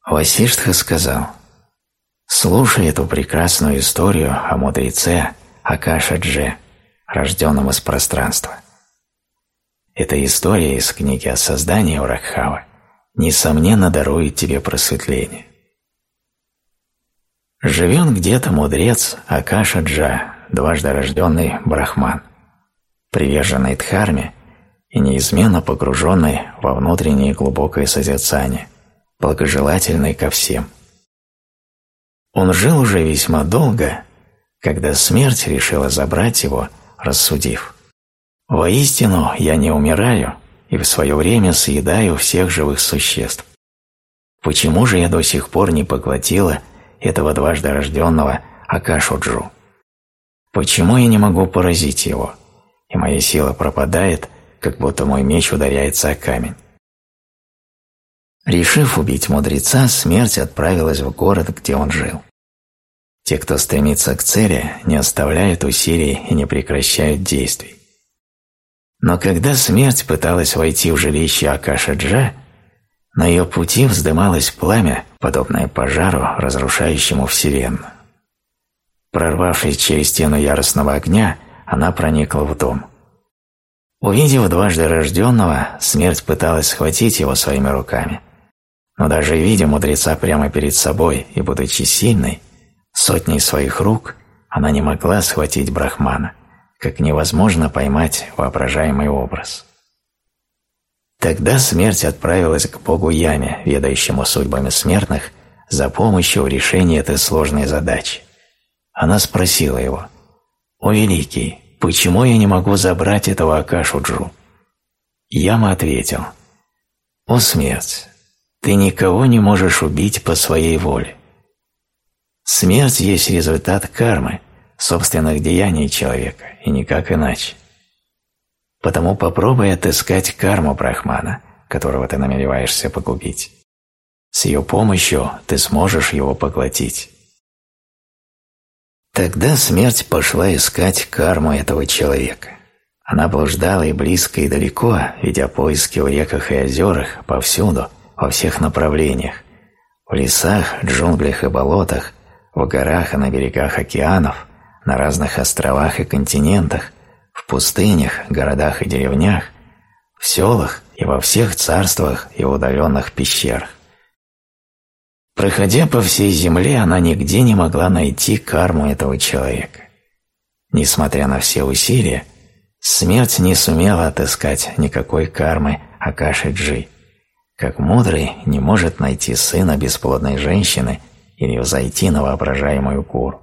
Васиштха сказал, «Слушай эту прекрасную историю о мудреце Акаша Дже, рожденном из пространства. Эта история из книги о создании Уракхава несомненно дарует тебе просветление. Живет где-то мудрец Акаша Джа, дважды рожденный Брахман, приверженный Дхарме и неизменно погруженный во внутреннее глубокое созерцание, благожелательный ко всем. Он жил уже весьма долго, когда смерть решила забрать его, рассудив. «Воистину я не умираю и в свое время съедаю всех живых существ. Почему же я до сих пор не поглотила этого дважды рожденного Акашуджу. Почему я не могу поразить его, и моя сила пропадает, как будто мой меч ударяется о камень? Решив убить мудреца, смерть отправилась в город, где он жил. Те, кто стремится к цели, не оставляют усилий и не прекращают действий. Но когда смерть пыталась войти в жилище Акашаджа, на ее пути вздымалось пламя, подобное пожару, разрушающему Вселенную. Прорвавшись через стену яростного огня, она проникла в дом. Увидев дважды рожденного, смерть пыталась схватить его своими руками. Но даже видя мудреца прямо перед собой и будучи сильной, сотней своих рук, она не могла схватить Брахмана, как невозможно поймать воображаемый образ. Тогда смерть отправилась к богу Яме, ведающему судьбами смертных, за помощью в решении этой сложной задачи. Она спросила его, «О Великий, почему я не могу забрать этого Акашуджу?» Яма ответил, «О смерть, ты никого не можешь убить по своей воле. Смерть есть результат кармы, собственных деяний человека, и никак иначе. Потому попробуй отыскать карму Брахмана, которого ты намереваешься погубить. С ее помощью ты сможешь его поглотить. Тогда смерть пошла искать карму этого человека. Она блуждала и близко, и далеко, ведя поиски в реках и озерах, повсюду, во всех направлениях, в лесах, джунглях и болотах, в горах и на берегах океанов, на разных островах и континентах, в пустынях, городах и деревнях, в селах и во всех царствах и удаленных пещерах. Проходя по всей земле, она нигде не могла найти карму этого человека. Несмотря на все усилия, смерть не сумела отыскать никакой кармы Акаши Джи, как мудрый не может найти сына бесплодной женщины или взойти на воображаемую гору.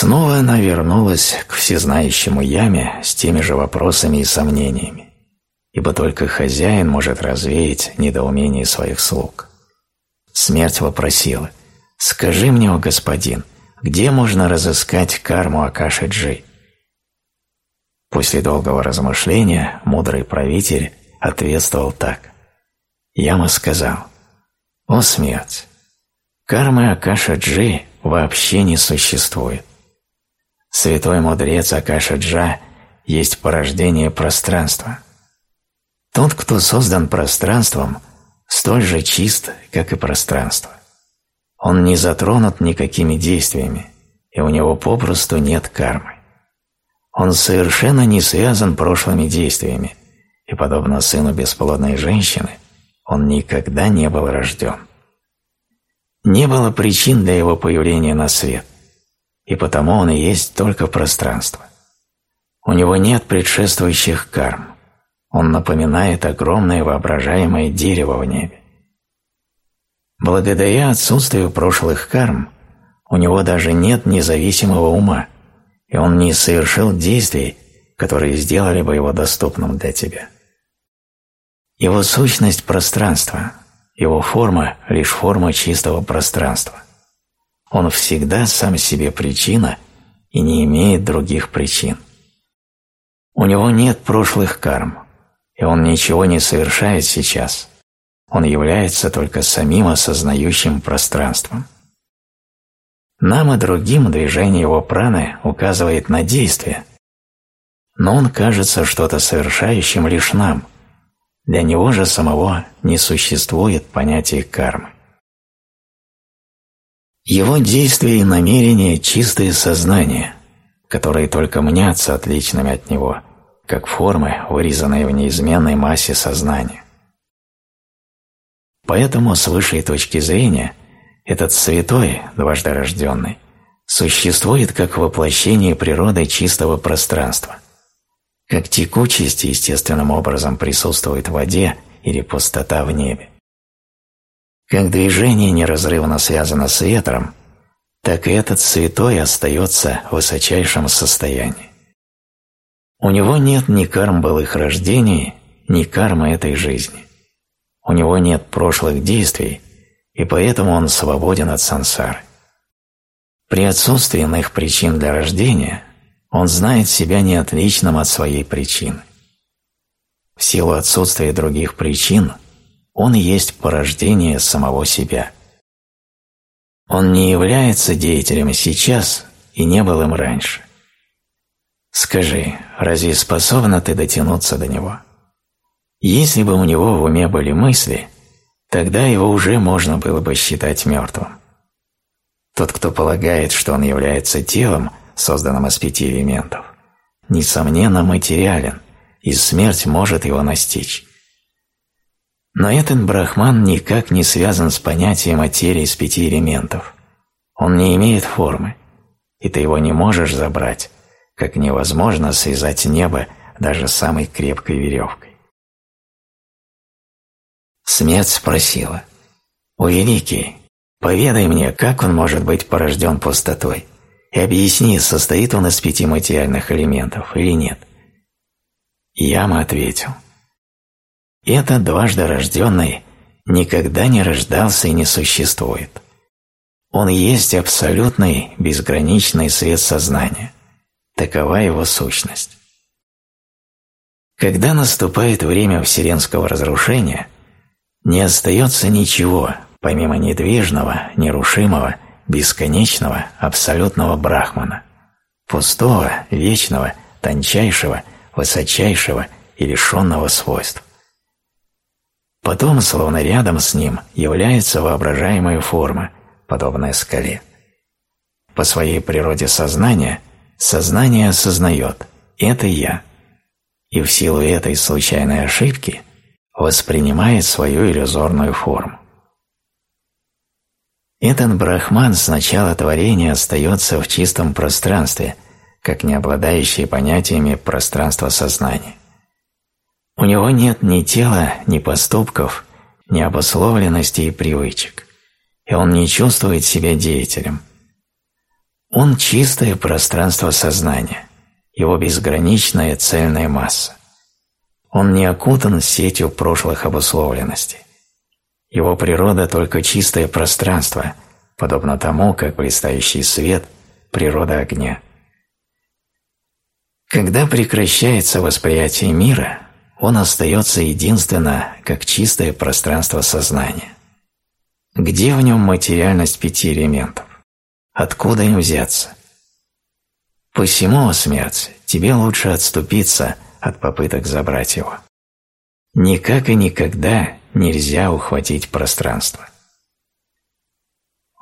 Снова она вернулась к всезнающему яме с теми же вопросами и сомнениями, ибо только хозяин может развеять недоумение своих слуг. Смерть вопросила, «Скажи мне, о господин, где можно разыскать карму Акаши Джи?» После долгого размышления мудрый правитель ответствовал так. Яма сказал, «О смерть, кармы Акаша Джи вообще не существует. Святой мудрец Акашаджа есть порождение пространства. Тот, кто создан пространством, столь же чист, как и пространство. Он не затронут никакими действиями, и у него попросту нет кармы. Он совершенно не связан прошлыми действиями, и, подобно сыну бесплодной женщины, он никогда не был рожден. Не было причин для его появления на свет – и потому он и есть только пространство. У него нет предшествующих карм. Он напоминает огромное воображаемое дерево в небе. Благодаря отсутствию прошлых карм у него даже нет независимого ума, и он не совершил действий, которые сделали бы его доступным для тебя. Его сущность – пространство, его форма – лишь форма чистого пространства. Он всегда сам себе причина и не имеет других причин. У него нет прошлых карм, и он ничего не совершает сейчас. Он является только самим осознающим пространством. Нам и другим движение его праны указывает на действие, но он кажется что-то совершающим лишь нам. Для него же самого не существует понятия кармы. Его действия и намерения – чистое сознание, которые только мнятся отличными от него, как формы, вырезанные в неизменной массе сознания. Поэтому, с высшей точки зрения, этот святой, дважды рожденный, существует как воплощение природы чистого пространства, как текучесть естественным образом присутствует в воде или пустота в небе. Как движение неразрывно связано с ветром, так и этот святой остается в высочайшем состоянии. У него нет ни карм былых рождений, ни кармы этой жизни. У него нет прошлых действий, и поэтому он свободен от сансары. При отсутствии иных причин для рождения он знает себя не отличным от своей причины. В силу отсутствия других причин он есть порождение самого себя. Он не является деятелем сейчас и не был им раньше. Скажи, разве способна ты дотянуться до него? Если бы у него в уме были мысли, тогда его уже можно было бы считать мертвым. Тот, кто полагает, что он является телом, созданным из пяти элементов, несомненно материален, и смерть может его настичь. Но этот брахман никак не связан с понятием материи из пяти элементов. Он не имеет формы, и ты его не можешь забрать, как невозможно связать небо даже самой крепкой веревкой. Смерть спросила, «О, Великий, поведай мне, как он может быть порожден пустотой, и объясни, состоит он из пяти материальных элементов или нет». Яма ответил, «Это дважды рожденный никогда не рождался и не существует. Он есть абсолютный, безграничный свет сознания. Такова его сущность. Когда наступает время вселенского разрушения – не остается ничего, помимо недвижного, нерушимого, бесконечного, абсолютного брахмана, пустого, вечного, тончайшего, высочайшего и лишенного свойств. Потом, словно рядом с ним, является воображаемая форма, подобная скале. По своей природе сознания, сознание осознает «это я», и в силу этой случайной ошибки – воспринимает свою иллюзорную форму. Этот брахман с начала творения остается в чистом пространстве, как не обладающий понятиями пространства сознания. У него нет ни тела, ни поступков, ни обусловленности и привычек, и он не чувствует себя деятелем. Он чистое пространство сознания, его безграничная цельная масса. Он не окутан сетью прошлых обусловленностей. Его природа только чистое пространство, подобно тому, как блистающий свет – природа огня. Когда прекращается восприятие мира, он остается единственно как чистое пространство сознания. Где в нем материальность пяти элементов? Откуда им взяться? Посему, смерть, тебе лучше отступиться – от попыток забрать его. Никак и никогда нельзя ухватить пространство.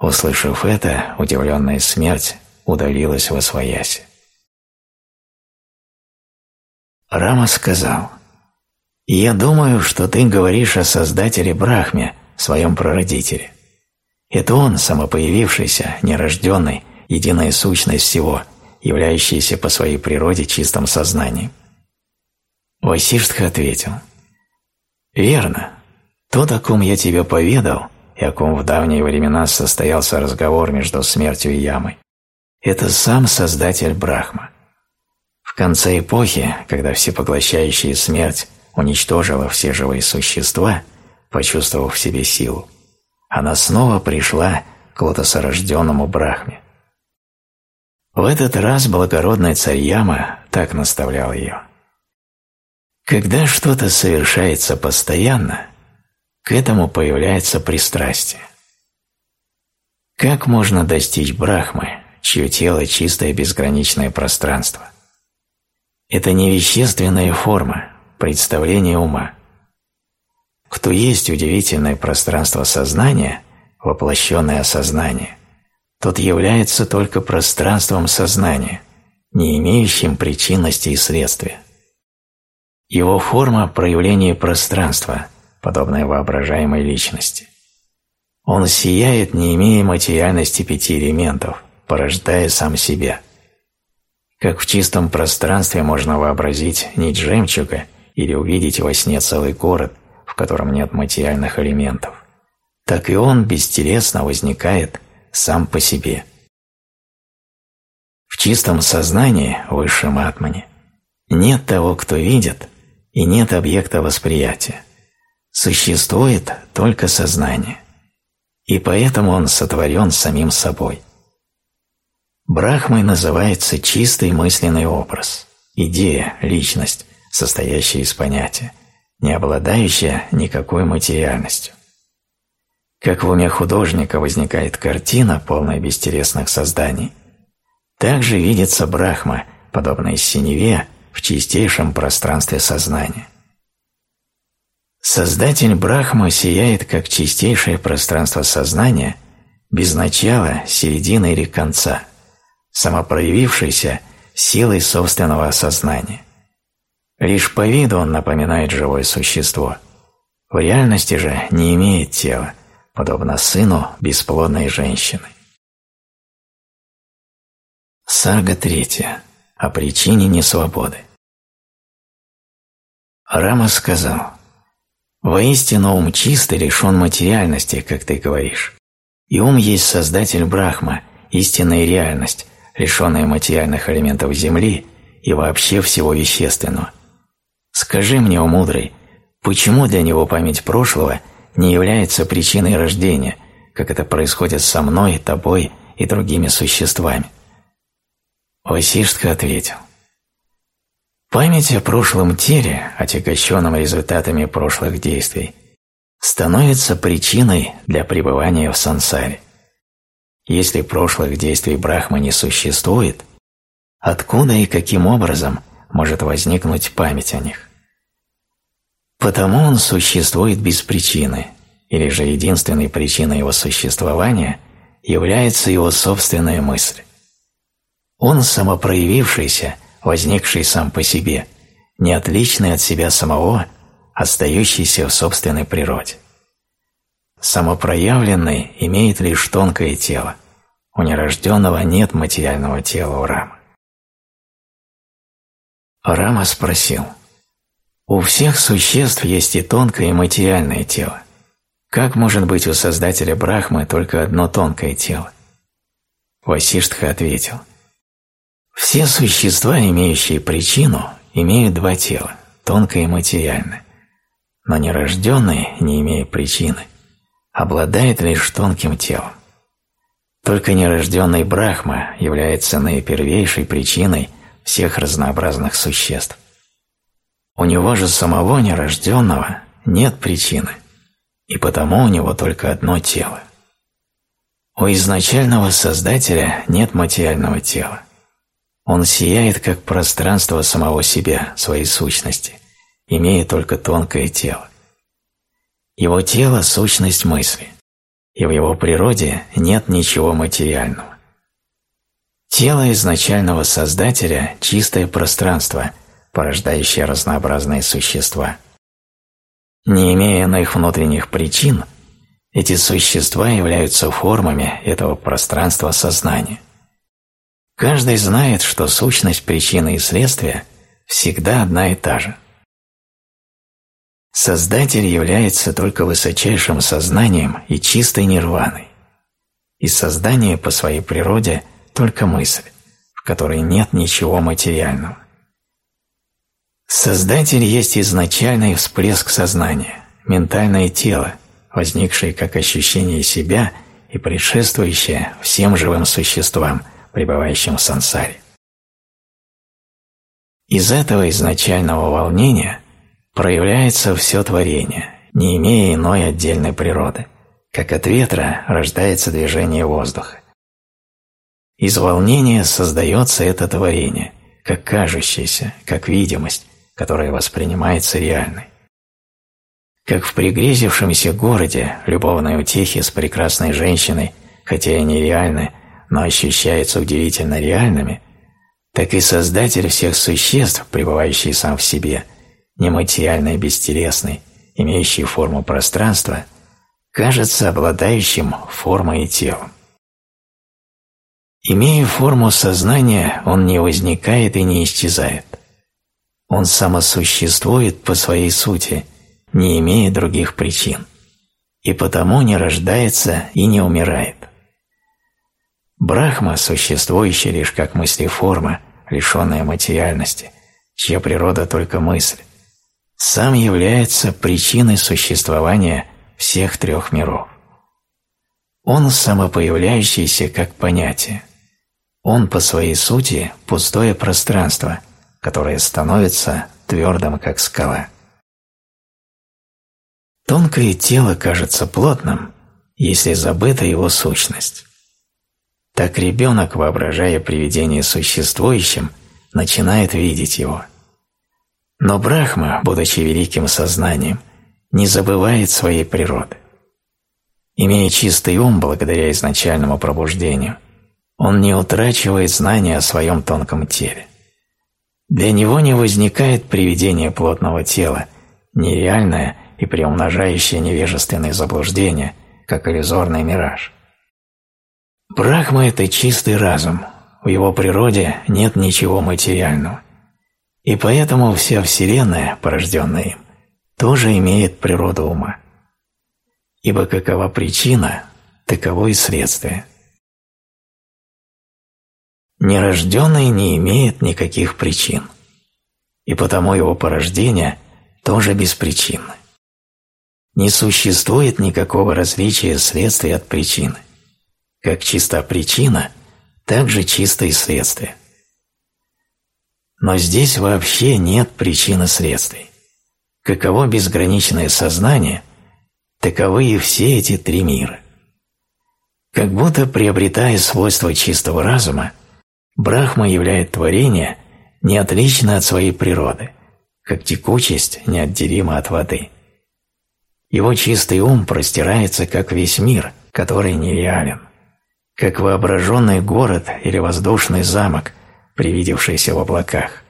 Услышав это, удивленная смерть удалилась во свояси. Рама сказал, «Я думаю, что ты говоришь о Создателе Брахме, своем прародителе. Это он, самопоявившийся, нерожденный, единая сущность всего, являющаяся по своей природе чистым сознанием. Васиштха ответил, «Верно. Тот, о ком я тебе поведал, и о ком в давние времена состоялся разговор между смертью и ямой, это сам Создатель Брахма. В конце эпохи, когда всепоглощающая смерть уничтожила все живые существа, почувствовав в себе силу, она снова пришла к лотосорожденному Брахме. В этот раз благородный царь Яма так наставлял ее. Когда что-то совершается постоянно, к этому появляется пристрастие. Как можно достичь Брахмы, чье тело – чистое безграничное пространство? Это не вещественная форма, представление ума. Кто есть удивительное пространство сознания, воплощенное сознание, тот является только пространством сознания, не имеющим причинности и следствия. Его форма – проявление пространства, подобное воображаемой личности. Он сияет, не имея материальности пяти элементов, порождая сам себя. Как в чистом пространстве можно вообразить нить жемчуга или увидеть во сне целый город, в котором нет материальных элементов, так и он бестелесно возникает сам по себе. В чистом сознании, высшем атмане, нет того, кто видит, и нет объекта восприятия. Существует только сознание. И поэтому он сотворен самим собой. Брахмой называется чистый мысленный образ, идея, личность, состоящая из понятия, не обладающая никакой материальностью. Как в уме художника возникает картина, полная бестересных созданий, так же видится Брахма, подобная синеве, в чистейшем пространстве сознания. Создатель Брахма сияет как чистейшее пространство сознания, без начала, середины или конца, самопроявившийся силой собственного осознания. Лишь по виду он напоминает живое существо. В реальности же не имеет тела, подобно сыну бесплодной женщины. Сага третья. О причине несвободы. Рама сказал, «Воистину ум чист и лишен материальности, как ты говоришь. И ум есть создатель Брахма, истинная реальность, лишенная материальных элементов Земли и вообще всего вещественного. Скажи мне, о мудрый, почему для него память прошлого не является причиной рождения, как это происходит со мной, тобой и другими существами?» Васиштха ответил, Память о прошлом теле, отягощенном результатами прошлых действий, становится причиной для пребывания в сансаре. Если прошлых действий Брахма не существует, откуда и каким образом может возникнуть память о них? Потому он существует без причины, или же единственной причиной его существования является его собственная мысль. Он самопроявившийся – возникший сам по себе, не отличный от себя самого, остающийся в собственной природе. Самопроявленный имеет лишь тонкое тело, у нерожденного нет материального тела у Рамы. Рама спросил, «У всех существ есть и тонкое, и материальное тело. Как может быть у Создателя Брахмы только одно тонкое тело?» Васиштха ответил, все существа, имеющие причину, имеют два тела – тонкое и материальное. Но нерожденный, не имея причины, обладает лишь тонким телом. Только нерожденный Брахма является наипервейшей причиной всех разнообразных существ. У него же самого нерожденного нет причины, и потому у него только одно тело. У изначального Создателя нет материального тела. Он сияет как пространство самого себя, своей сущности, имея только тонкое тело. Его тело – сущность мысли, и в его природе нет ничего материального. Тело изначального Создателя – чистое пространство, порождающее разнообразные существа. Не имея иных внутренних причин, эти существа являются формами этого пространства сознания. Каждый знает, что сущность причины и следствия всегда одна и та же. Создатель является только высочайшим сознанием и чистой нирваной. И создание по своей природе только мысль, в которой нет ничего материального. Создатель есть изначальный всплеск сознания, – ментальное тело, возникшее как ощущение себя и предшествующее всем живым существам, пребывающим в сансаре. Из этого изначального волнения проявляется все творение, не имея иной отдельной природы, как от ветра рождается движение воздуха. Из волнения создается это творение, как кажущееся, как видимость, которая воспринимается реальной. Как в пригрезившемся городе любовные утехи с прекрасной женщиной, хотя и нереальны, но ощущаются удивительно реальными, так и Создатель всех существ, пребывающий сам в себе, нематериальный и бестелесный, имеющий форму пространства, кажется обладающим формой и телом. Имея форму сознания, он не возникает и не исчезает. Он самосуществует по своей сути, не имея других причин, и потому не рождается и не умирает. Брахма, существующая лишь как мыслеформа, лишенная материальности, чья природа только мысль, сам является причиной существования всех трех миров. Он самопоявляющийся как понятие. Он по своей сути пустое пространство, которое становится твердым, как скала. Тонкое тело кажется плотным, если забыта его сущность. Так ребенок, воображая привидение существующим, начинает видеть его. Но Брахма, будучи великим сознанием, не забывает своей природы. Имея чистый ум благодаря изначальному пробуждению – он не утрачивает знания о своем тонком теле. Для него не возникает привидение плотного тела, нереальное и приумножающее невежественные заблуждения, как иллюзорный мираж. Брахма – это чистый разум, в его природе нет ничего материального. И поэтому вся Вселенная, порожденная им, тоже имеет природу ума. Ибо какова причина, таково и следствие – Нерожденный не имеет никаких причин, и потому его порождение тоже беспричинно. Не существует никакого различия следствия от причины. Как чиста причина, так же чисто и следствие. Но здесь вообще нет причины следствий. Каково безграничное сознание, таковы и все эти три мира. Как будто приобретая свойства чистого разума, Брахма являет творение не отлично от своей природы, как текучесть неотделима от воды. Его чистый ум простирается, как весь мир, который нереален, как воображенный город или воздушный замок, привидевшийся в облаках.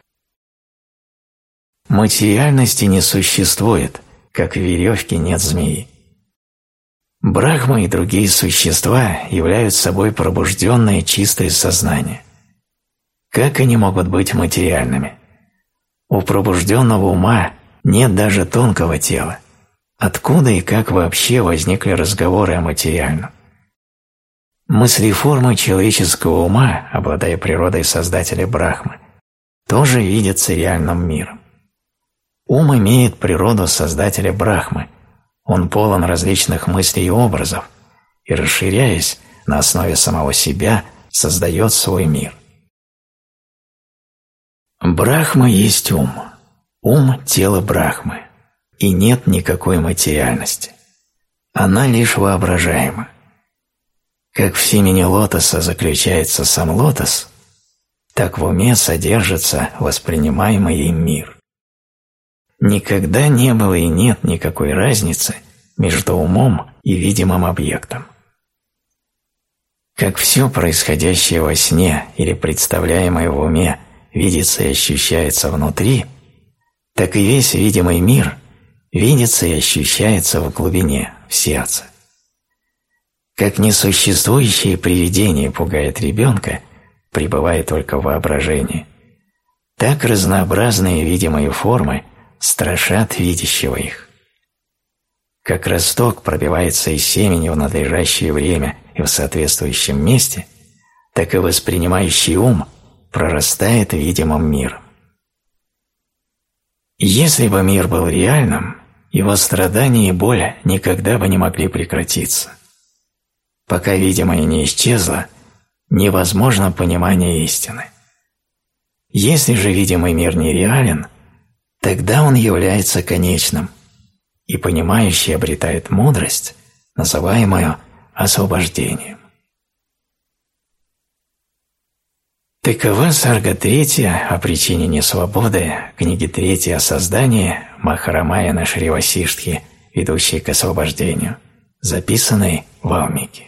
Материальности не существует, как в веревке нет змеи. Брахма и другие существа являются собой пробужденное чистое сознание. Как они могут быть материальными? У пробужденного ума нет даже тонкого тела. Откуда и как вообще возникли разговоры о материальном? Мыслеформы человеческого ума, обладая природой Создателя Брахмы, тоже видятся реальным миром. Ум имеет природу Создателя Брахмы, он полон различных мыслей и образов, и, расширяясь на основе самого себя, создает свой мир. Брахма есть ум. Ум – тело Брахмы. И нет никакой материальности. Она лишь воображаема. Как в семени лотоса заключается сам лотос, так в уме содержится воспринимаемый им мир. Никогда не было и нет никакой разницы между умом и видимым объектом. Как все происходящее во сне или представляемое в уме видится и ощущается внутри, так и весь видимый мир видится и ощущается в глубине, в сердце. Как несуществующее привидение пугает ребенка, пребывая только в воображении, так разнообразные видимые формы страшат видящего их. Как росток пробивается из семени в надлежащее время и в соответствующем месте, так и воспринимающий ум – прорастает видимым миром. Если бы мир был реальным, его страдания и боль никогда бы не могли прекратиться. Пока видимое не исчезло, невозможно понимание истины. Если же видимый мир нереален, тогда он является конечным, и понимающий обретает мудрость, называемую освобождением. Такова сарга третья о причине несвободы, книги третьей о создании Махарамаяна Шривасиштхи, ведущей к освобождению, записанной в Алмике.